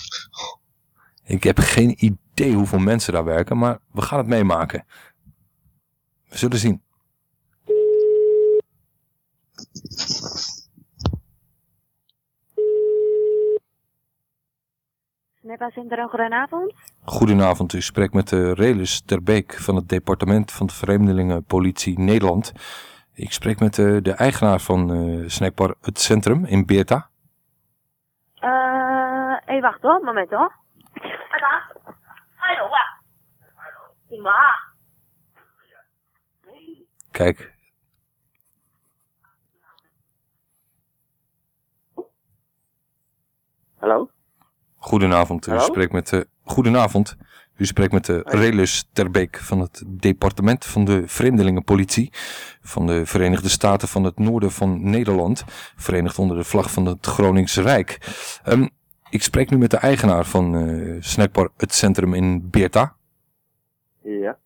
ik heb geen idee hoeveel mensen daar werken, maar we gaan het meemaken. We zullen zien. Center, een goedenavond. Goedenavond, u spreekt met de Relis Terbeek van het departement van de Vreemdelingenpolitie Nederland. Ik spreek met de, de eigenaar van eh Snackbar Het Centrum in Beerta. Eh, even wachten hoor, moment hoor. Hallo, Ma. Kijk. Hallo? Goedenavond, u Hallo? spreekt met de... Goedenavond, u spreekt met de Relis Terbeek van het departement van de Vreemdelingenpolitie van de Verenigde Staten van het noorden van Nederland, verenigd onder de vlag van het Groningse Rijk. Ehm, ik spreek nu met de eigenaar van eh Snackbar Het Centrum in Beerta. Ja.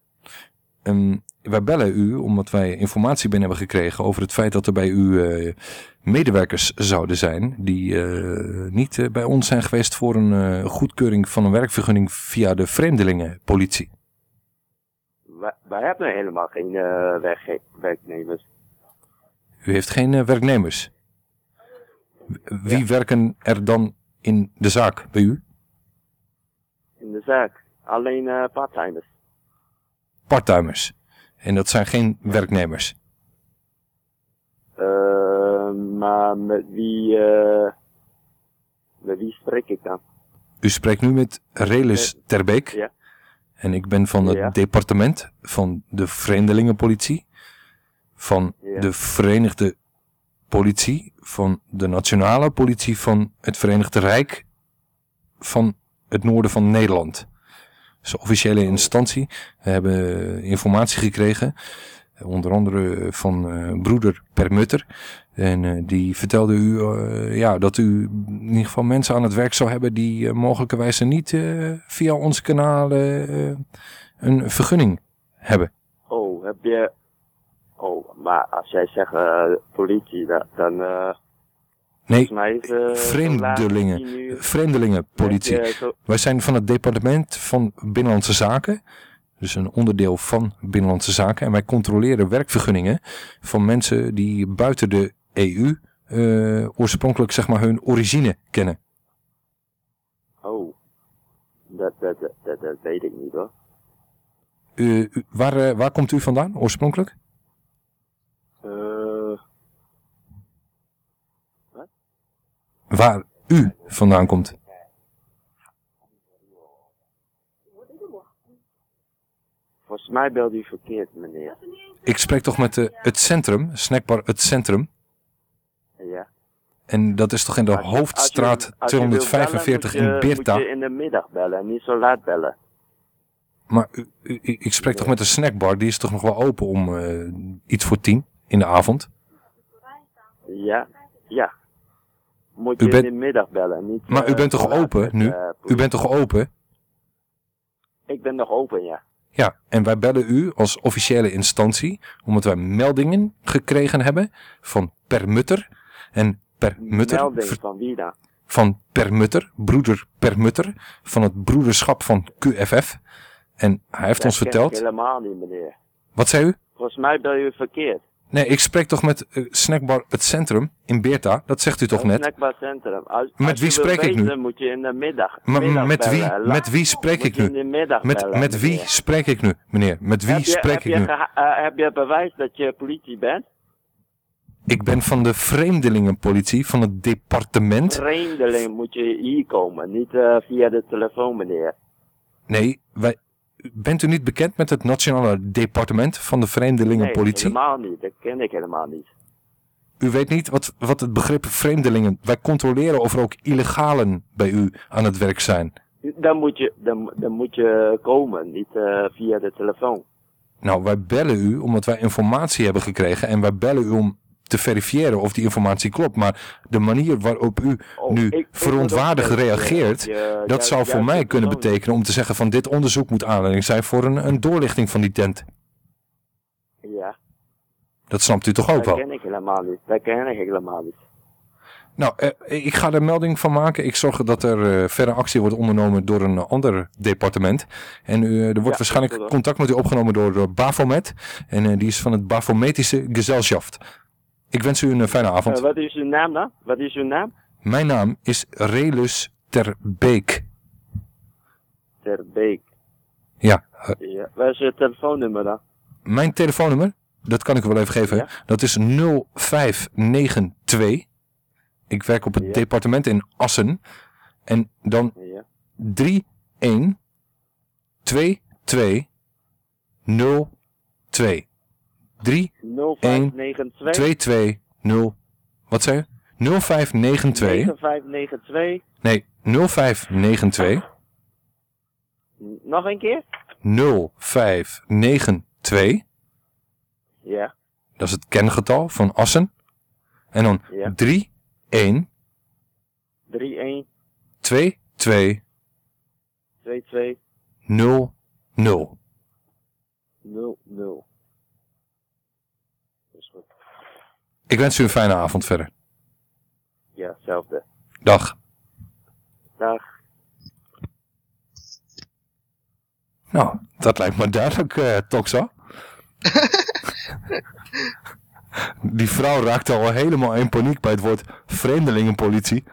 Ehm, wij bellen u omdat wij informatie binnen hebben gekregen over het feit dat er bij u eh, medewerkers zouden zijn die eh, niet eh, bij ons zijn geweest voor een goedkeuring van een werkvergunning via de vreemdelingenpolitie. Wij, wij hebben helemaal geen werkge- werknemers. U heeft geen werknemers. Wie werken er dan in de zaak bij u? In de zaak. Alleen parttimers. Parttimers. En dat zijn geen werknemers. Eh, maar met wie, eh, met wie spreek ik dan? U spreekt nu met Relis Terbeek. Ja. En ik ben van het Ja. departement van de Vreemdelingenpolitie. Van Ja. de Verenigde Politie. Van de Nationale Politie van het Verenigde Rijk. Van het noorden van Nederland. Dus officiële instantie. We hebben informatie gekregen. eh, Onder andere van eh, broeder Permutter. En eh, die vertelde u eh, ja, dat u in ieder geval mensen aan het werk zou hebben die mogelijkerwijs niet eh, via kanalen eh, een vergunning hebben. Oh, heb je... Oh, maar als jij zegt eh, politie, dan... eh, Nee, mij is, eh, vreemdelingen. nu- Vreemdelingenpolitie. Zo- Wij zijn van het departement van Binnenlandse Zaken. Dus een onderdeel van Binnenlandse Zaken. En wij controleren werkvergunningen van mensen die buiten de EU eh, oorspronkelijk zeg maar hun origine kennen. Oh, dat, dat, dat, dat, weet ik niet hoor. U- u- waar, eh, waar komt u vandaan oorspronkelijk? Eh, Waar u vandaan komt? volgens mij belt u verkeerd, meneer. Ik spreek toch met de, het centrum, snackbar het centrum. Ja. En dat is toch in de hoofdstraat Als je wilt 245 bellen, in Beerta. Moet je in de middag bellen, en niet zo laat bellen. Maar u, u- u- ik spreek toch met een snackbar, die is toch nog wel open om eh, iets voor tien in de avond? Ja, ja. Moet je bent- in de middag bellen, niet Maar u eh, bent toch open met, nu? eh, U bent toch open? Ik ben nog open, ja. Ja, en wij bellen u als officiële instantie, omdat wij meldingen gekregen hebben van Permutter. En Permutter. Melding van wie dan? Van Permutter, broeder Permutter, van het broederschap van QFF. En hij heeft Dat ons verteld... helemaal niet, meneer. Wat zei u? Volgens mij ben u verkeerd. Nee, ik spreek toch met eh, Snackbar Het Centrum in Beerta. Dat zegt u toch net? Snackbar Centrum. Als, Met als wie spreek ik nu? moet je in de middag, met wie, bellen. met wie spreek ik nu? Met, bellen, met wie meneer. spreek ik nu, meneer? Met wie je, spreek ik nu? eh, heb je bewijs dat je politie bent? Ik ben van de vreemdelingenpolitie, van het departement. Vreemdeling moet je hier komen, niet eh, via de telefoon, meneer. Nee, wij, bent u niet bekend met het Nationale Departement van de Nee, Vreemdelingenpolitie? helemaal niet. Dat ken ik helemaal niet. U weet niet wat, wat het begrip vreemdelingen... Wij controleren of er ook illegalen bij u aan het werk zijn. Dan moet je, dan, dan moet je komen, niet eh, via de telefoon. Nou, wij bellen u omdat wij informatie hebben gekregen... en wij bellen u om te verifiëren of die informatie klopt. Maar de manier waarop u nu ik- verontwaardigd dat je- reageert... je- dat zou voor mij kunnen betekenen om te zeggen van... dit onderzoek moet aanleiding zijn voor een, een doorlichting van die tent. Ja, Dat snapt u toch ook dat wel? ken ik helemaal niet. Dat ken ik helemaal niet. Nou, eh, ik ga er melding van maken. Ik zorg dat er eh, verder actie wordt ondernomen door een ander departement. En u, eh, er wordt Ja, waarschijnlijk dat contact met u opgenomen door eh, Bafomet. En eh, die is van het Bafometische Gesellschaft. Ik wens u een eh, fijne avond. Eh, wat is uw naam dan? Wat is uw naam? Mijn naam is Relus Terbeek. Ter Beek. Ja, eh, Ja. Waar is je telefoonnummer dan? mijn telefoonnummer, dat kan ik u wel even geven. Dat is 0592. Ik werk op het departement in Assen. En dan Ja. 31 22 02. 0592. 220. 0 Wat zei je? 0592. 0592. Nee, 0592 Nog een keer? 0592 Ja. Dat is het kengetal van Assen. En dan ja. 3 1 3 1 2 2 2 2 0 0 0 0 Ik wens u een fijne avond verder. Ja, hetzelfde. Dag. Dag. Nou, dat lijkt me duidelijk, eh Toxa. Die vrouw raakte al helemaal in paniek bij het woord vreemdelingenpolitie.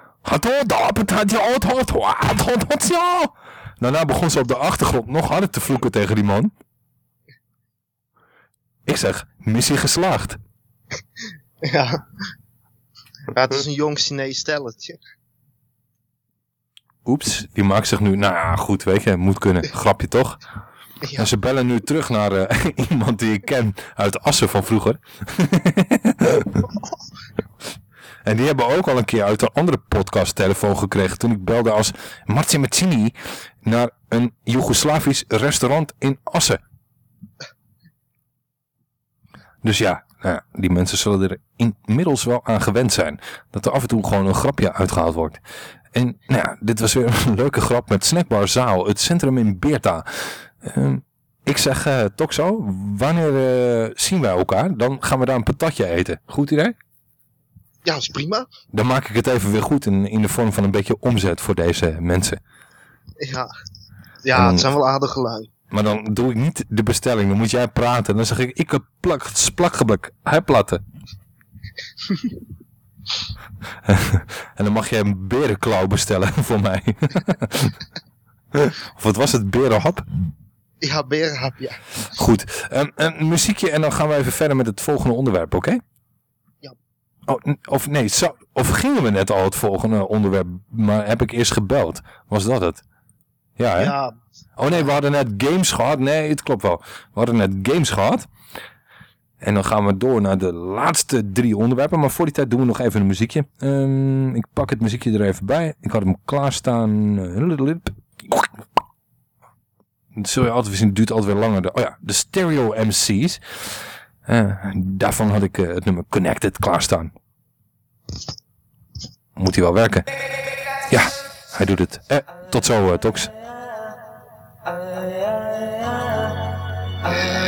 Daarna begon ze op de achtergrond nog harder te vloeken tegen die man. Ik zeg, missie geslaagd. Ja. ja, het is een jong Chinees stelletje. Oeps, die maakt zich nu, nou ja, goed, weet je, moet kunnen. Grapje toch? En ze bellen nu terug naar eh, iemand die ik ken uit Assen van vroeger. en die hebben ook al een keer uit een andere podcast telefoon gekregen toen ik belde als Marci Mazzini naar een Joegoslavisch restaurant in Assen. Dus ja, nou ja, die mensen zullen er inmiddels wel aan gewend zijn. Dat er af en toe gewoon een grapje uitgehaald wordt. En nou ja, dit was weer een leuke grap met Snackbar Zaal, het centrum in Beerta. Ehm, ik zeg, eh Toxo, wanneer eh, zien wij elkaar? Dan gaan we daar een patatje eten. Goed idee? Ja, is prima. Dan maak ik het even weer goed in, in de vorm van een beetje omzet voor deze mensen. Ja, ja het zijn wel aardige lui. Maar dan doe ik niet de bestelling, dan moet jij praten. Dan zeg ik, ik heb plak, splakgeblak, hij platte. en dan mag jij een berenklauw bestellen voor mij. of wat was het, berenhap? Ja, berenhap, ja. Goed, Ehm, een muziekje en dan gaan we even verder met het volgende onderwerp, oké? Ja. Oh, of nee, zo, of gingen we net al het volgende onderwerp, maar heb ik eerst gebeld? Was dat het? Ja, hè? Ja. Oh nee, we hadden net games gehad. Nee, het klopt wel. We hadden net games gehad. En dan gaan we door naar de laatste drie onderwerpen. Maar voor die tijd doen we nog even een muziekje. Ehm, ik pak het muziekje er even bij. Ik had hem klaarstaan. Dat zul je altijd zien. Het duurt altijd weer langer. Oh ja, de Stereo MC's. Eh, daarvan had ik eh, het nummer Connected klaarstaan. Moet hij wel werken? Ja, hij doet het. Eh, tot zo, Tox. yeah,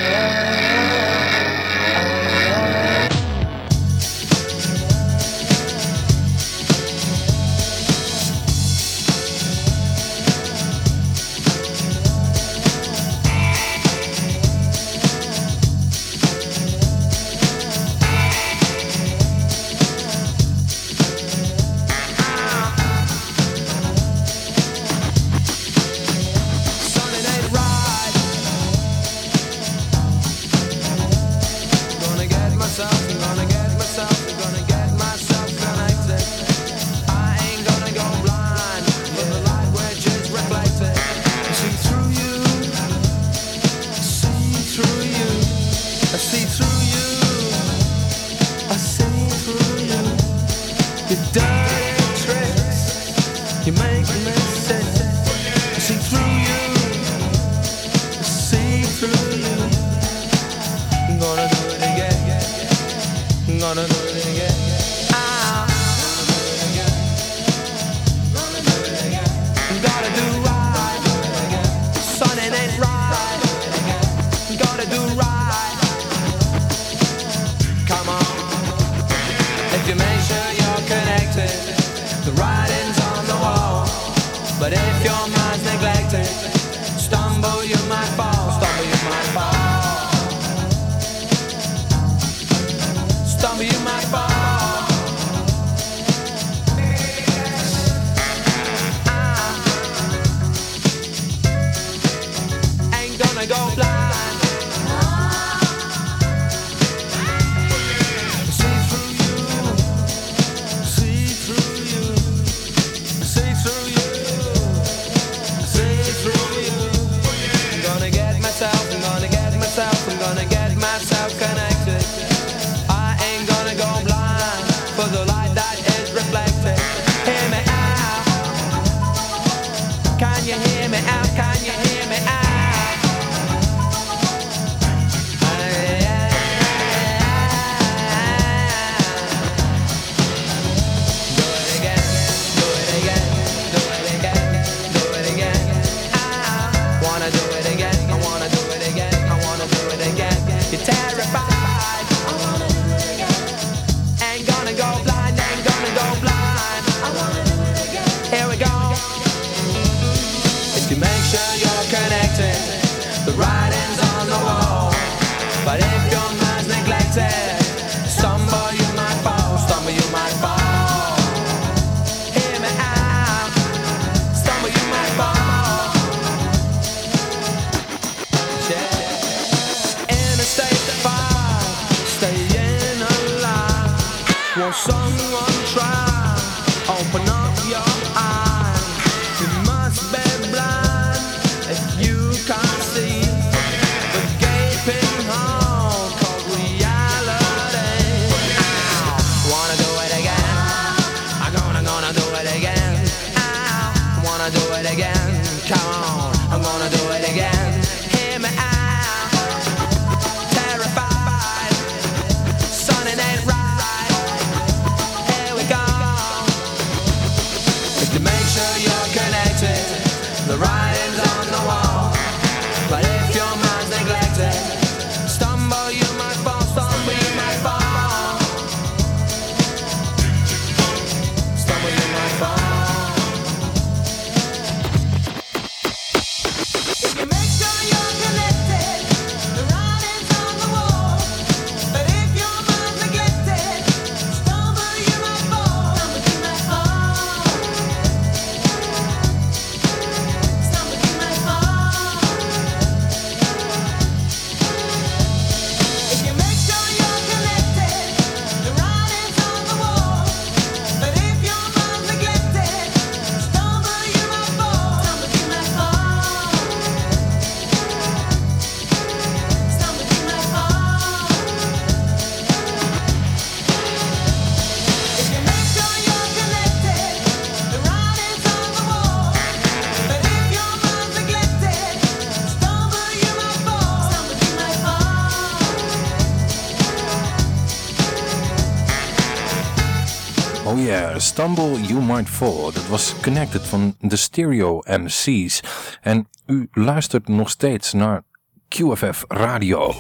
Stumble You Might Fall. Dat was Connected van de Stereo MC's. En u luistert nog steeds naar QFF Radio.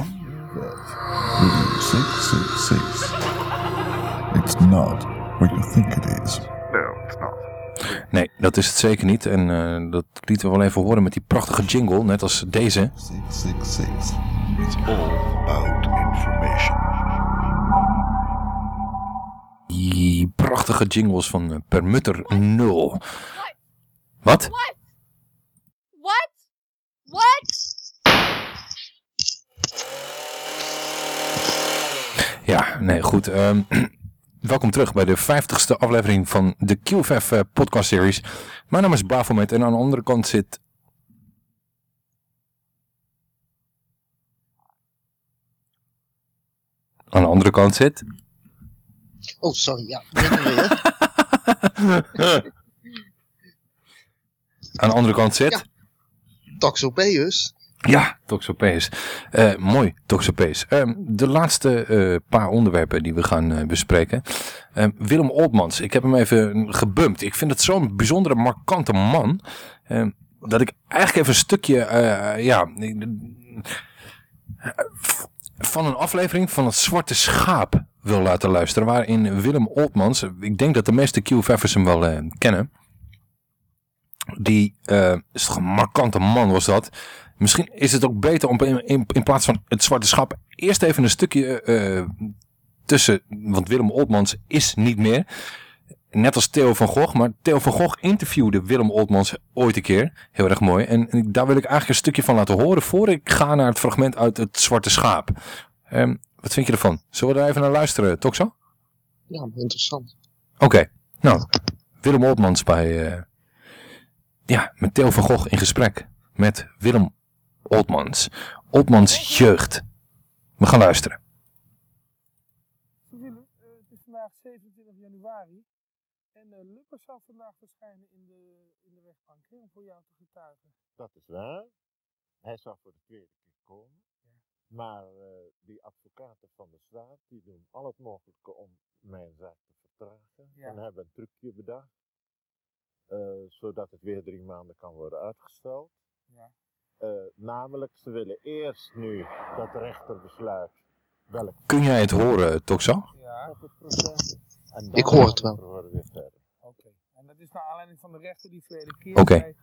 666. It's not what you think it is. No, it's not. Nee, dat is het zeker niet. En eh, dat lieten we wel even horen met die prachtige jingle, net als deze. 666. It's all about information die prachtige jingles van eh, Permutter 0. Wat? Wat? Wat? Ja, nee, goed. Ehm, welkom terug bij de 50ste aflevering van de QFF eh, podcast series. Mijn naam is Bafomet en aan de andere kant zit... Aan de andere kant zit... Oh, sorry, ja. Aan de andere kant zit... Toxopeus. Ja, Toxopeus. Eh mooi, Toxopeus. Ehm, de laatste eh, paar onderwerpen die we gaan eh, bespreken. Ehm, Willem Oltmans, ik heb hem even gebumpt. Ik vind het zo'n bijzondere, markante man. ehm, dat ik eigenlijk even een stukje, ja, van een aflevering van het Zwarte Schaap wil laten luisteren. Waarin Willem Oltmans, ik denk dat de meeste Q-Veffers hem wel eh, kennen. Die eh, is een markante man was dat. Misschien is het ook beter om in, in, plaats van het zwarte schap eerst even een stukje eh, tussen, want Willem Oltmans is niet meer. Net als Theo van Gogh, maar Theo van Gogh interviewde Willem Oltmans ooit een keer. Heel erg mooi. En, en daar wil ik eigenlijk een stukje van laten horen voor ik ga naar het fragment uit het zwarte schaap. Ehm, wat vind je ervan? Zullen we daar even naar luisteren, Toxo? Ja, interessant. Oké, nou, Willem Oltmans bij, eh, ja, met Theo van Gogh in gesprek met Willem Oltmans. Oltmans jeugd. We gaan luisteren. Willem, eh, het is vandaag 27 januari en uh, Luppers zal vandaag verschijnen in de, in de rechtbank hè, om voor jou te getuigen. Dat is waar. Hij zal voor de tweede keer komen. Maar eh, die advocaten van de staat die doen al het mogelijke om mijn zaak te vertragen. Ja. En hebben een trucje bedacht. eh, zodat het weer drie maanden kan worden uitgesteld. Ja. Eh, namelijk, ze willen eerst nu dat de rechter besluit welk Kun jij het horen, Toxo? Ja. op het proces. En Ik hoor het we wel. verhoren weer verder. Oké, en dat is naar aanleiding van de rechter die verleden keer Oké. zei,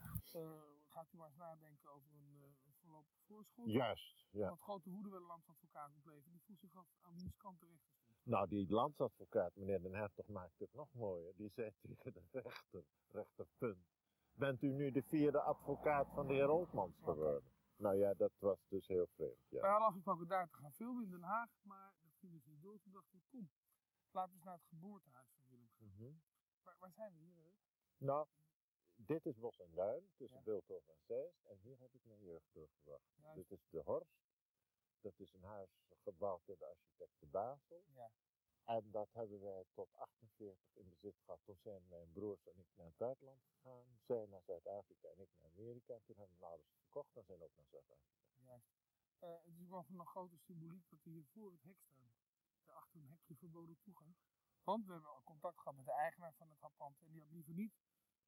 gaat u maar eens nadenken over een uh, voorlopig voorschot. Juist, ja. Want grote woede bij de landsadvocaat gebleven. Die vroeg zich af aan wiens kant de rechter stond. Nou, die landsadvocaat, meneer Den Hertog, maakt het nog mooier. Die zei tegen de rechter, rechter punt. Bent u nu de vierde advocaat van de heer Oltmans geworden? Nou ja, dat was dus heel vreemd, ja. Wij hadden afgesproken daar te gaan filmen in Den Haag, maar dat ging dus niet door. Toen dacht ik, kom, laten we eens naar het geboortehuis van Willem gaan. Mhm. Waar, waar zijn we hier? Nou, dit is Bos en Duin, tussen Beeldhoven en Zeist. En hier heb ik mijn jeugd doorgebracht. Dit is de Horst. Dat is een huis gebouwd door de architect de Basel. Ja. En dat hebben wij tot 48 in bezit gehad. Toen zijn mijn broers en ik naar het buitenland gegaan. Zij naar Zuid-Afrika en ik naar Amerika. Toen hebben we alles verkocht en zijn ook naar Zuid-Afrika. Juist. Eh, het is wel van een grote symboliek dat we hier voor het hek staan. Daarachter een hekje verboden toegang. Want we hebben al contact gehad met de eigenaar van het pand. En die had liever niet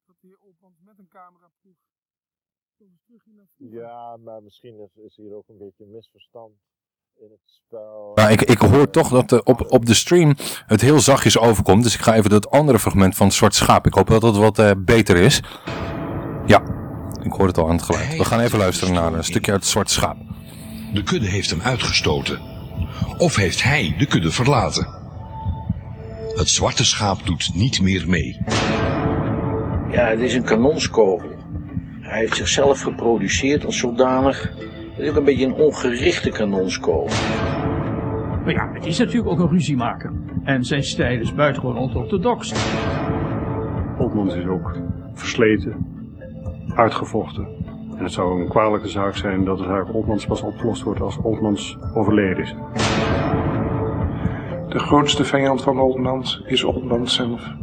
dat de heer met een camera proef. Kom eens terug hier naar voren. Ja, maar misschien is, is hier ook een beetje een misverstand in het spel. Nou, ik, ik hoor toch dat op, op de stream het heel zachtjes overkomt. Dus ik ga even dat andere fragment van het zwarte schaap. Ik hoop dat het wat eh, beter is. Ja, ik hoor het al aan het geluid. We gaan even luisteren naar een stukje uit het zwarte schaap. De kudde heeft hem uitgestoten. Of heeft hij de kudde verlaten? Het zwarte schaap doet niet meer mee. Ja, het is een kanonskogel. Hij heeft zichzelf geproduceerd als zodanig. Het is ook een beetje een ongerichte kanonskogel. Maar ja, het is natuurlijk ook een ruziemaker. En zijn stijl is buitengewoon onorthodox. Oltmans is ook versleten, uitgevochten. En het zou een kwalijke zaak zijn dat de zaak Oltmans pas opgelost wordt als Oltmans overleden is. De grootste vijand van Oltmans is Oltmans zelf.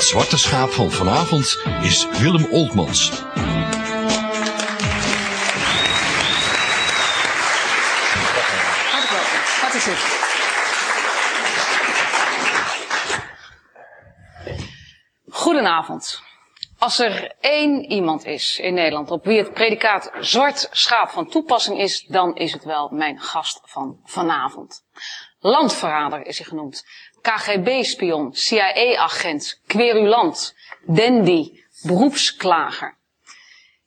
Het zwarte schaap van vanavond is Willem Oltmans. Goedenavond. Als er één iemand is in Nederland op wie het predicaat zwart schaap van toepassing is, dan is het wel mijn gast van vanavond. Landverrader is hij genoemd. KGB-spion, CIA-agent, querulant, dandy, beroepsklager.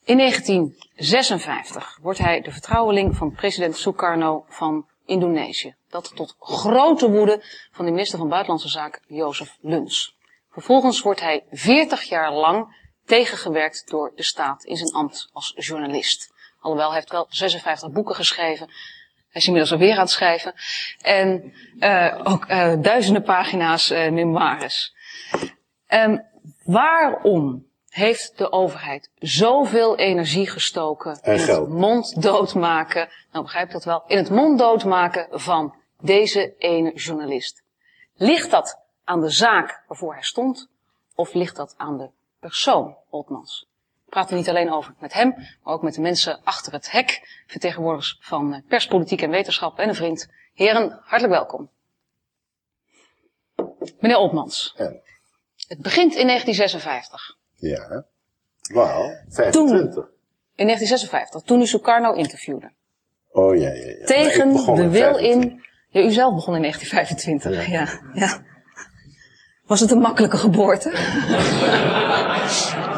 In 1956 wordt hij de vertrouweling van president Sukarno van Indonesië. Dat tot grote woede van de minister van Buitenlandse Zaken, Jozef Luns. Vervolgens wordt hij 40 jaar lang tegengewerkt door de staat in zijn ambt als journalist. Alhoewel, hij heeft wel 56 boeken geschreven. Hij is inmiddels alweer aan het schrijven. En uh, ook uh, duizenden pagina's uh, memoires. Um, waarom heeft de overheid zoveel energie gestoken En in het geld. monddood maken, nou begrijp je dat wel, in het monddood maken van deze ene journalist. Ligt dat aan de zaak waarvoor hij stond, of ligt dat aan de persoon Oltmans? Praat er niet alleen over met hem, maar ook met de mensen achter het hek, vertegenwoordigers van eh, pers, politiek en wetenschap en een vriend. Heren, hartelijk welkom. Meneer Oltmans, het begint in 1956. Ja. Wauw, 25. In 1956, toen u Sukarno interviewde. Oh ja, ja, ja. Tegen begon de wil 25. in. Ja, u zelf begon in 1925. Ja. Ja, Was het een makkelijke geboorte?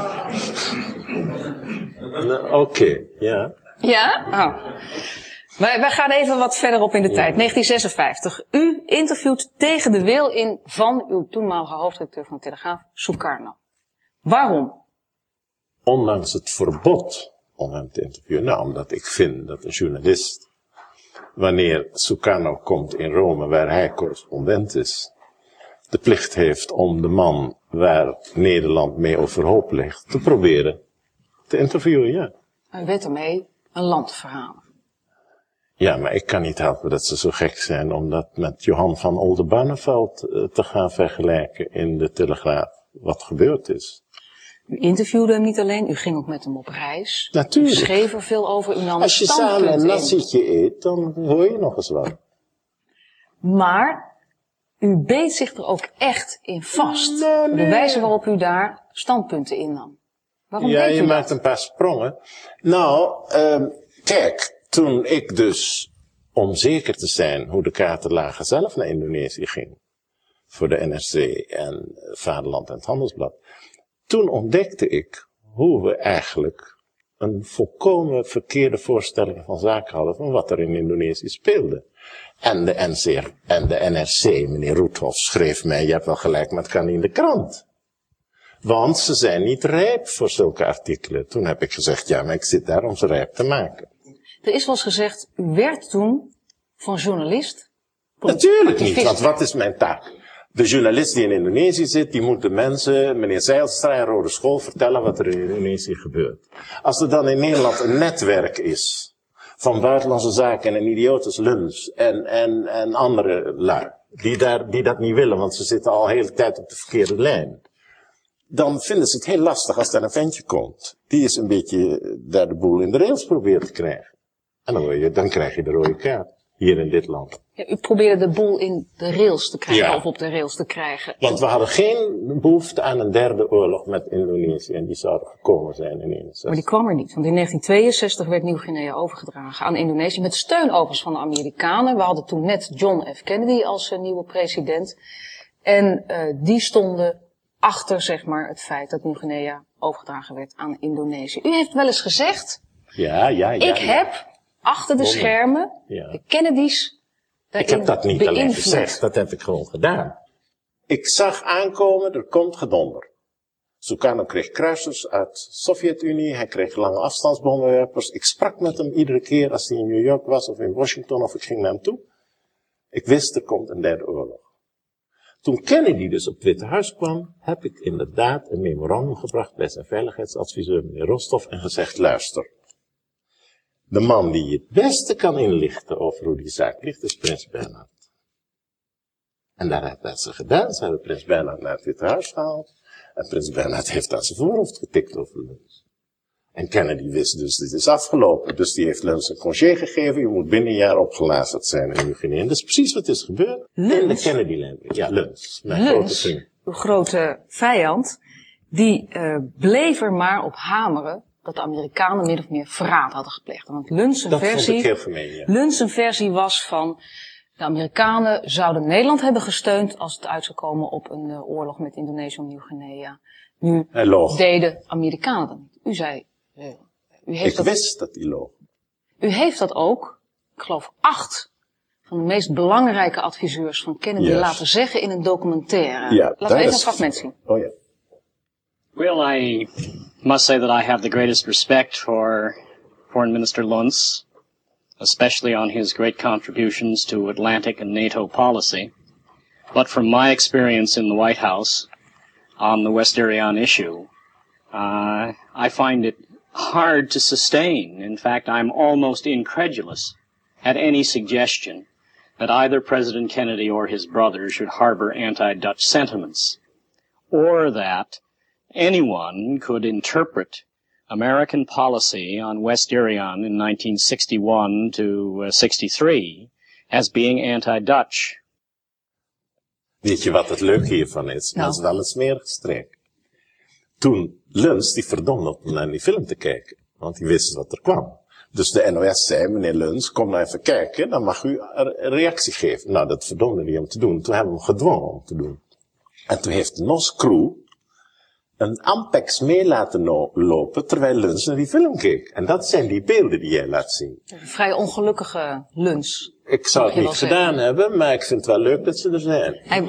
Oké, ja. Ja? Oh. Wij, wij gaan even wat verder op in de tijd. 1956. U interviewt tegen de wil in van uw toenmalige hoofdredacteur van de Telegraaf, Sukarno. Waarom? Ondanks het verbod om hem te interviewen. Nou, omdat ik vind dat een journalist, wanneer Sukarno komt in Rome, waar hij correspondent is, de plicht heeft om de man waar Nederland mee overhoop ligt, te proberen te interviewen, ja. U weet ermee een land verhalen. Ja, maar ik kan niet helpen dat ze zo gek zijn om dat met Johan van Oldenbarneveld eh, te gaan vergelijken in de Telegraaf. Wat gebeurd is. U interviewde hem niet alleen, u ging ook met hem op reis. Natuurlijk. U schreef er veel over, u nam Als je samen een in. nazietje eet, dan hoor je nog eens wat. Maar u beet zich er ook echt in vast. Door de wijze waarop u daar standpunten innam. Waarom ja, je maakt een paar sprongen. Nou, ehm, kijk, toen ik dus, om zeker te zijn hoe de kaarten lagen, zelf naar Indonesië ging. Voor de NRC en Vaderland en het Handelsblad. Toen ontdekte ik hoe we eigenlijk een volkomen verkeerde voorstelling van zaken hadden van wat er in Indonesië speelde. En de, NCR, en de NRC, meneer Roethoff, schreef mij, je hebt wel gelijk, maar het kan niet in de krant. Want ze zijn niet rijp voor zulke artikelen. Toen heb ik gezegd, ja, maar ik zit daar om ze rijp te maken. Er is wel eens gezegd, u werd toen van journalist. Natuurlijk niet, want wat is mijn taak? De journalist die in Indonesië zit, die moet de mensen, meneer Zeilstra en Rode School, vertellen wat er in Indonesië gebeurt. Als er dan in Nederland een netwerk is van buitenlandse zaken en een idiotus Luns en, en, en andere lui, die, daar, die dat niet willen, want ze zitten al de hele tijd op de verkeerde lijn. Dan vinden ze het heel lastig als er een ventje komt. Die is een beetje eh, daar de boel in de rails probeert te krijgen. En dan, je, dan krijg je de rode kaart. Hier in dit land. Ja, u probeerde de boel in de rails te krijgen, Ja. of op de rails te krijgen. Want we hadden geen behoefte aan een derde oorlog met Indonesië. En die zou er gekomen zijn in 61. Maar die kwam er niet, want in 1962 werd Nieuw-Guinea overgedragen aan Indonesië. Met steun overigens van de Amerikanen. We hadden toen net John F. Kennedy als eh, nieuwe president. En eh, die stonden achter zeg maar, het feit dat Nieuw-Guinea overgedragen werd aan Indonesië. U heeft wel eens gezegd, Ja, ja, ja. ik ja. heb achter de Wonder. schermen Ja. de Kennedys Ik heb dat niet alleen gezegd, dat heb ik gewoon gedaan. Ik zag aankomen, er komt gedonder. Sukarno kreeg kruisers uit de Sovjet-Unie, hij kreeg lange afstandsbommenwerpers. Ik sprak met hem iedere keer als hij in New York was of in Washington of ik ging naar hem toe. Ik wist er komt een derde oorlog. Toen Kennedy dus op het Witte Huis kwam, heb ik inderdaad een memorandum gebracht bij zijn veiligheidsadviseur meneer Rostov en gezegd, luister. De man die je het beste kan inlichten over hoe die zaak ligt, is Prins Bernhard. En daar heeft hij ze gedaan. Ze hebben Prins Bernhard naar het Witte Huis gehaald. En Prins Bernhard heeft aan zijn voorhoofd getikt over Luns. En Kennedy wist dus, dit is afgelopen. Dus die heeft Luns een congé gegeven. Je moet binnen een jaar opgelazerd zijn in Nieuw-Guinea. En dat is precies wat is gebeurd. In de? Kennedy-land. Ja, Luns. Mijn grote Luns, vriend. uw grote vijand, die eh, bleef er maar op hameren dat de Amerikanen min of meer verraad hadden gepleegd. Want Luns versie, ja. Versie was van de Amerikanen zouden Nederland hebben gesteund als het uit zou komen op een eh, oorlog met Indonesië en Nieuw-Guinea. Nu deden Amerikanen dat niet. U zei, u heeft Ik dat, wist dat hij loog. u heeft dat ook, ik geloof acht van de meest belangrijke adviseurs van Kennedy laten zeggen in een documentaire. Ja, Laten we even is- een fragment zien. Oh ja. Well, I must say that I have the greatest respect for Foreign Minister Luntz, especially on his great contributions to Atlantic and NATO policy. But from my experience in the White House on the West Irian issue, uh, I find it hard to sustain. In fact, I'm almost incredulous at any suggestion that either President Kennedy or his brother should harbor anti-Dutch sentiments, or that anyone could interpret American policy on West Irion in 1961 to uh, 63 as being anti-Dutch. Weet je wat het leuke hiervan is? Dat is wel een smerige streek. Toen Luns, die om naar die film te kijken. Want die wist wat er kwam. Dus de NOS zei, meneer Luns, kom nou even kijken. Dan mag u een reactie geven. Nou, dat verdomde hij om te doen. Toen hebben we hem gedwongen om te doen. En toen heeft de NOS crew een Ampex mee laten lopen terwijl Luns naar die film keek. En dat zijn die beelden die jij laat zien. Vrij ongelukkige lunch. Ik zou het niet gedaan hebben, maar ik vind het wel leuk dat ze er zijn. Hij,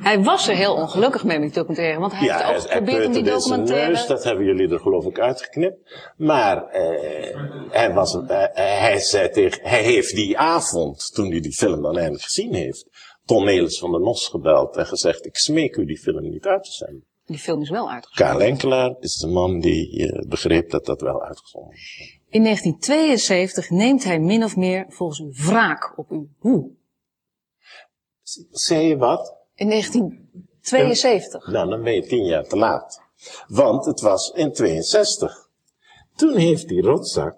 hij was er heel ongelukkig mee met die documentaire, want hij ja, heeft ook geprobeerd om die documentaire... neus, dat hebben jullie er geloof ik uitgeknipt. Maar eh, hij, was, een- eh, hij zei tegen, hij heeft die avond, toen hij die film dan eindelijk gezien heeft, Ton Nelis van de Nos gebeld en gezegd, ik smeek u die film niet uit te zenden. Die film is wel uitgezonden. Karel Enkelaar is de man die eh, begreep dat dat wel uitgezonden is. In 1972 neemt hij min of meer volgens u wraak op u. Hoe? Zei je wat? In 1972. Nou, dan ben je tien jaar te laat. Want het was in 62. Toen heeft die rotzak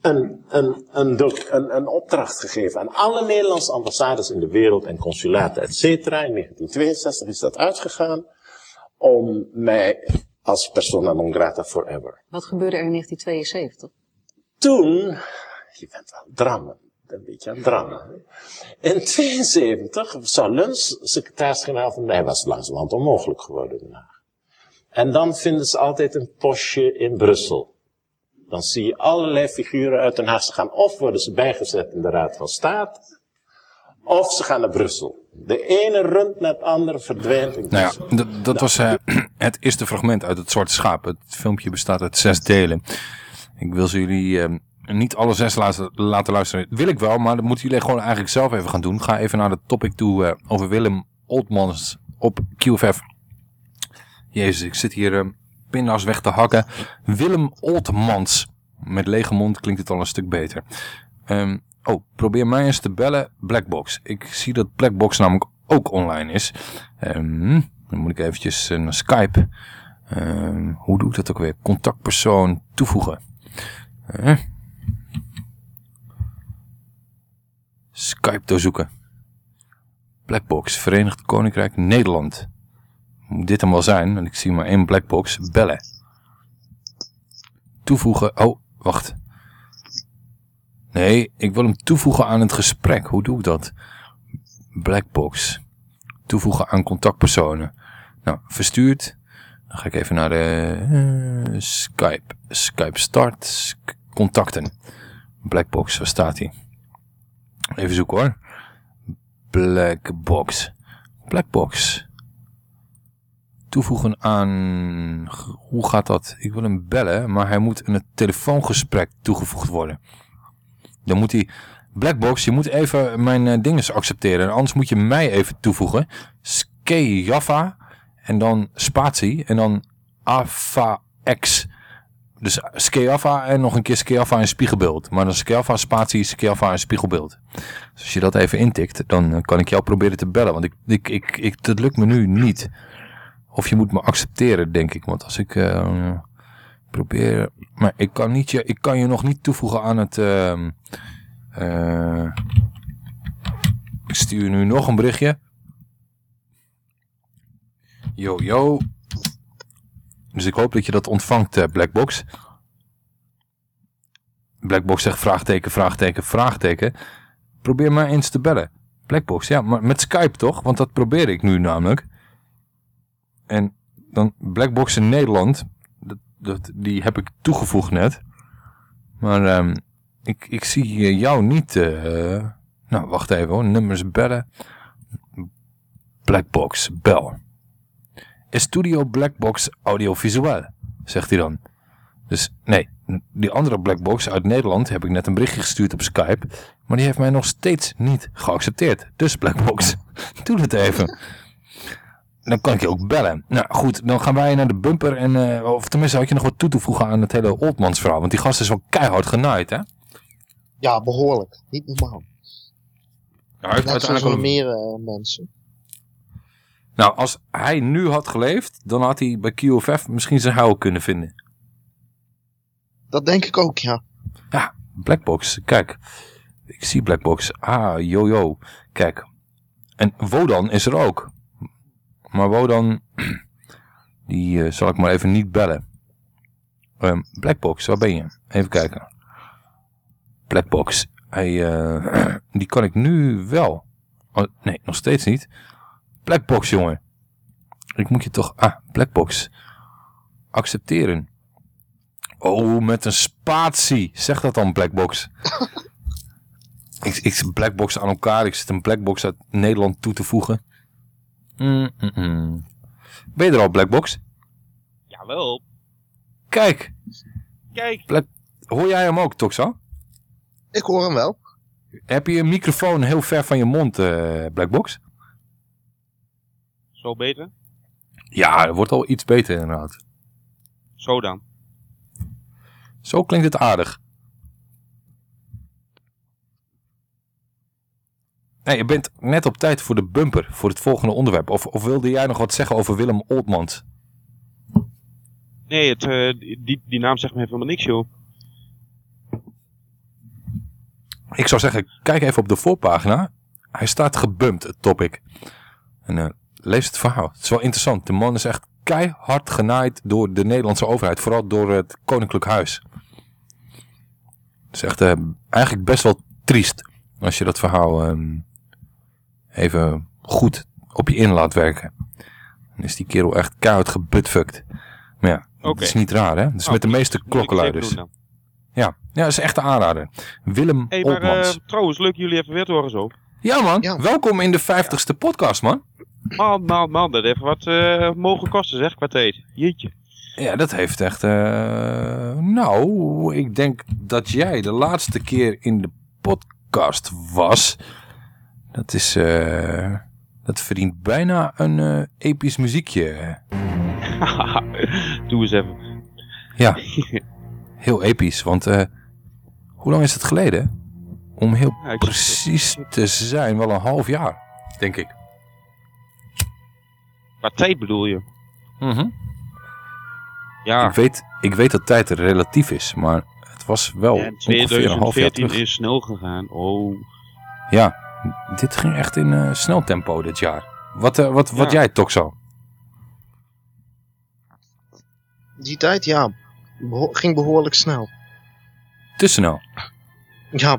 een, een, een, een opdracht gegeven aan alle Nederlandse ambassades in de wereld en consulaten, et cetera. In 1962 is dat uitgegaan om mij als persona non grata forever. Wat gebeurde er in 1972? Toen, je bent wel drammen, een beetje aan drammen. In 72 zou Luns secretaris-generaal van mij was langzamerhand onmogelijk geworden in Haag. En dan vinden ze altijd een postje in Brussel. Dan zie je allerlei figuren uit Den Haag. Ze gaan of worden ze bijgezet in de Raad van State, of ze gaan naar Brussel. De ene runt naar het andere verdwijnt in Nou ja, dat- dat was eh, het eerste fragment uit het Zwarte Schaap. Het filmpje bestaat uit zes delen. Ik wil ze jullie eh, niet alle zes laten, laten luisteren. Wil ik wel, maar dat moeten jullie gewoon eigenlijk zelf even gaan doen. Ga even naar de topic toe eh, over Willem Oldmans op QFF. Jezus, ik zit hier pinda's weg te hakken. Willem Oldmans. Met lege mond klinkt het al een stuk beter. Ehm, oh, probeer mij eens te bellen. Blackbox. Ik zie dat Blackbox namelijk ook online is. Ehm, dan moet ik eventjes eh, naar Skype. Ehm, hoe doe ik dat ook weer? Contactpersoon toevoegen. Eh. Skype doorzoeken. Blackbox, Verenigd Koninkrijk Nederland. Moet dit hem wel zijn, want ik zie maar één Blackbox. Bellen. Toevoegen. Oh, wacht. Nee, ik wil hem toevoegen aan het gesprek. Hoe doe ik dat? Blackbox. Toevoegen aan contactpersonen. Nou, verstuurd. Dan ga ik even naar de eh, Skype. Skype start. Contacten. Blackbox, waar staat hij? Even zoeken hoor. Blackbox. Blackbox. Toevoegen aan... Hoe gaat dat? Ik wil hem bellen, maar hij moet in het telefoongesprek toegevoegd worden. Dan moet hij... Blackbox, je moet even mijn eh, dinges accepteren. En anders moet je mij even toevoegen. Ske Java. En dan spatie. En dan Ava X. Dus Skeava en nog een keer Skeava in spiegelbeeld. Maar dan Skeava spatie Skeava in spiegelbeeld. Dus als je dat even intikt, dan eh, kan ik jou proberen te bellen. Want ik, ik, ik, ik, dat lukt me nu niet. Of je moet me accepteren, denk ik. Want als ik eh, probeer... Maar ik kan, niet je, ik kan je nog niet toevoegen aan het... eh, ik stuur nu nog een berichtje. Yo, yo. Dus ik hoop dat je dat ontvangt, eh, Blackbox. Blackbox zegt vraagteken, vraagteken, vraagteken. Probeer maar eens te bellen. Blackbox, ja, maar met Skype toch? Want dat probeer ik nu namelijk. En dan Blackbox in Nederland, dat, die heb ik toegevoegd net. Maar ehm, ik, ik zie jou niet. eh, nou, wacht even hoor. Nummers bellen. Blackbox, bel. Studio Blackbox audiovisueel? Zegt hij dan. Dus nee, die andere Blackbox uit Nederland heb ik net een berichtje gestuurd op Skype. Maar die heeft mij nog steeds niet geaccepteerd. Dus Blackbox, doe het even. Dan kan ik je ook bellen. Nou goed, dan gaan wij naar de bumper. En, eh, of tenminste, had je nog wat toe te voegen aan het hele Oldmans verhaal. Want die gast is wel keihard genaaid, hè? Ja, behoorlijk. Niet normaal. Nou, hij heeft Net zoals wel- meer eh, mensen. Nou, als hij nu had geleefd, dan had hij bij QFF misschien zijn huil kunnen vinden. Dat denk ik ook, ja. Ja, Blackbox, kijk. Ik zie Blackbox. Ah, jojo. Kijk. En Wodan is er ook. Maar Wodan, die eh, zal ik maar even niet bellen. Ehm, Blackbox, waar ben je? Even kijken. Blackbox. Hij, eh, die kan ik nu wel. Oh, nee, nog steeds niet. Blackbox, jongen. Ik moet je toch... Ah, Blackbox. Accepteren. Oh, met een spatie. Zeg dat dan, Blackbox. ik, ik Blackbox aan elkaar. Ik zit een Blackbox uit Nederland toe te voegen. Mm, mm. Ben je er al, Blackbox? Jawel. Kijk. Kijk. Black... Hoor jij hem ook, Toxa? Ik hoor hem wel. Heb je een microfoon heel ver van je mond, eh, Blackbox? Zo beter? Ja, dat wordt al iets beter inderdaad. Zo dan. Zo klinkt het aardig. Je bent net op tijd voor de bumper, voor het volgende onderwerp. Of, of wilde jij nog wat zeggen over Willem Oldmans? Nee, het, eh, die, die naam zegt me helemaal niks, joh. Ik zou zeggen, kijk even op de voorpagina. Hij staat gebumpt, het topic. En eh, lees het verhaal. Het is wel interessant. De man is echt keihard genaaid door de Nederlandse overheid. Vooral door het Koninklijk Huis. Het is echt eh, eigenlijk best wel triest. Als je dat verhaal ehm, even goed op je in laat werken. Dan is die kerel echt keihard gebutfucked. Maar ja, dat is niet raar hè. Dat is Oh, met de meeste klokkenluiders. Ja, ja, dat is echt een aanrader. Willem maar Oldmans. eh, trouwens, leuk jullie even weer te horen zo. Ja man, welkom in de 50ste podcast man. Man, man, man, dat heeft wat eh, mogen kosten zeg, qua tijd. Jeetje. Ja, dat heeft echt... eh, nou, ik denk dat jij de laatste keer in de podcast was. Dat is... eh, dat verdient bijna een eh, episch muziekje. Doe eens even. Ja, heel episch. Want eh, hoe lang is het geleden? Om heel Ja, precies te zijn, wel een half jaar, denk ik. Qua tijd bedoel je? Mhm. Ja. Ik, weet, ik weet dat tijd relatief is, maar het was wel ongeveer een half jaar 2014 terug. is snel gegaan. Oh. Ja, dit ging echt in eh, snel tempo dit jaar. Wat, eh, wat, wat jij, Toxo? Die tijd, ja, beho- ging behoorlijk snel. Te snel. Ja,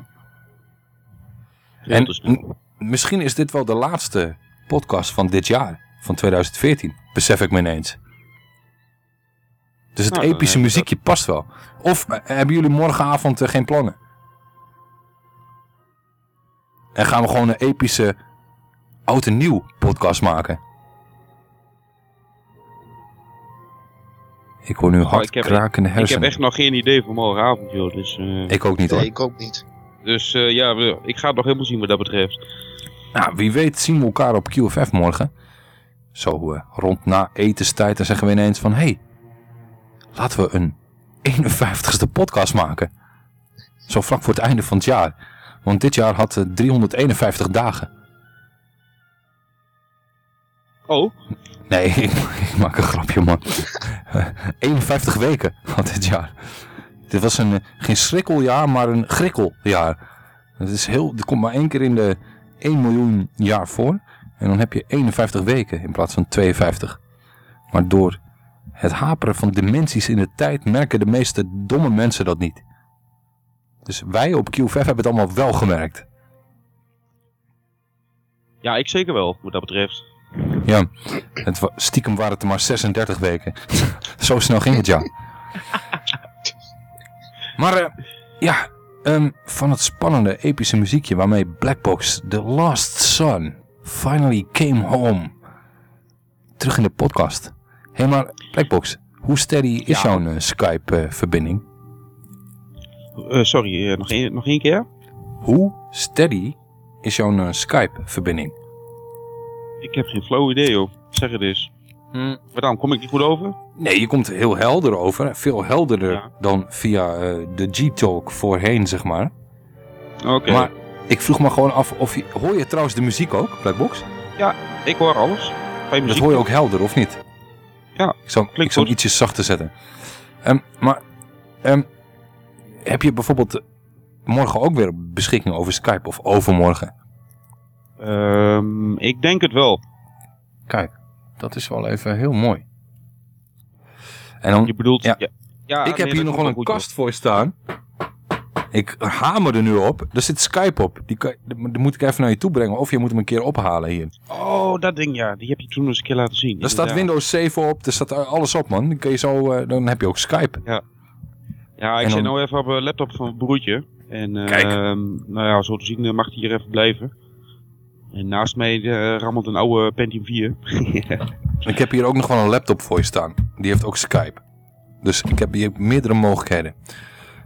En misschien is dit wel de laatste podcast van dit jaar, van 2014. Besef ik me ineens. Dus het Nou, epische muziekje past wel. Of eh, hebben jullie morgenavond geen plannen? En gaan we gewoon een epische oud en nieuw podcast maken? Ik hoor nu Oh, hard heb, krakende ik heb hersenen. echt nog geen idee voor morgenavond, joh. Dus, eh, Ik ook niet hoor. nee, ik ook niet. Dus eh, ja, ik ga het nog helemaal zien wat dat betreft. Nou, wie weet zien we elkaar op QFF morgen. Zo eh, rond na etenstijd dan zeggen we ineens van... Hé, hey, laten we een 51ste podcast maken. Zo vlak voor het einde van het jaar. Want dit jaar had eh, 351 dagen. Oh? Nee, ik, ik maak een grapje man. Eh, 51 weken had dit jaar. Dit was een, geen schrikkeljaar, maar een grikkeljaar. Het is heel, komt maar één keer in de 1 miljoen jaar voor. En dan heb je 51 weken in plaats van 52. Maar door het haperen van dimensies in de tijd merken de meeste domme mensen dat niet. Dus wij op QFF hebben het allemaal wel gemerkt. Ja, ik zeker wel, wat dat betreft. Ja, het, wa- stiekem waren het er maar 36 weken. Zo snel ging het, ja. Maar eh, ja, ehm, van het spannende epische muziekje waarmee Blackbox The Last Son finally came home. Terug in de podcast. Hé, hey, maar Blackbox, hoe steady is Ja. jouw eh, Skype-verbinding? Eh, sorry, eh, nog, één, nog één keer? hoe steady is jouw eh, Skype-verbinding? Ik heb geen flow idee, joh. Zeg het eens. Hm. Waarom? Kom ik niet goed over? Nee, je komt heel helder over. Veel helderder dan via eh, de G-Talk voorheen, zeg maar. Oké. Maar ik vroeg me gewoon af, of je, hoor je trouwens de muziek ook, Blackbox? Ja, ik hoor alles. Je Dat hoor je ook helder, of niet? Ja, Ik zal, ik zal hem ietsjes zachter zetten. Ehm, maar ehm, heb je bijvoorbeeld morgen ook weer beschikking over Skype of overmorgen? Ehm, ik denk het wel. Kijk, dat is wel even heel mooi. En dan, je bedoelt, ja, ja, ja, ik heb nee, hier nog wel een kast voor staan. Ik hamer er nu op. Er zit Skype op. Die, kan, die moet ik even naar je toe brengen. Of je moet hem een keer ophalen hier. Oh, dat ding ja. Die heb je toen eens een keer laten zien. Er staat. Windows 7 op. Er staat alles op, man. Dan, kun je zo, eh, dan heb je ook Skype. Ja. Ja, ik zit nou even op een laptop van mijn broertje. En eh, Kijk. nou ja, zo te zien mag hij hier even blijven. En naast mij eh, rammelt een oude Pentium 4. Ik heb hier ook nog wel een laptop voor je staan. Die heeft ook Skype. Dus ik heb hier meerdere mogelijkheden.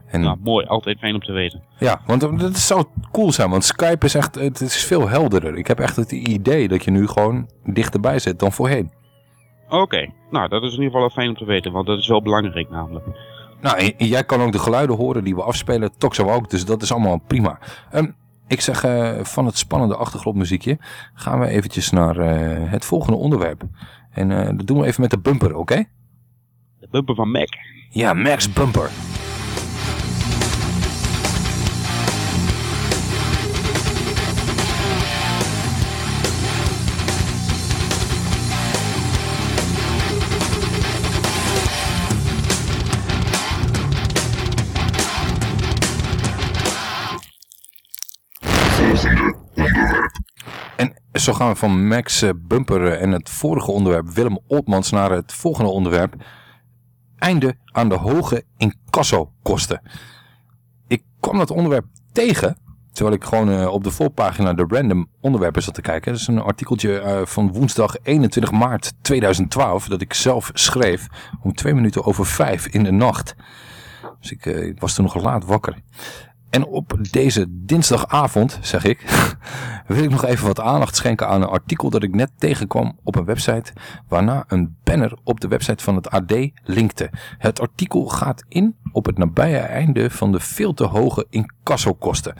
En, nou, mooi. Altijd fijn om te weten. Ja, want dat zou cool zijn. Want Skype is echt, het is veel helderder. Ik heb echt het idee dat je nu gewoon dichterbij zit dan voorheen. Oké. Nou, dat is in ieder geval fijn om te weten. Want dat is wel belangrijk namelijk. Nou, en- en jij kan ook de geluiden horen die we afspelen. Toxo ook, dus dat is allemaal prima. Ehm, ik zeg, eh, van het spannende achtergrondmuziekje gaan we eventjes naar eh, het volgende onderwerp. En eh, dat doen we even met de bumper, oké? De bumper van Mac. Ja, Max Bumper. Zo gaan we van Max eh, Bumper eh, en het vorige onderwerp Willem Oltmans naar het volgende onderwerp. Einde aan de hoge incassokosten. Ik kwam dat onderwerp tegen, terwijl ik gewoon eh, op de voorpagina de random onderwerpen zat te kijken. Dat is een artikeltje van woensdag 21 maart 2012 dat ik zelf schreef om twee minuten over vijf in de nacht. Dus ik, ik was toen nog laat wakker. En op deze dinsdagavond, zeg ik, wil ik nog even wat aandacht schenken aan een artikel dat ik net tegenkwam op een website, waarna een banner op de website van het AD linkte. Het artikel gaat in op het nabije einde van de veel te hoge incassokosten.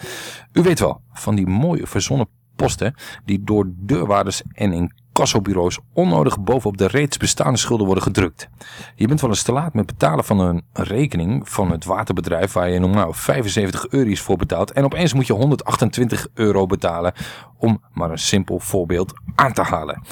U weet wel, van die mooie verzonnen posten die door deurwaarders en incassobureaus onnodig bovenop de reeds bestaande schulden worden gedrukt. Je bent wel eens te laat met betalen van een rekening van het waterbedrijf waar je normaal 75 euro's voor betaalt en opeens moet je 128 euro betalen om maar een simpel voorbeeld aan te halen.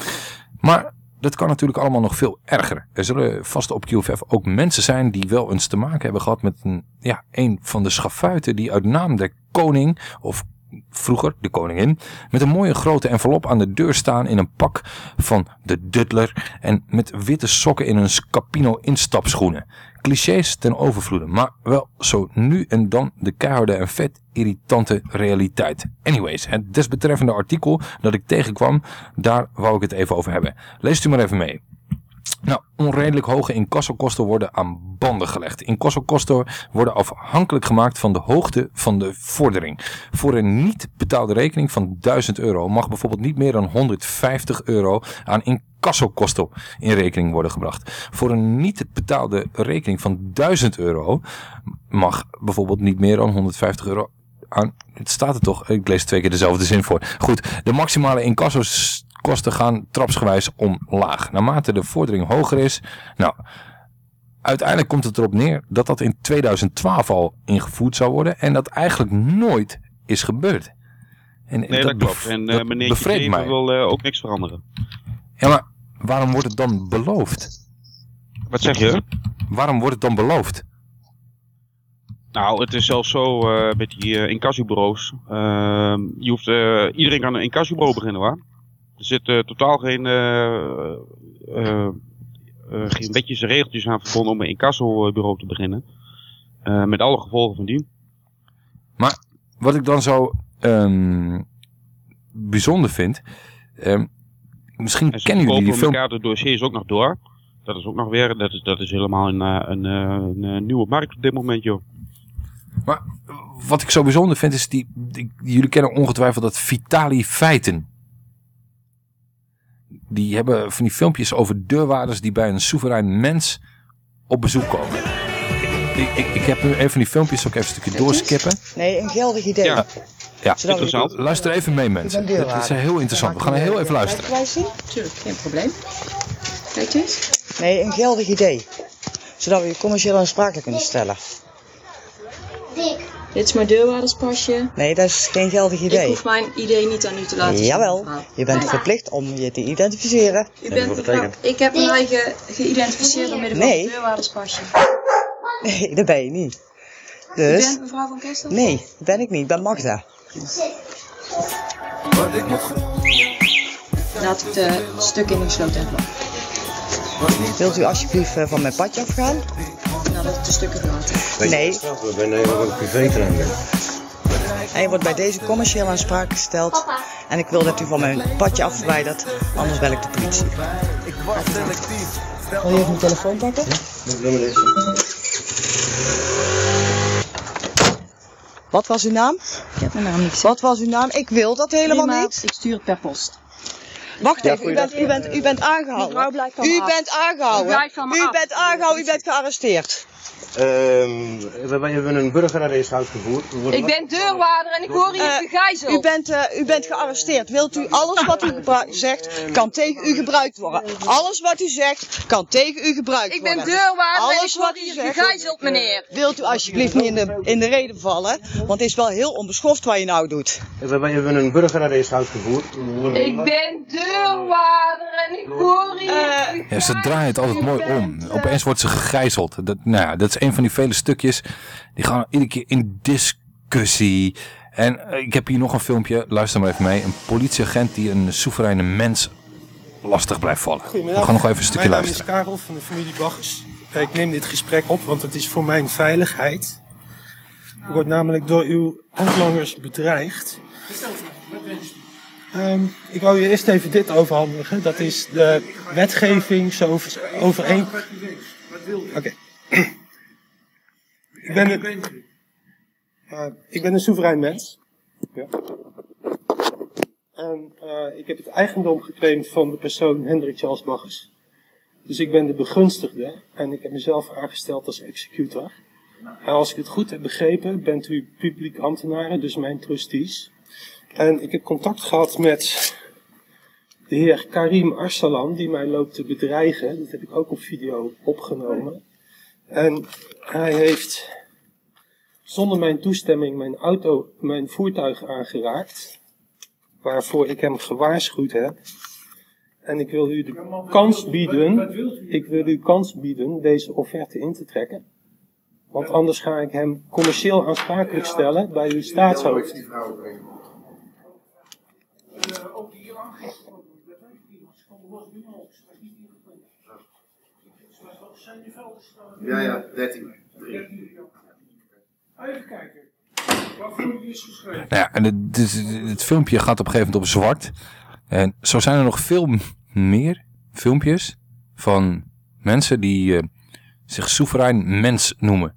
Maar dat kan natuurlijk allemaal nog veel erger. Er zullen vast op QFF ook mensen zijn die wel eens te maken hebben gehad met een, ja, een van de schafuiten die uit naam der koning of vroeger de koningin, met een mooie grote envelop aan de deur staan in een pak van de Duddler en met witte sokken in een Scapino instapschoenen. Clichés ten overvloede, maar wel zo nu en dan de keiharde en vet irritante realiteit. Anyways, het desbetreffende artikel dat ik tegenkwam, daar wou ik het even over hebben. Leest u maar even mee. Nou, onredelijk hoge incassokosten worden aan banden gelegd. Incassokosten worden afhankelijk gemaakt van de hoogte van de vordering. Voor een niet betaalde rekening van 1000 euro mag bijvoorbeeld niet meer dan 150 euro aan incassokosten in rekening worden gebracht. Voor een niet betaalde rekening van 1000 euro mag bijvoorbeeld niet meer dan 150 euro aan... Het staat er toch, ik lees twee keer dezelfde zin voor. Goed, de maximale incassokosten gaan trapsgewijs omlaag. Naarmate de vordering hoger is... Nou, uiteindelijk komt het erop neer dat dat in 2012 al ingevoerd zou worden... en dat eigenlijk nooit is gebeurd. En Nee, dat, klopt. bev- En uh, dat meneer mij. wil uh, ook niks veranderen. Ja, maar waarom wordt het dan beloofd? Wat zeg je? Waarom wordt het dan beloofd? Nou, het is zelfs zo uh, met die uh, incassobureaus. Uh, je hoeft, iedereen kan een incassobureau beginnen, waar? Er zitten totaal geen, uh, geen wetjes en regeltjes aan verbonden om een incassobureau te beginnen. met alle gevolgen van dien. Maar wat ik dan zo um, bijzonder vind... Um, misschien kennen jullie die film... de dossiers ook nog door. Dat is ook nog weer, dat is, dat is helemaal een, een, een, een nieuwe markt op dit moment, joh. Maar wat ik zo bijzonder vind is, die, die, jullie kennen ongetwijfeld dat Vitali Feiten. Die hebben van die filmpjes over deurwaarders die bij een soeverein mens op bezoek komen. Ik, ik, ik heb nu even van die filmpjes, ik even een stukje doorskippen. Nee, een geldig idee. Ja, ja. Interessant. Luister even mee mensen. Het is heel interessant. We gaan heel even luisteren. Tuurlijk, geen probleem. Kijk eens. Nee, een geldig idee. Zodat we je commercieel aansprakelijk kunnen stellen. Dit is mijn deurwaarderspasje. Nee, dat is geen geldig Ik idee. hoef mijn idee niet aan u te laten zien. Jawel, je bent verplicht om je te identificeren. U bent ik heb mijn eigen geïdentificeerd door middel van Nee. het deurwaarderspasje. Nee, dat ben je niet. U Dus? bent mevrouw van Kessel? Nee, dat ben ik niet. Ik ben Magda. Laat het eh, stuk in de gesloten envelop. Wilt u alsjeblieft eh, van mijn padje afgaan? Nadat het de stukken gelaten. Nee. We zijn even een privétrein. En je wordt bij deze commercieel aansprakelijk gesteld. En ik wil dat u van mijn padje af verwijdert, anders bel ik de politie. Wil je even mijn telefoon pakken? Wat was uw naam? Ik heb mijn naam niet. Wat was uw naam? Ik wil dat helemaal Prima, niet. Ik stuur het per post. Wacht Ja, even, u bent, u bent, u bent aangehouden. U bent aangehouden. U bent aangehouden, u bent gearresteerd. Ehm, we, we hebben een burgerarrest uitgevoerd. We worden Ik ben deurwaarder en ik hoor hier Eh, gegijzeld. U bent, eh, u bent gearresteerd. Wilt u alles wat u zegt, kan tegen u gebruikt worden. Alles wat u zegt, kan tegen u gebruikt Ik ben worden. deurwaarder en Alles ik word wat u hier zegt- gegijzeld, meneer. Wilt u alsjeblieft niet in de, in de reden vallen, want het is wel heel onbeschoft wat je nou doet. we, we hebben een burgerarrest uitgevoerd. Worden- Ik ben deurwaarder en ik hoor hier Eh, Ja, ze draaien het altijd mooi om. Opeens wordt ze gegijzeld. Dat, nou ja, dat is een van die vele stukjes. Die gaan iedere keer in discussie. En eh, ik heb hier nog een filmpje. Luister maar even mee. Een politieagent die een soevereine mens lastig blijft vallen. We gaan nog even een stukje Mijn naam luisteren. is Karel van de familie Baggers. Ik neem dit gesprek op, want het is voor mijn veiligheid. Ik word namelijk door uw handlangers bedreigd. Ehm, ik wou je eerst even dit overhandigen. Dat is de wetgeving zo overeen. Oké. Ik ben een, Eh, ik ben een soeverein mens. Ja. En eh, ik heb het eigendom geclaimd van de persoon Hendrik Charles Baggers. Dus ik ben de begunstigde en ik heb mezelf aangesteld als executor. En als ik het goed heb begrepen, bent u publiek ambtenaren, dus mijn trustees. En ik heb contact gehad met de heer Karim Arsalan, die mij loopt te bedreigen. Dat heb ik ook op video opgenomen. En hij heeft zonder mijn toestemming mijn auto, mijn voertuig aangeraakt. Waarvoor ik hem gewaarschuwd heb. En ik wil u de kans bieden, ik wil u kans bieden deze offerte in te trekken. Want anders ga ik hem commercieel aansprakelijk stellen bij uw staatshoofd. Ja, ja, 13. Even kijken. Waarvoor die is geschreven. Nou ja, en het, dit- het filmpje gaat op een gegeven moment op zwart. En zo zijn er nog veel meer filmpjes van mensen die eh, zich soeverein mens noemen.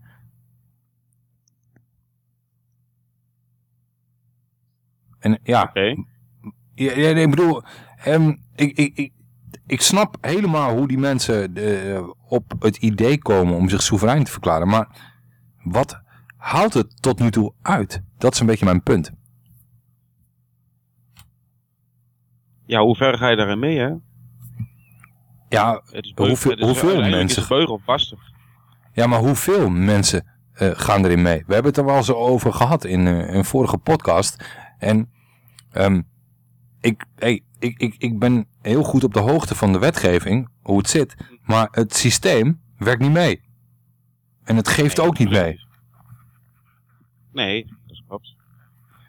En ja, ja, ja, nee, ik bedoel, ehm, ik, ik, ik, ik snap helemaal hoe die mensen eh, op het idee komen om zich soeverein te verklaren. Maar wat houdt het tot nu toe uit? Dat is een beetje mijn punt. Ja, hoe ver ga je daarin mee, hè? Ja, hoeveel, mensen... Het beugen of basten. Ja, maar hoeveel mensen eh, gaan erin mee? We hebben het er wel eens over gehad in eh, een vorige podcast. En ehm, ik, hey, ik, ik, ik ben heel goed op de hoogte van de wetgeving, hoe het zit. Maar het systeem werkt niet mee. En het geeft ook niet mee. Nee, dat is klopt.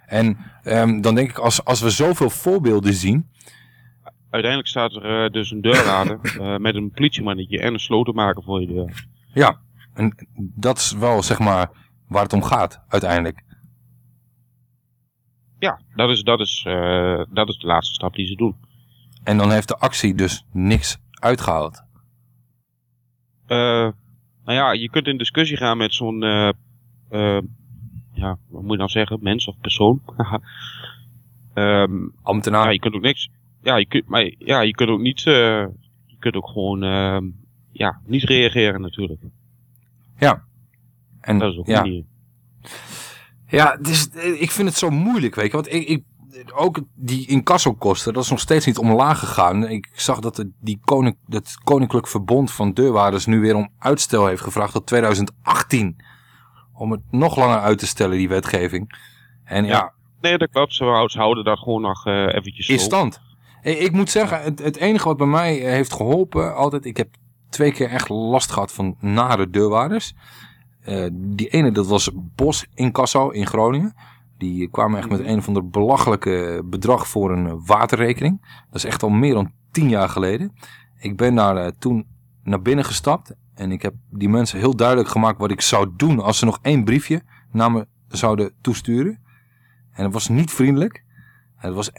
En ehm, dan denk ik, als, als we zoveel voorbeelden zien... Uiteindelijk staat er eh, dus een deurrader eh, met een politiemannetje en een slotenmaker voor je deur. Ja, en dat is wel zeg maar waar het om gaat uiteindelijk. Ja, dat is, dat, is, eh, dat is de laatste stap die ze doen. En dan heeft de actie dus niks uitgehaald. Eh, nou ja, je kunt in discussie gaan met zo'n, eh, eh, ja, wat moet je nou zeggen, mens of persoon. Ehm Ambtenaar. Ja, je kunt ook niks. ja, je kunt, maar ja, je kunt ook niet, je kunt ook gewoon, ehm, ja, niet reageren natuurlijk. Ja. En, Dat is ook ja. manier. Ja, is, ik vind het zo moeilijk, weet je. Want ik, ik, ook die incassokosten, dat is nog steeds niet omlaag gegaan. Ik zag dat het, die koning, het Koninklijk Verbond van Deurwaarders nu weer om uitstel heeft gevraagd tot 2018. Om het nog langer uit te stellen, die wetgeving. En ja, Nee, dat klopt. Ze hou- ze houden dat gewoon nog eh eventjes in stand. Ik, ik moet zeggen, het, het enige wat bij mij eh, heeft geholpen, altijd, ik heb twee keer echt last gehad van nare deurwaarders. Eh, die ene, dat was Bos Incasso in Groningen. Die kwamen echt met een of ander belachelijke bedrag voor een eh, waterrekening. Dat is echt al meer dan tien jaar geleden. Ik ben daar eh, toen naar binnen gestapt. En ik heb die mensen heel duidelijk gemaakt wat ik zou doen als ze nog één briefje naar me zouden toesturen. En het was niet vriendelijk. Het was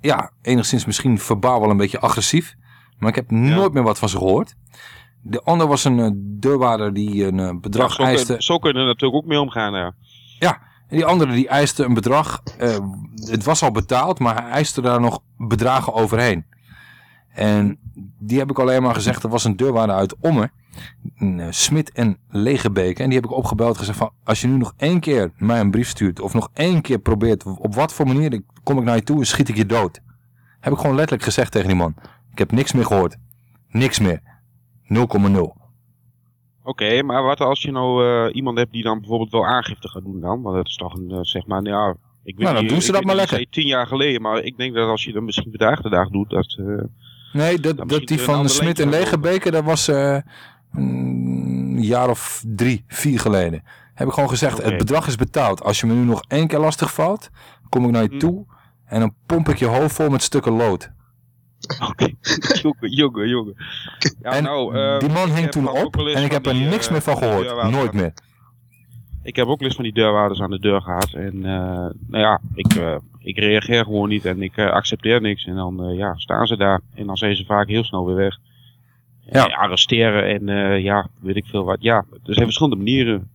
ja, enigszins misschien verbaal wel een beetje agressief. Maar ik heb nooit meer wat van ze gehoord. De ander was een eh, deurwaarder die een bedrag zo, eiste. kun, zo kunnen we er natuurlijk ook mee omgaan, ja. Ja, en die andere die eiste een bedrag. eh, het was al betaald, maar hij eiste daar nog bedragen overheen. En die heb ik alleen maar gezegd, er was een deurwaarder uit Ommen. eh, Smit en Legebeke. En die heb ik opgebeld en gezegd van... als je nu nog één keer mij een brief stuurt... of nog één keer probeert... op wat voor manier kom ik naar je toe en schiet ik je dood. Heb ik gewoon letterlijk gezegd tegen die man. Ik heb niks meer gehoord. Niks meer. 0,0. Oké, maar wat als je nou eh, iemand hebt die dan bijvoorbeeld wel aangifte gaat doen dan? Want dat is toch een, eh, zeg maar, nou ja... Ik weet Nou, dan niet, doen ze dat maar lekker. tien jaar geleden, maar ik denk dat als je dan misschien vandaag de dag doet, dat... eh, Nee, dat, dat die van Smit en lengte Legebeke, dat was een jaar of drie, vier geleden. Heb ik gewoon gezegd, het bedrag is betaald. Als je me nu nog één keer lastig valt, kom ik naar Hm. je toe en dan pomp ik je hoofd vol met stukken lood. jongen, jongen, jongen. Ja, En nou, die man ik hing toen ook op en ik heb er die, niks eh, meer van gehoord. deurwaarders Nooit meer. Ik heb ook list van die deurwaarders aan de deur gehad. En eh, nou ja, ik, eh, ik reageer gewoon niet en ik accepteer niks. En dan eh, ja, staan ze daar. En dan zijn ze vaak heel snel weer weg. Ja. Eh, arresteren en eh, ja, weet ik veel wat. Ja, er zijn verschillende manieren.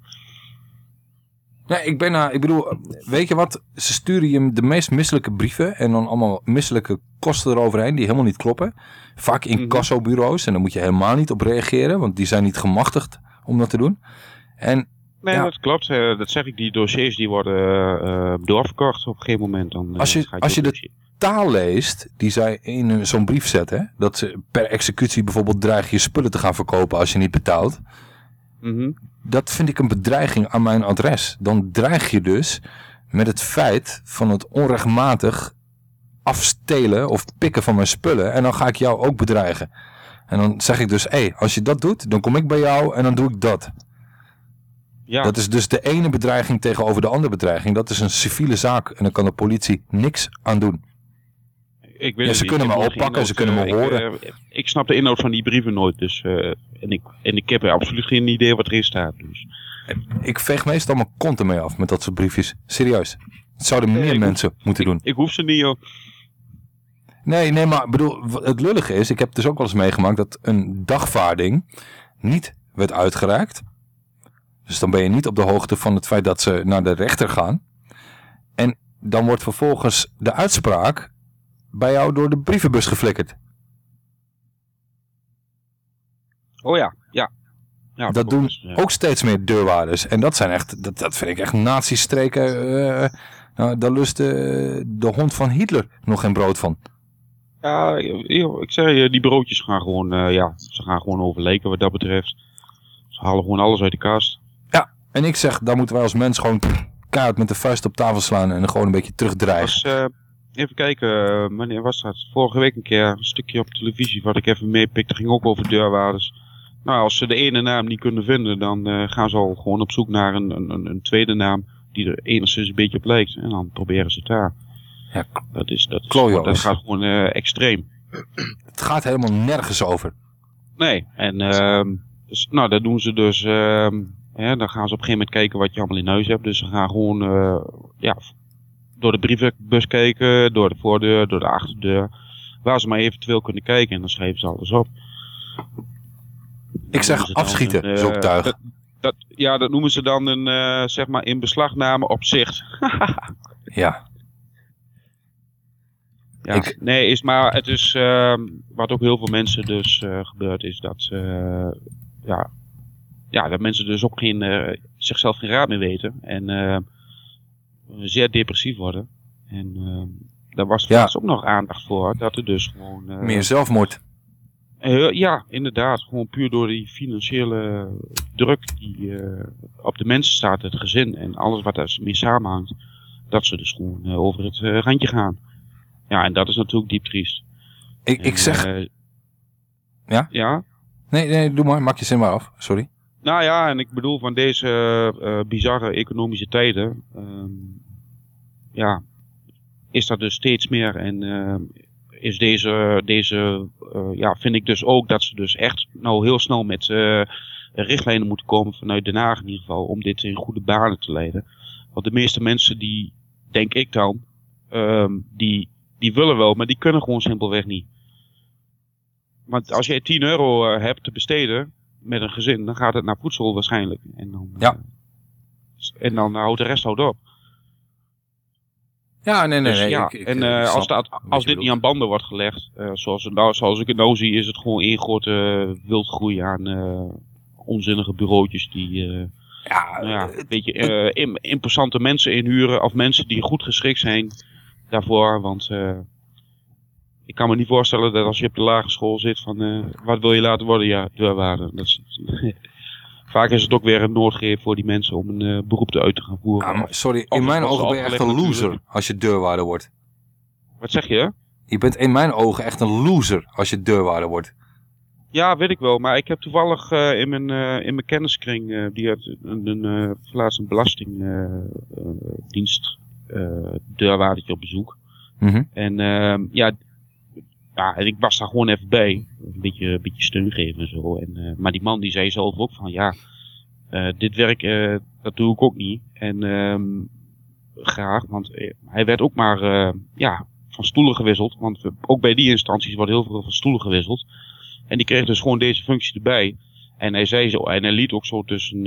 Nee, ik ben nou, ik bedoel, weet je wat? Ze sturen je de meest misselijke brieven en dan allemaal misselijke kosten eroverheen die helemaal niet kloppen. Vaak in kassobureaus en daar moet je helemaal niet op reageren, want die zijn niet gemachtigd om dat te doen. En Nee, Ja. dat klopt. Eh, dat zeg ik. Die dossiers die worden eh, doorverkocht op een gegeven moment. Dan, Als je, als je de taal leest die zij in zo'n brief zetten, dat ze per executie bijvoorbeeld dreigen je spullen te gaan verkopen als je niet betaalt. Mhm. Dat vind ik een bedreiging aan mijn adres. Dan dreig je dus met het feit van het onrechtmatig afstelen of pikken van mijn spullen en dan ga ik jou ook bedreigen. En dan zeg ik dus, hé, hey, als je dat doet, dan kom ik bij jou en dan doe ik dat. Ja. Dat is dus de ene bedreiging tegenover de andere bedreiging. Dat is een civiele zaak en daar kan de politie niks aan doen. Ik weet Ja, het ze kunnen me oppakken, ze kunnen me eh, horen. Ik, eh, ik snap de inhoud van die brieven nooit. Dus, eh, en, ik, en ik heb absoluut geen idee wat erin staat. Dus. Ik veeg meestal mijn kont ermee af met dat soort briefjes. Serieus. Het zouden meer mensen moeten doen. Ik hoef ze niet, joh. Nee, nee, maar bedoel, het lullige is, ik heb dus ook wel eens meegemaakt dat een dagvaarding niet werd uitgereikt. Dus dan ben je niet op de hoogte van het feit dat ze naar de rechter gaan. En dan wordt vervolgens de uitspraak bij jou door de brievenbus geflikkerd. Oh ja, ja. ja dat doen ook steeds meer deurwaarders. En dat zijn echt, dat, dat vind ik echt nazistreken. eh nou, daar lust de, de hond van Hitler nog geen brood van. Ja, joh, ik zeg je, die broodjes gaan gewoon, eh, ja, ze gaan gewoon overleken wat dat betreft. Ze halen gewoon alles uit de kast. Ja, en ik zeg, daar moeten wij als mens gewoon keihard met de vuist op tafel slaan en gewoon een beetje terugdreigen. Even kijken, eh, wanneer was dat? Vorige week een keer een stukje op televisie wat ik even meepikte, ging ook over deurwaarders. Nou, als ze de ene naam niet kunnen vinden, dan eh, gaan ze al gewoon op zoek naar een, een, een tweede naam die er enigszins een beetje op lijkt. En dan proberen ze het daar. Ja, dat is, dat, is, dat gaat gewoon eh, extreem. Het gaat helemaal nergens over. Nee, en ehm, dus, nou, dat doen ze dus. ehm, hè, dan gaan ze op een gegeven moment kijken wat je allemaal in huis hebt. Dus ze gaan gewoon ja, door de brievenbus kijken, door de voordeur, door de achterdeur. Waar ze maar eventueel kunnen kijken en dan schrijven ze alles op. Ik zeg afschieten, een, eh, tuig. Dat, dat, ja, dat noemen ze dan een, eh, zeg maar, in beslagname op zicht. Ja. Ja, Ik- nee, is maar het is ehm, wat ook heel veel mensen dus eh, gebeurt, is dat, ja, ja, dat mensen dus ook geen, zichzelf geen raad meer weten en zeer depressief worden. En ehm, daar was Ja. ook nog aandacht voor, dat er dus gewoon... eh, Meer zelfmoord. eh, ja, inderdaad. Gewoon puur door die financiële druk die eh, op de mensen staat, het gezin en alles wat daarmee samenhangt. Dat ze dus gewoon eh, over het eh, randje gaan. Ja, en dat is natuurlijk diep triest. Ik, ik zeg... eh, ja? Ja? Nee, nee, doe maar. Maak je zin maar af. Sorry. Nou ja, en ik bedoel van deze eh, bizarre economische tijden, ehm, ja, is dat dus steeds meer. En ehm, is deze, deze eh, ja, vind ik dus ook dat ze dus echt nou heel snel met eh, richtlijnen moeten komen vanuit Den Haag in ieder geval, om dit in goede banen te leiden. Want de meeste mensen die, denk ik dan, ehm, die, die willen wel, maar die kunnen gewoon simpelweg niet. Want als jij 10 euro eh, hebt te besteden met een gezin, dan gaat het naar voedsel waarschijnlijk. En dan, Ja. en dan houdt de rest houdt op. Ja, nee, nee, Dus nee. ja, ik- ik, en eh, eh, als, dat, als dit niet aan banden wordt gelegd, eh, zoals, nou, zoals ik het nou zie, is het gewoon één grote uh, wildgroei aan eh, onzinnige bureautjes die eh, ja, nou ja, een beetje eh, im- imposante mensen inhuren of mensen die goed geschikt zijn daarvoor. Want eh, ik kan me niet voorstellen dat als je op de lagere school zit van eh, wat wil je laten worden? Ja, deurwaarder. Dat is, Vaak is het ook weer een noodgreep voor die mensen om een eh, beroep te uit te gaan voeren. Sorry, in mijn ogen ben je echt een natuurlijk. loser als je deurwaarder wordt. Wat zeg je? Je bent in mijn ogen echt een loser als je deurwaarder wordt. Ja, weet ik wel. Maar ik heb toevallig eh, in, mijn, in mijn kenniskring, die had een, een, laatst een belastingdienst deurwaardertje op bezoek. Mhm. En ehm, ja, ja, en ik was daar gewoon even bij. Een beetje, een beetje steun geven en zo. En, eh, maar die man die zei zelf ook van ja, eh, dit werk, eh, dat doe ik ook niet. En ehm, graag, want hij werd ook maar ja, van stoelen gewisseld. Want ook bij die instanties wordt heel veel van stoelen gewisseld. En die kreeg dus gewoon deze functie erbij. En hij zei zo, en hij liet ook zo tussen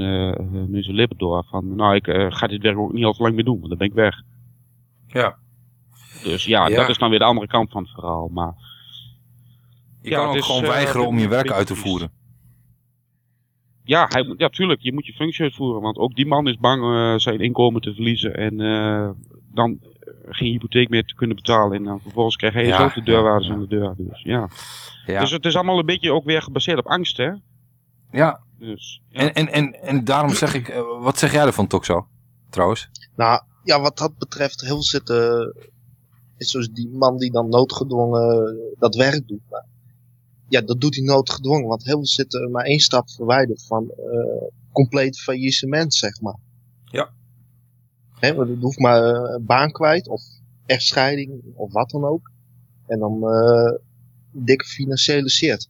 nu zijn lippen door van, nou ik ga dit werk ook niet al te lang meer doen, want dan ben ik weg. Ja. Dus ja, Ja. dat is dan weer de andere kant van het verhaal. Maar Je Ja, kan ook is, gewoon eh, weigeren om je werk uit te voeren. ja, hij, moet- ja, tuurlijk, je moet je functie uitvoeren. Want ook die man is bang eh, zijn inkomen te verliezen en eh, dan geen hypotheek meer te kunnen betalen. En dan vervolgens krijg hij Ja, zelf de ja, deurwaarders ja. aan de deur. Dus ja. Ja. Dus het is allemaal een beetje ook weer gebaseerd op angst, hè? Ja. Dus, En, en, en, en daarom zeg ik, wat zeg jij ervan, Toxo? Trouwens. Nou, ja, wat dat betreft, heel veel zitten. Is zoals die man die dan noodgedwongen dat werk doet. Maar, ja, dat doet hij noodgedwongen, want heel veel zitten maar één stap verwijderd van eh, compleet faillissement, zeg maar. Ja. Hè, want het hoeft maar eh, een baan kwijt, of echtscheiding, of wat dan ook. En dan eh dikke financiële shit.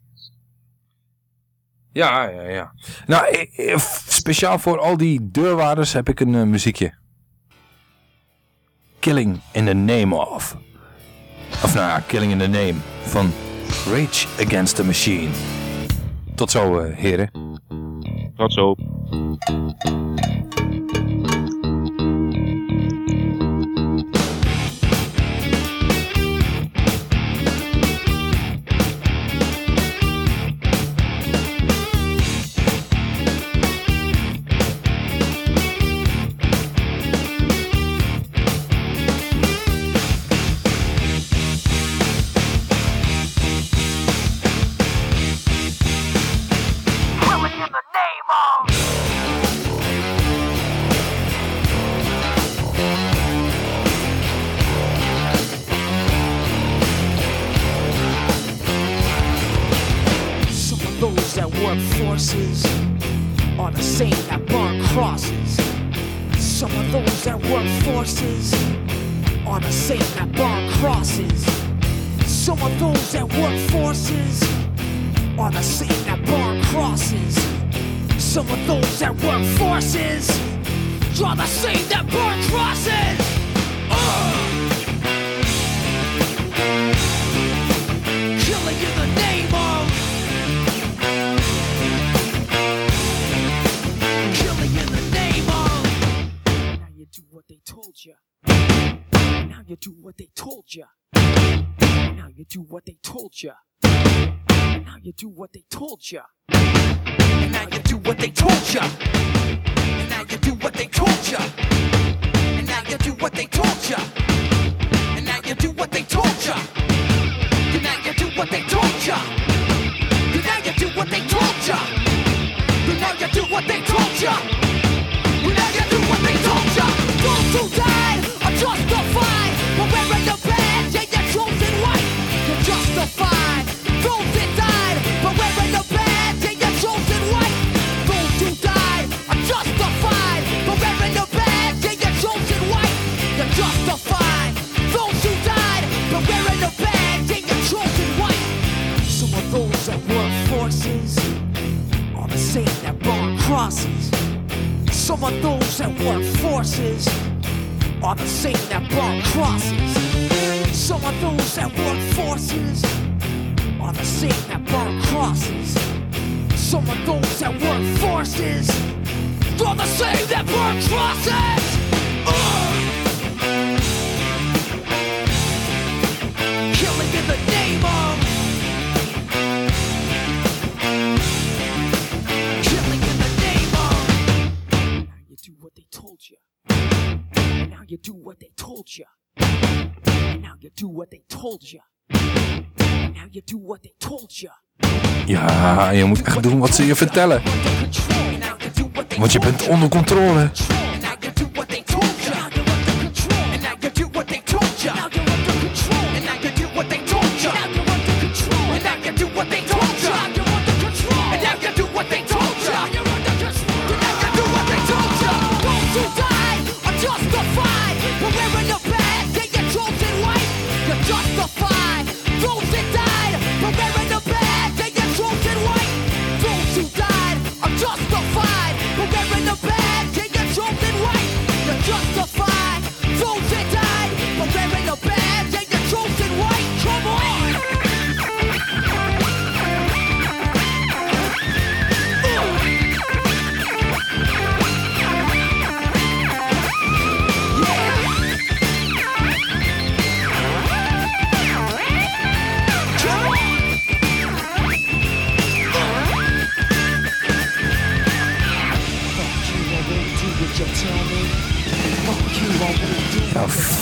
Ja, ja, ja. Nou, eh, eh, speciaal voor al die deurwaarders heb ik een eh, muziekje. Killing in the Name of. Of nou ja, Killing in the Name van Rage Against the Machine. Tot zo, eh, heren. Tot zo. What they told ya. Wat ze je vertellen. Want je bent onder controle.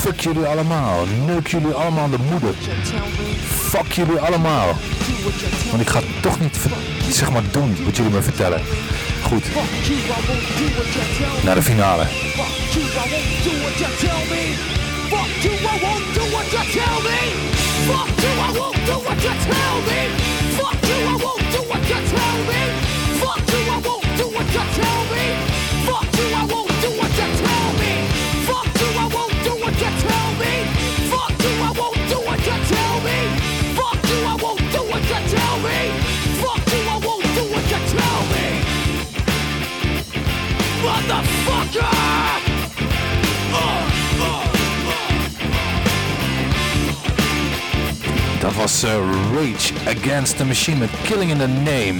Fuck jullie allemaal. Neuk jullie allemaal de moeder. Fuck jullie allemaal. Want ik ga toch niet zeg maar doen wat jullie me vertellen. Goed, naar de finale. Fuck you, I won't. Fuck you. Fuck you. Fuck you, I won't do what you tell me. Fuck you, I won't was eh, Rage Against the Machine met Killing in the Name.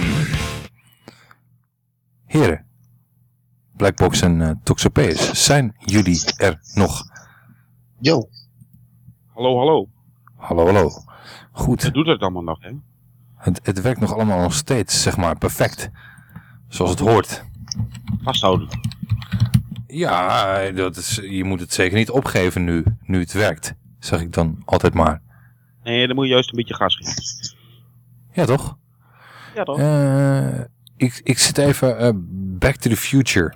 Heren, Blackbox en uh, Toxopeus, zijn jullie er nog? Yo. Hallo, hallo. Hallo, hallo. Goed. Het doet het allemaal nog, hè? Het, het werkt nog allemaal nog steeds, zeg maar, perfect. Zoals het hoort. Vasthouden. Ja, dat is, je moet het zeker niet opgeven nu, nu het werkt. Zeg ik dan altijd maar. Nee, dan moet je juist een beetje gas geven. Ja, toch? Ja, toch? Eh, ik, ik zit even eh, Back to the Future.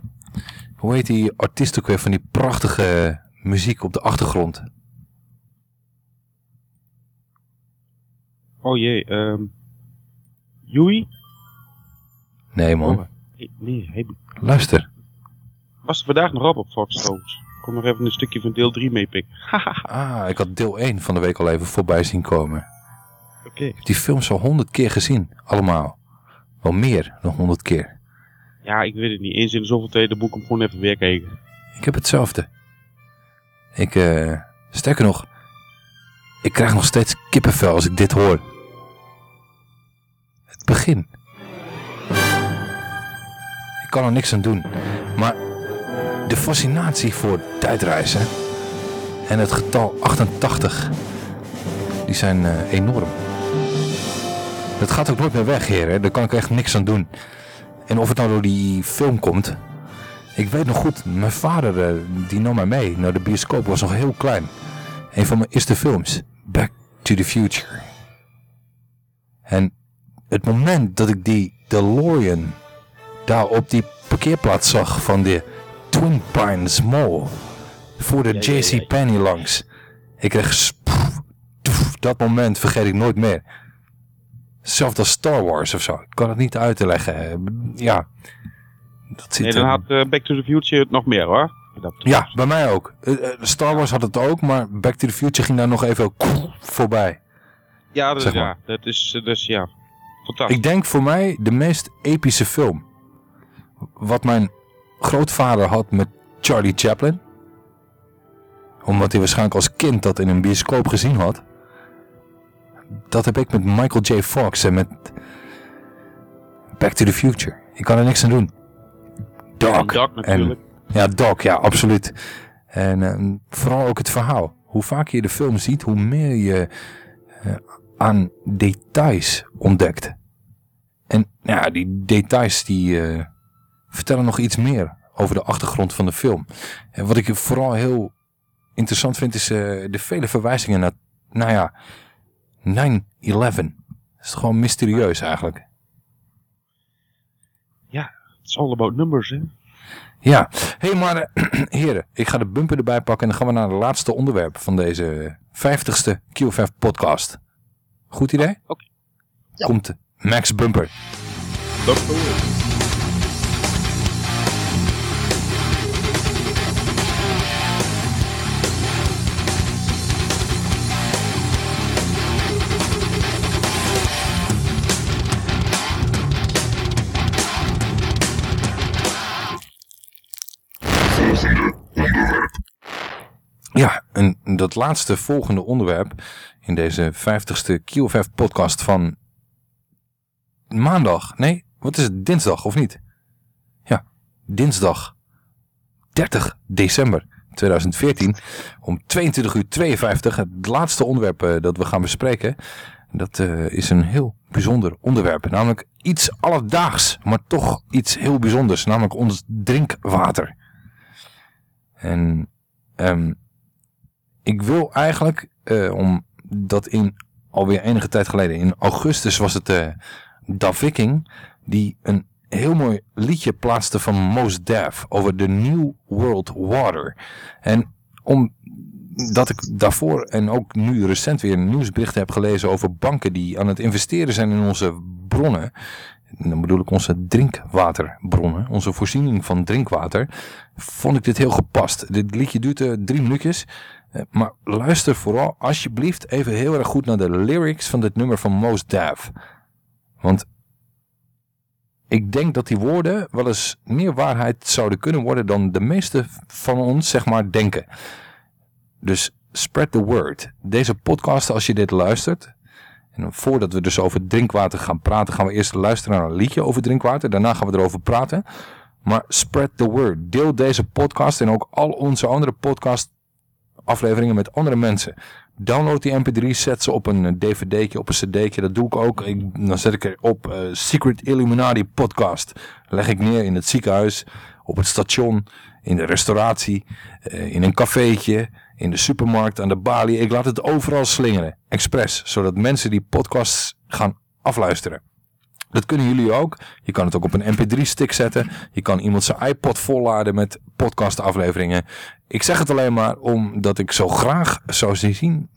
Hoe heet die artiest ook weer van die prachtige muziek op de achtergrond? Oh jee, ehm... Joey? Nee, man. Oh, nee, nee, Luister. was er vandaag nog op op Fox trouwens. Ik kon nog even een stukje van deel 3 meepikken. Ah, ik had deel 1 van de week al even voorbij zien komen. Oké. Ik heb die films al honderd keer gezien. Allemaal. Wel meer dan honderd keer. Ja, ik weet het niet. Eens in de zoveel tijd de boek hem gewoon even weer kijken. Ik heb hetzelfde. Ik, eh, sterker nog, ik krijg nog steeds kippenvel als ik dit hoor. Het begin. Ik kan er niks aan doen. Maar de fascinatie voor tijdreizen en het getal 88, die zijn eh, enorm. Dat gaat ook nooit meer weg, heren. Daar kan ik echt niks aan doen. En of het nou door die film komt... Ik weet nog goed, mijn vader eh, die nam mij mee naar de bioscoop. was nog heel klein. Een van mijn eerste films. Back to the Future. En het moment dat ik die DeLorean daar op die parkeerplaats zag van de Twin Pines Mall. Voor de JC Penney langs. Ik kreeg... dat moment vergeet ik nooit meer. Hetzelfde als Star Wars of zo. Ik kan het niet uit te leggen. Eh, Ja. Dat zit Nee, dan er- had eh, Back to the Future het nog meer hoor. Dat, Ja, bij mij ook. Eh, eh, Star Wars had het ook, maar Back to the Future ging daar nog even voorbij. ja, dat, zeg maar. ja, dat is eh, dus ja, fantastisch. Ik denk voor mij de meest epische film. Wat mijn grootvader had met Charlie Chaplin. Omdat hij waarschijnlijk als kind dat in een bioscoop gezien had. Dat heb ik met Michael J. Fox en met Back to the Future. Ik kan er niks aan doen. Doc. Doc natuurlijk. En, ja, Doc, ja, absoluut. En eh, vooral ook het verhaal. Hoe vaker je de film ziet, hoe meer je eh, aan details ontdekt. En ja, die details die eh, vertellen nog iets meer over de achtergrond van de film. En wat ik vooral heel interessant vind is eh, de vele verwijzingen naar, nou ja, 9-11. Dat is gewoon mysterieus eigenlijk. Ja, it's all about numbers hè. Ja, hé hey, maar eh, heren, ik ga de bumper erbij pakken en dan gaan we naar het laatste onderwerp van deze 50ste QFF podcast. Goed idee? Oké. Komt Max Bumper. Ja, en dat laatste volgende onderwerp in deze 50ste QFF podcast van maandag. Nee, wat is het? Dinsdag of niet? Ja, dinsdag 30 december 2014 om 22 uur 52. Het laatste onderwerp eh, dat we gaan bespreken. Dat eh, is een heel bijzonder onderwerp. Namelijk iets alledaags, maar toch iets heel bijzonders. Namelijk ons drinkwater. En ehm, ik wil eigenlijk, eh, omdat in alweer enige tijd geleden, in augustus was het eh Da Viking, die een heel mooi liedje plaatste van Mos Def over de New World Water. En omdat ik daarvoor en ook nu recent weer nieuwsberichten heb gelezen over banken die aan het investeren zijn in onze bronnen. En dan bedoel ik onze drinkwaterbronnen, onze voorziening van drinkwater. Vond ik dit heel gepast. Dit liedje duurt eh, drie minuutjes. Eh, Maar luister vooral alsjeblieft even heel erg goed naar de lyrics van dit nummer van Mos Def. Want ik denk dat die woorden wel eens meer waarheid zouden kunnen worden dan de meeste van ons zeg maar denken. Dus spread the word. Deze podcast als je dit luistert. En voordat we dus over drinkwater gaan praten gaan we eerst luisteren naar een liedje over drinkwater. Daarna gaan we erover praten. Maar spread the word. Deel deze podcast en ook al onze andere podcast afleveringen met andere mensen. Download die mp3, zet ze op een eh, dvd'tje, op een cd'tje. Dat doe ik ook. Ik, dan zet ik erop eh, Secret Illuminati podcast. Leg ik neer in het ziekenhuis, op het station, in de restauratie, eh, in een cafeetje, in de supermarkt, aan de balie. Ik laat het overal slingeren, expres, zodat mensen die podcasts gaan afluisteren. Dat kunnen jullie ook. Je kan het ook op een mp3-stick zetten. Je kan iemand zijn iPod volladen met podcastafleveringen. Ik zeg het alleen maar omdat ik zo graag zou zien,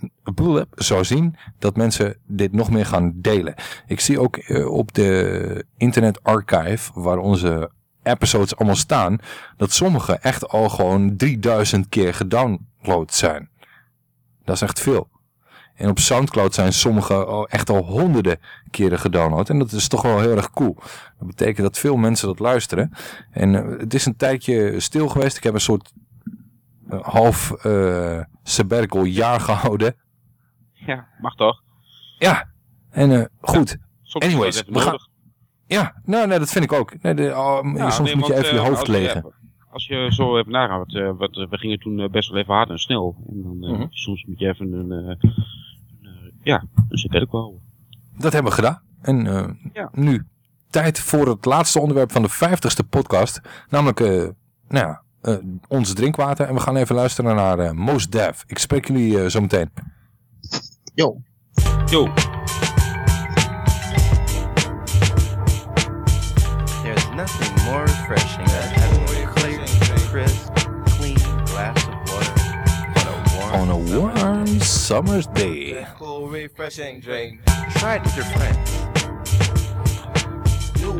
zou zien dat mensen dit nog meer gaan delen. Ik zie ook eh, op de Internet Archive, waar onze episodes allemaal staan, dat sommige echt al gewoon 3000 keer gedownload zijn. Dat is echt veel. En op Soundcloud zijn sommige echt al honderden keren gedownload. En dat is toch wel heel erg cool. Dat betekent dat veel mensen dat luisteren. En eh, het is een tijdje stil geweest. Ik heb een soort eh, half sabbatical jaar gehouden. Ja, mag toch? Ja, en goed. Is Anyways, we gaan... Ja, nou, nee, dat vind ik ook. Nee, de, oh, Ja, soms nee, moet je even je hoofd je- legen. Als je zo even nagaat, wat, we gingen toen best wel even hard en snel. En dan, Mhm. soms moet je even een, een, ja, dus dat weet ik wel. Dat hebben we gedaan. En eh, Ja. nu tijd voor het laatste onderwerp van de vijftigste podcast. Namelijk eh, nou ja, eh, ons drinkwater. En we gaan even luisteren naar eh Mos Def. Ik spreek jullie zo meteen. Yo. Yo. There's nothing warm, summer's day. cool, refreshing drink. Try it with your friends.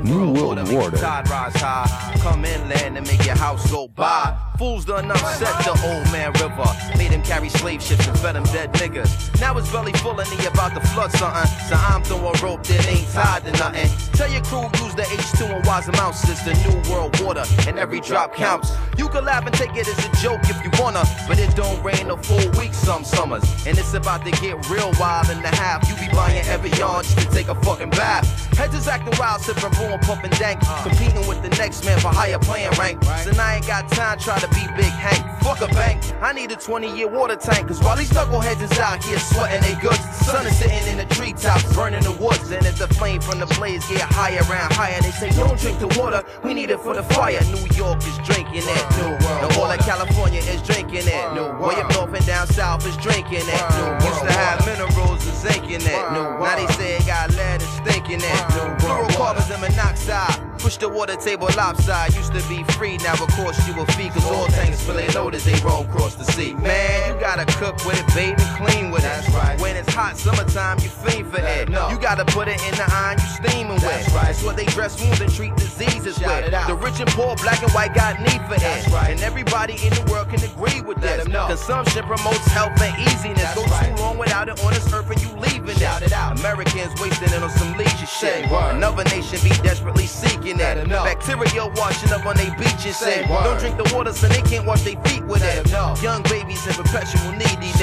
New World Water. Tide rise high, come inland and make your house go by. Fools done upset the old man river. Made him carry slave ships and fed them dead niggas. Now his belly full and he about to flood something. So I'm throwing a rope that ain't tied to nothing. Tell your crew use the H2 and wise amounts. It's the new world water and every drop counts. You can laugh and take it as a joke if you wanna, but it don't rain a full week some summers. And it's about to get real wild in the half. You be buying every yarn just to take a fucking bath. Heads is acting wild, sipping broom, pumping dank. Competing with the next man for higher playing rank. So now I ain't got time try to be Big Hank. Fuck a bank. I need a 20 year water tank. Cause while these knuckleheads is out here sweating they goods, the sun is sitting in the treetops, burning the woods. And as the flame from the blaze get higher and higher, they say, don't drink the water, we need it for the fire. New York is drinking it. New World. And all of California is drinking it. New Way up north and down south is drinking it. New Used to have minerals and zinc in it. New Now they say it got lead stink in Fluorocarbons and monoxide. Push the water table lopside. Used to be free, now of course you a fee. Cause all tanks filling load as they roll across the sea. Man, you gotta cook with it, bathe and clean with it. Right. When it's hot summertime, you fiend for it. You gotta put it in the iron you steaming with. That's, right. That's what they dress wounds and treat diseases Shout with. The rich and poor, black and white got need for That's it. right. And everybody in the world can agree with Let this. Consumption promotes health and easiness. That's Go too long without it on this earth and you leaving Shout it. it out. Americans wasting it on some leisure Say shit. Another nation be desperately seeking Let it. 'em know. Bacteria washing up on their beaches. Say don't drink the water so they can't wash their feet with it. Young babies in perpetual neediness.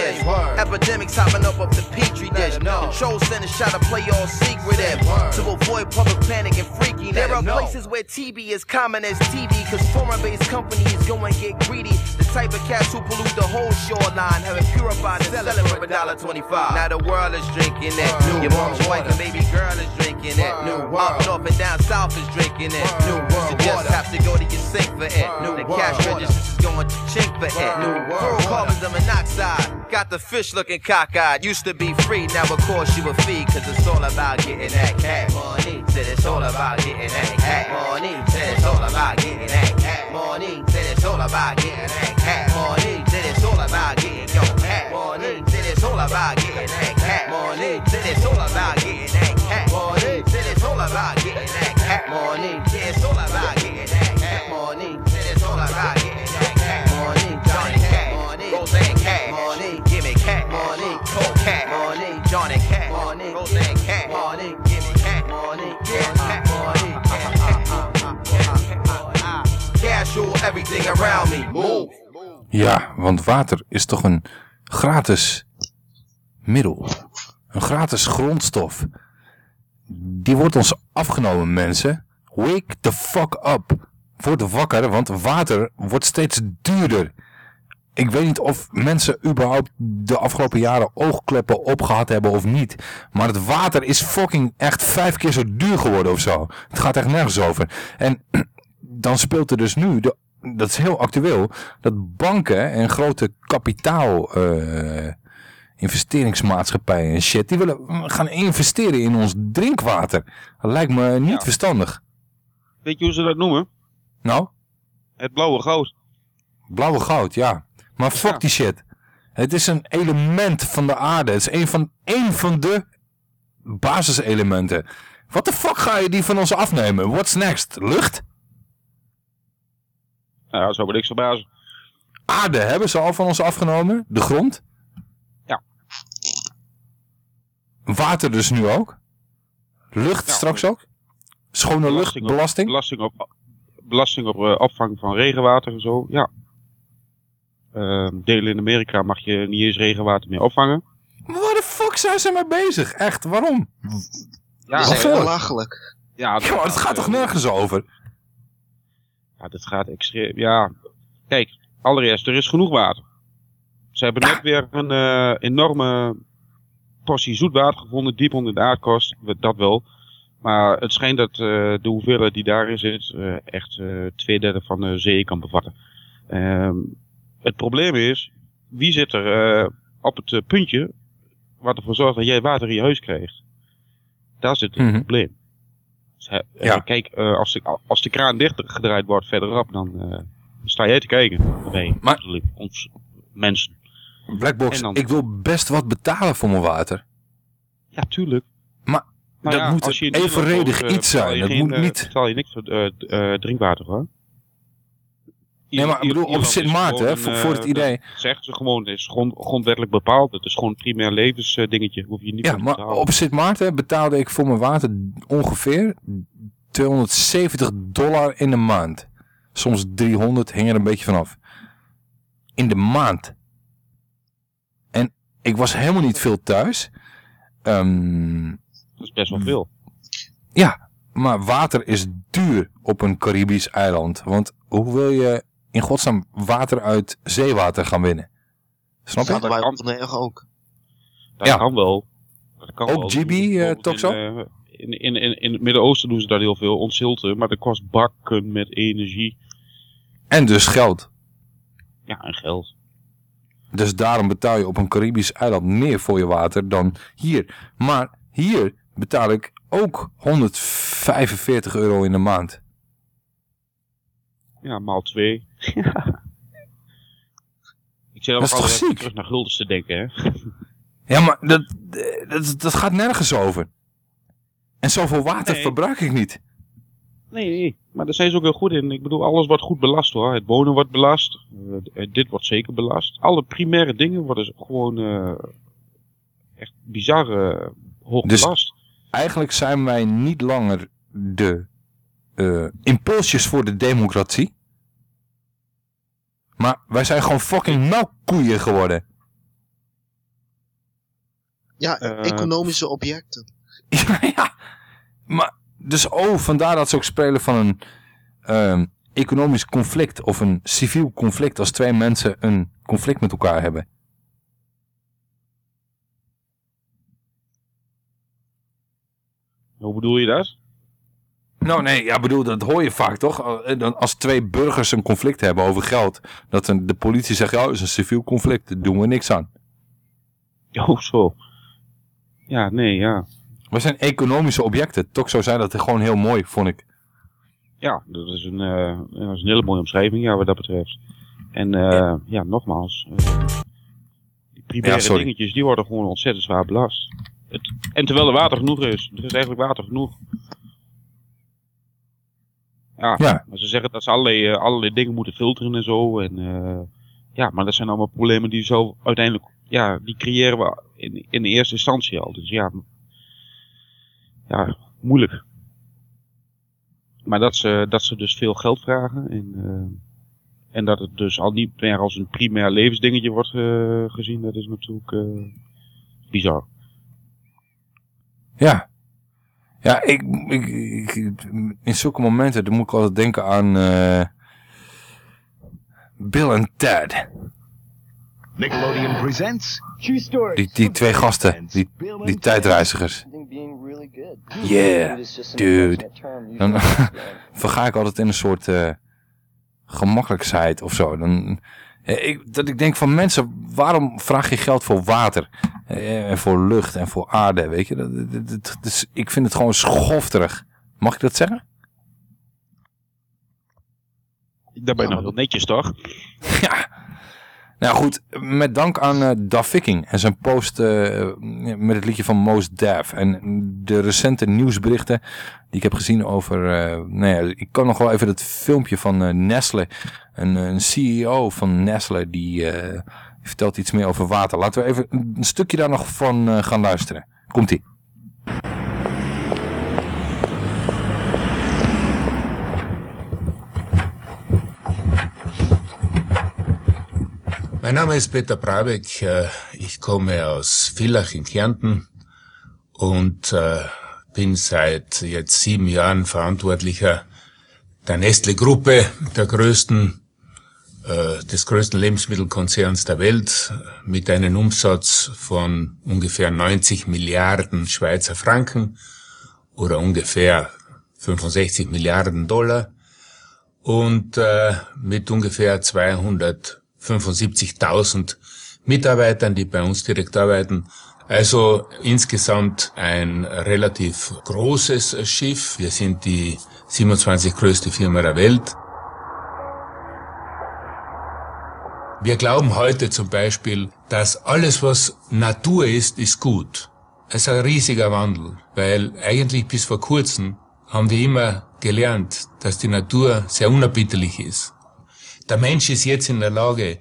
Epidemics hopping up up the petri dish. Control centers try to play all secret word. to avoid public panic and freaking. There are places where TB is common as TV, cause foreign-based companies go and get greedy. Type of cats who pollute the whole shoreline, have it purified and sell it for a dollar twenty-five. Now the world is drinking it. New Your mom's wife and baby girl is drinking it. New up north and down south is drinking it. New world you just have to go to your sink for it. World The cash water. registers is going to chink for it. New world fluorocarbons and monoxide. Got the fish looking cockeyed. Used to be free, now of course you a fee. Cause it's all about getting that cash money. Said it's all about getting that cash money. Said it's all about getting that cash money. Said it's all about getting that cash money. Said it's all about getting your cash money. Said it's all about getting that cash money. Said it's all about getting that cash money. Said it's all about getting that cash money. Said it's all about getting that cash money. Said it's all about getting that cash money. Johnny Cash money. Roseanne Cash money. Give me cash money. Cold cash money. Johnny Cash money. Roseanne Cash money. Give me cash money. Yeah, cash money. Cash everything around me. Move. Ja, want water is toch een gratis middel. Een gratis grondstof. Die wordt ons afgenomen, mensen. Wake the fuck up. Word wakker, want water wordt steeds duurder. Ik weet niet of mensen überhaupt de afgelopen jaren oogkleppen opgehad hebben of niet. Maar het water is fucking echt vijf keer zo duur geworden of zo. Het gaat echt nergens over. En dan speelt er dus nu, de, dat is heel actueel, dat banken en grote kapitaal eh, investeringsmaatschappijen en shit, die willen gaan investeren in ons drinkwater. Dat lijkt me niet verstandig. Weet je hoe ze dat noemen? Nou? Het blauwe goud. Blauwe goud, ja. Maar fuck die shit. Het is een element van de aarde. Het is een van, een van de basiselementen. Wat de fuck ga je die van ons afnemen? What's next? Lucht? Nou ja, zo ben ik verbazen. Aarde hebben ze al van ons afgenomen. De grond. Ja. Water dus nu ook. Lucht straks ook. Schone lucht, op- belasting. Belasting op, belasting op eh, opvang van regenwater en zo, ja. Ehm, delen in Amerika mag je niet eens regenwater meer opvangen. Maar waar de fuck zijn ze mee bezig? Echt, waarom? Ja, dat is Wat? belachelijk. Ja, Ja, maar het gaat toch nergens over? Ja, dit gaat extreem. Ja, kijk, allereerst, er is genoeg water. Ze hebben net weer een eh, enorme portie zoetwater gevonden, diep onder de aardkorst, dat wel. Maar het schijnt dat eh, de hoeveelheid die daarin zit eh, echt twee derde van de zee kan bevatten. Ehm, het probleem is, wie zit er op het puntje wat ervoor zorgt dat jij water in je huis krijgt? Daar zit het Mhm. probleem. Dus, eh, Ja. kijk, eh, als, de, als de kraan dicht gedraaid wordt verderop, dan eh, sta jij te kijken. Wij, Maar- ons mensen. Blackbox, dan- ik wil best wat betalen voor mijn water. Ja, tuurlijk. Maar dat ja, moet evenredig iets zijn. Dat moet niet... betaal je niks voor drinkwater hoor. Nee, maar ik bedoel, op Sint Maarten, gewoon hè, voor, voor eh, het idee. dat Zeggen ze gewoon, het is grond, grondwettelijk bepaald. Het is gewoon een primair levensdingetje. Hoef je niet Ja, maar op Sint Maarten betaalde ik voor mijn water ongeveer 270 dollar in de maand. Soms 300, hing er een beetje vanaf. In de maand. En ik was helemaal niet veel thuis. Ehm, Dat is best wel veel. ja, maar water is duur op een Caribisch eiland. Want hoe wil je in godsnaam water uit zeewater gaan winnen? Snap je? Wij op Bonaire ook. Dat Ja. kan wel. Dat kan Ook wel. GB, eh, toch zo? In, eh, in, in, in, in het Midden-Oosten doen ze daar heel veel ontzilten. Maar dat kost bakken met energie. En dus geld. Ja, en geld. Dus daarom betaal je op een Caribisch eiland meer voor je water dan hier. Maar hier betaal ik ook 145 euro in de maand. Ja, maal twee. Ik zit Dat ook is toch altijd ziek? terug naar guldens te denken, hè. Ja, maar dat, dat, dat gaat nergens over. En zoveel water Nee. verbruik ik niet. Nee, nee, maar daar zijn ze ook heel goed in. Ik bedoel, alles wordt goed belast hoor. Het wonen wordt belast. Eh, dit wordt zeker belast. Alle primaire dingen worden gewoon eh, echt bizar eh, hoog Dus belast. eigenlijk zijn wij niet langer de eh, impulsjes voor de democratie. Maar wij zijn gewoon fucking melkkoeien geworden. Ja, Eh, economische objecten. ja, ja. Maar, dus oh, vandaar dat ze ook spelen van een ehm, economisch conflict of een civiel conflict als twee mensen een conflict met elkaar hebben. Hoe bedoel je dat? Nou nee, ja bedoel, dat hoor je vaak toch? Eh, dan Als twee burgers een conflict hebben over geld, dat de politie zegt, ja, het is een civiel conflict, daar doen we niks aan. Oh, zo. Ja, nee, ja. We zijn economische objecten. Toxo zei dat gewoon heel mooi, vond ik. Ja, dat is een, eh, dat is een hele mooie omschrijving, ja, wat dat betreft. En eh, ja. nogmaals, eh, die primaire Ja, dingetjes, die worden gewoon ontzettend zwaar belast. Het, en terwijl er water genoeg is. Er is eigenlijk water genoeg. Ja, Ja. maar ze zeggen dat ze allerlei, eh, allerlei dingen moeten filteren en zo. En, eh, ja, maar dat zijn allemaal problemen die zo uiteindelijk, ja, die creëren we in, in de eerste instantie al. Dus ja, ja moeilijk. Maar dat ze, dat ze dus veel geld vragen. En, eh, en dat het dus al niet meer als een primair levensdingetje wordt gezien. Dat is natuurlijk bizar. Ja. Ja, ik, ik, ik- in zulke momenten dan moet ik altijd denken aan eh, Bill en Ted. Nickelodeon presents. Die, die twee gasten, die, die tijdreizigers. Yeah, dude. Dan verga ik altijd in een soort eh, gemakkelijkheid of zo. Dan, ik, dat ik denk van mensen, waarom vraag je geld voor water? Eh, En voor lucht en voor aarde, weet je? Dat, dat, dat- dat is- ik vind het gewoon schofterig. Mag ik dat zeggen? Daar ben je nog wel netjes, toch? Ja. Nou goed, met dank aan eh Da Viking en zijn post eh, met het liedje van Most Def. En de recente nieuwsberichten die ik heb gezien over... eh, nou ja, ik kan nog wel even het filmpje van eh, Nestle. Een, een CEO van Nestle die eh, vertelt iets meer over water. Laten we even een stukje daar nog van eh, gaan luisteren. Komt-ie. Mein Name ist Peter Brabeck. Ich komme aus Villach in Kärnten und bin seit jetzt sieben Jahren Verantwortlicher der Nestle-Gruppe, der größten äh, des größten Lebensmittelkonzerns der Welt mit einem Umsatz von ungefähr 90 Milliarden Schweizer Franken oder ungefähr 65 Milliarden Dollar und äh, mit ungefähr 275.000 Mitarbeitern, die bei uns direkt arbeiten. Also insgesamt ein relativ großes Schiff. Wir sind die 27 größte Firma der Welt. Wir glauben heute zum Beispiel, dass alles, was Natur ist, ist gut. Es ist ein riesiger Wandel, weil eigentlich bis vor kurzem haben wir immer gelernt, dass die Natur sehr unerbitterlich ist. Der Mensch ist jetzt in der Lage,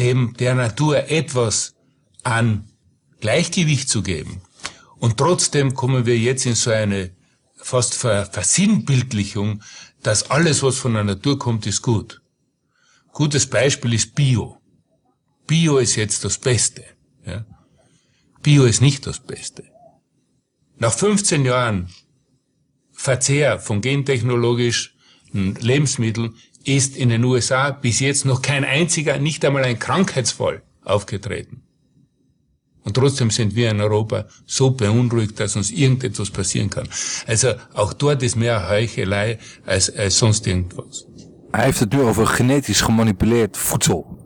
dem der Natur etwas an Gleichgewicht zu geben. Und trotzdem kommen wir jetzt in so eine fast Ver Versinnbildlichung, dass alles, was von der Natur kommt, ist gut. Gutes Beispiel ist Bio. Bio ist jetzt das Beste. Ja? Bio ist nicht das Beste. Nach 15 Jahren Verzehr von gentechnologischen Lebensmitteln ist in den USA bis jetzt noch kein einziger, nicht einmal ein Krankheitsfall aufgetreten. Und trotzdem sind wir in Europa so beunruhigt, dass uns irgendetwas passieren kann. Also auch dort ist mehr Heuchelei als, als sonst irgendwas. Hij heeft het nu over genetisch gemanipuleerd voedsel.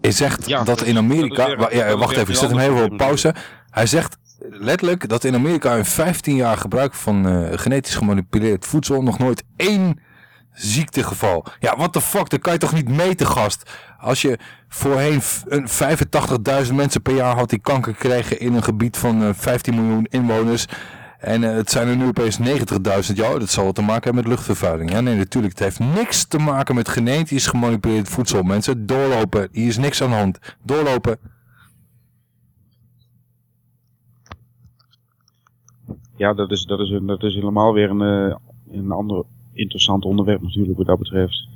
Hij zegt Ja, dat in Amerika... dat weer- ja, wacht even, ik zet hem even op pauze. Hij zegt letterlijk dat in Amerika in 15 jaar gebruik van eh, genetisch gemanipuleerd voedsel nog nooit één ziektegeval. Ja, what the fuck, dat kan je toch niet meten, gast? Als je voorheen v- een 85.000 mensen per jaar had die kanker kregen in een gebied van eh, 15 miljoen inwoners... En eh, het zijn er nu opeens 90.000. Ja, dat zal wat te maken hebben met luchtvervuiling. Ja, nee, natuurlijk. Het heeft niks te maken met genetisch gemanipuleerd voedsel. Mensen, doorlopen. Hier is niks aan de hand. Doorlopen. Ja, dat is, dat is, een, dat is helemaal weer een, eh, een ander interessant onderwerp natuurlijk wat dat betreft.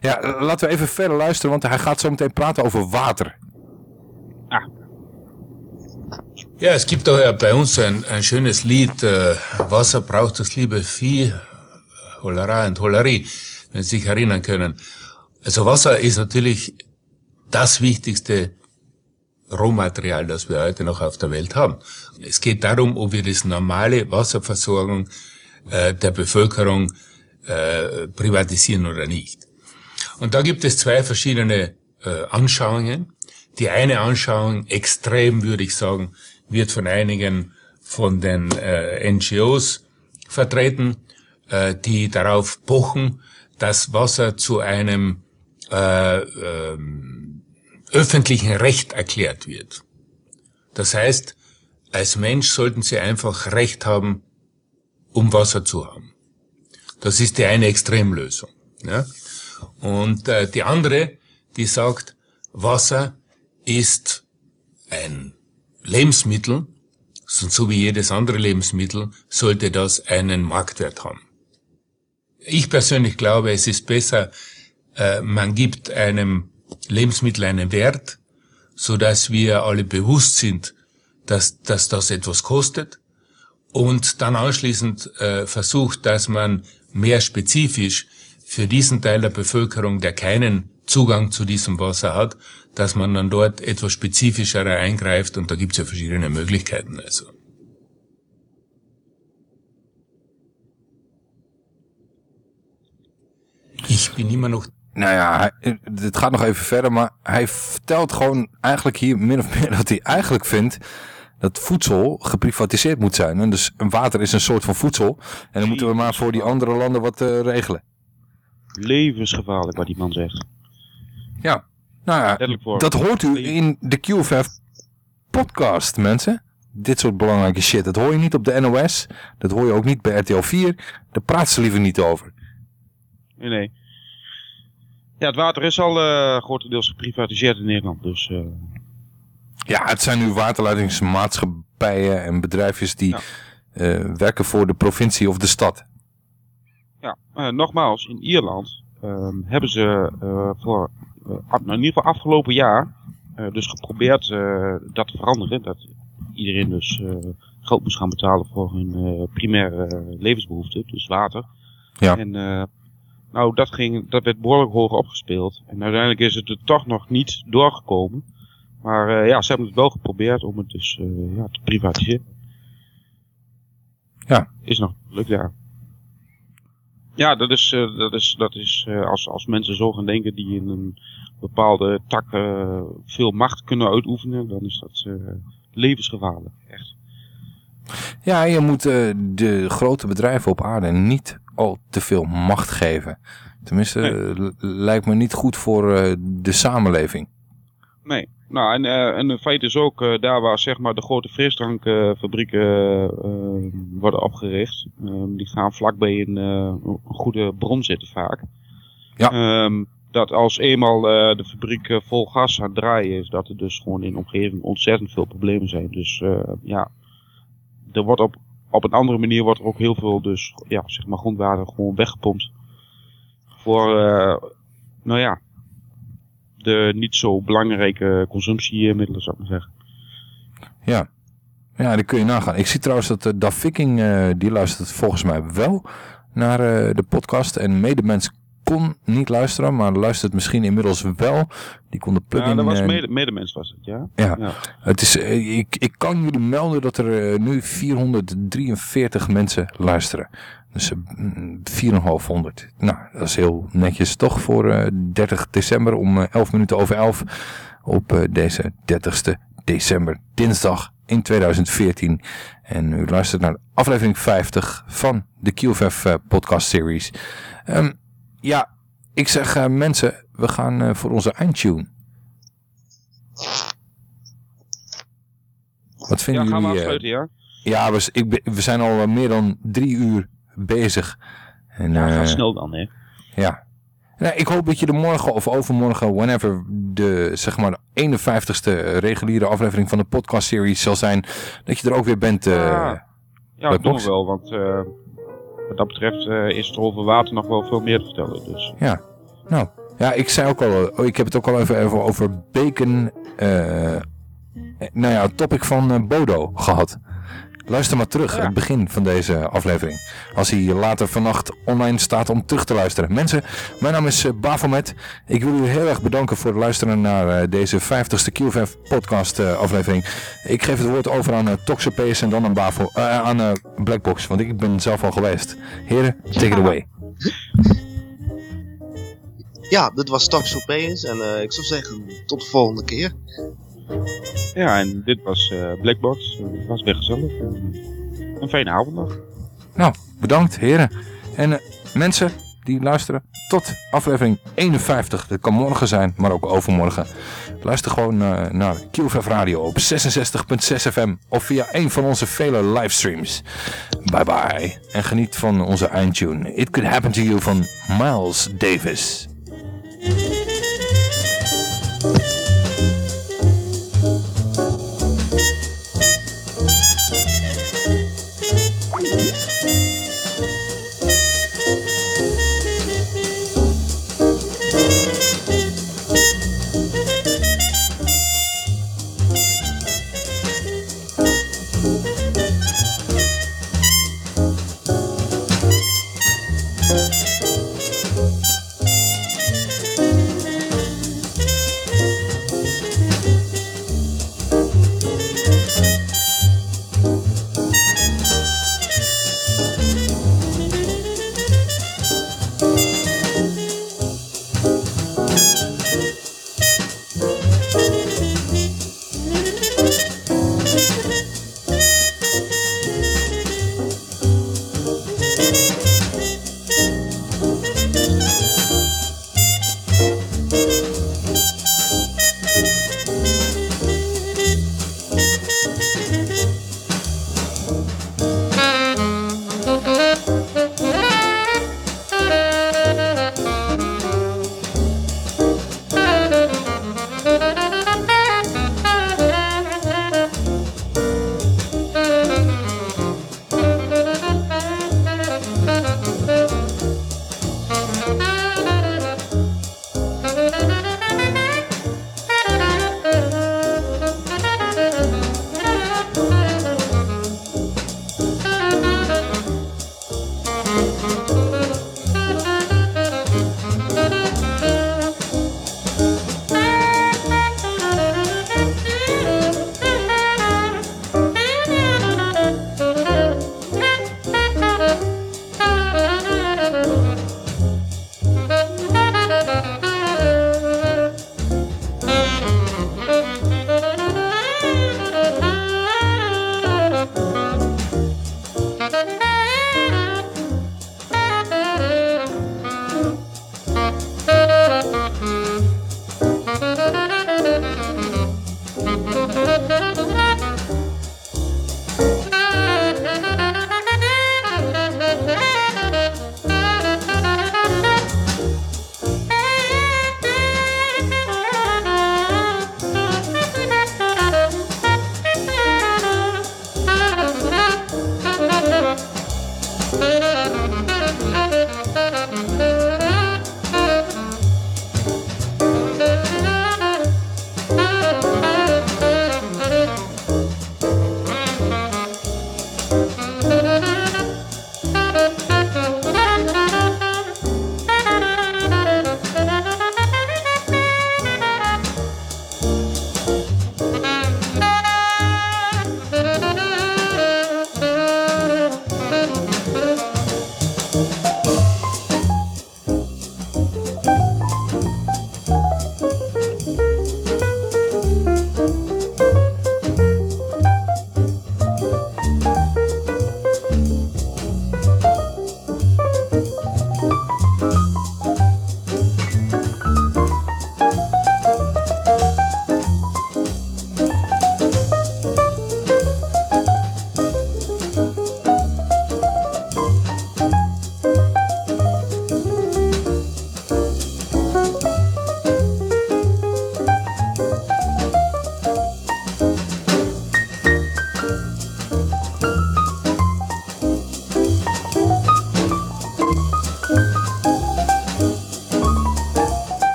Ja, eh, laten we even verder luisteren, want hij gaat zo meteen praten over water. Ja, es gibt ja bei uns ein, ein schönes Lied, äh, Wasser braucht das liebe Vieh, Hollerei und Hollerie, wenn Sie sich erinnern können. Also Wasser ist natürlich das wichtigste Rohmaterial, das wir heute noch auf der Welt haben. Es geht darum, ob wir das normale Wasserversorgung äh, der Bevölkerung äh, privatisieren oder nicht. Und da gibt es zwei verschiedene äh, Anschauungen. Die eine Anschauung, extrem würde ich sagen, wird von einigen von den äh, NGOs vertreten, äh, die darauf pochen, dass Wasser zu einem äh, ähm, öffentlichen Recht erklärt wird. Das heißt, als Mensch sollten Sie einfach Recht haben, um Wasser zu haben. Das ist die eine Extremlösung. Ja? Und äh, die andere, die sagt, Wasser ist ein Lebensmittel, so wie jedes andere Lebensmittel, sollte das einen Marktwert haben. Ich persönlich glaube, es ist besser, äh, man gibt einem Lebensmittel einen Wert, so dass wir alle bewusst sind, dass, dass das etwas kostet und dann anschließend äh, versucht, dass man mehr spezifisch für diesen Teil der Bevölkerung, der keinen Zugang zu diesem Wasser hat, dass man dann dort etwas spezifischer eingreift und da gibt es ja verschiedene Möglichkeiten. Also. Ich bin immer nog Nou ja, hij, het gaat nog even verder, maar hij vertelt gewoon eigenlijk hier min of meer dat hij eigenlijk vindt dat voedsel geprivatiseerd moet zijn. En dus een water is een soort van voedsel. En dan moeten we maar voor die andere landen wat eh, regelen. Levensgevaarlijk wat die man zegt. Ja, nou ja, dat hoort u in de QFF podcast, mensen. Dit soort belangrijke shit, dat hoor je niet op de NOS. Dat hoor je ook niet bij RTL 4. Daar praten ze liever niet over. Nee, nee. Ja, het water is al eh, grotendeels geprivatiseerd in Nederland, dus... eh, Ja, het zijn nu waterleidingsmaatschappijen en bedrijfjes die eh, werken voor de provincie of de stad. Ja, nogmaals, in Ierland ehm, hebben ze voor, in ieder geval afgelopen jaar, eh, dus geprobeerd eh, dat te veranderen. Dat iedereen dus eh, geld moest gaan betalen voor hun eh, primaire eh, levensbehoeften, dus water. Ja. En, eh, Nou, dat, ging, dat werd behoorlijk hoog opgespeeld. En uiteindelijk is het er toch nog niet doorgekomen. Maar eh, ja, ze hebben het wel geprobeerd om het dus eh, ja, te privatiseren. Ja. Is nog gelukt, ja. Ja, dat is, eh, dat is, dat is eh, als, als mensen zo gaan denken die in een bepaalde tak eh, veel macht kunnen uitoefenen, dan is dat levensgevaarlijk. Echt. Ja, je moet de grote bedrijven op aarde niet al te veel macht geven. Tenminste, lijkt me niet goed voor de samenleving. Nee. Nou, en, eh, en het feit is ook, eh, daar waar zeg maar de grote frisdrankfabrieken eh, worden opgericht, eh, die gaan vlakbij een, een goede bron zitten vaak. Ja. Ehm, dat als eenmaal de fabriek vol gas aan het draaien is, dat er dus gewoon in de omgeving ontzettend veel problemen zijn. Dus ja, er wordt op, op een andere manier wordt er ook heel veel dus, ja, zeg maar grondwater gewoon weggepompt. Voor, nou ja, de niet zo belangrijke consumptiemiddelen, zou ik maar zeggen. Ja. Ja, dat kun je nagaan. Ik zie trouwens dat uh, Da Viking, eh, die luistert volgens mij wel naar eh, de podcast. En medemens kon niet luisteren, maar luistert misschien inmiddels wel. Die kon de plugin... Ja, dat was eh, mede, medemens was het, ja? Ja, Het is, eh, ik, ik kan jullie melden dat er eh, nu 443 mensen luisteren. Dus eh, 4,500. Nou, dat is heel netjes toch voor eh, 30 december om eh, 11 minuten over 11 op eh, deze 30ste december, dinsdag in 2014. En u luistert naar aflevering 50 van de QFF eh, podcast series. Ehm, ja, ik zeg eh, mensen, we gaan eh, voor onze eindtune. Wat vinden Ja, gaan we jullie? eh, afsluiten, ja? Ja, we, ik, we zijn al eh, meer dan drie uur bezig. En, Ja, eh, gaat snel dan, hè? Ja. Nou, ik hoop dat je er morgen of overmorgen, whenever de, zeg maar, de 51ste reguliere aflevering van de podcast series zal zijn, dat je er ook weer bent. eh, ja, bij dat doen Box. we wel, want eh, wat dat betreft eh, is er over water nog wel veel meer te vertellen. Dus. Ja, nou, ja, ik zei ook al, oh, ik heb het ook al even, even over bacon, eh, nou ja, het topic van eh, Bodo gehad. Luister maar terug, het begin van deze aflevering. Als hij later vannacht online staat om terug te luisteren. Mensen, mijn naam is eh, Bafomet. Ik wil u heel erg bedanken voor het luisteren naar eh, deze 50ste QVF podcast eh, aflevering. Ik geef het woord over aan Toxopees en dan aan, Bafo, eh, aan Blackbox, want ik ben zelf al geweest. Heren, take it away. Ja, dit was Taxopeus en ik zou zeggen tot de volgende keer. Ja, en dit was eh, Blackbox. Het was weer gezellig. Eh, een fijne avond nog. Nou, bedankt heren. En eh, mensen die luisteren tot aflevering 51. Dat kan morgen zijn, maar ook overmorgen. Luister gewoon eh, naar QFF Radio op 66.6 FM of via een van onze vele livestreams. Bye bye. En geniet van onze eindtune. It Could Happen To You van Miles Davis.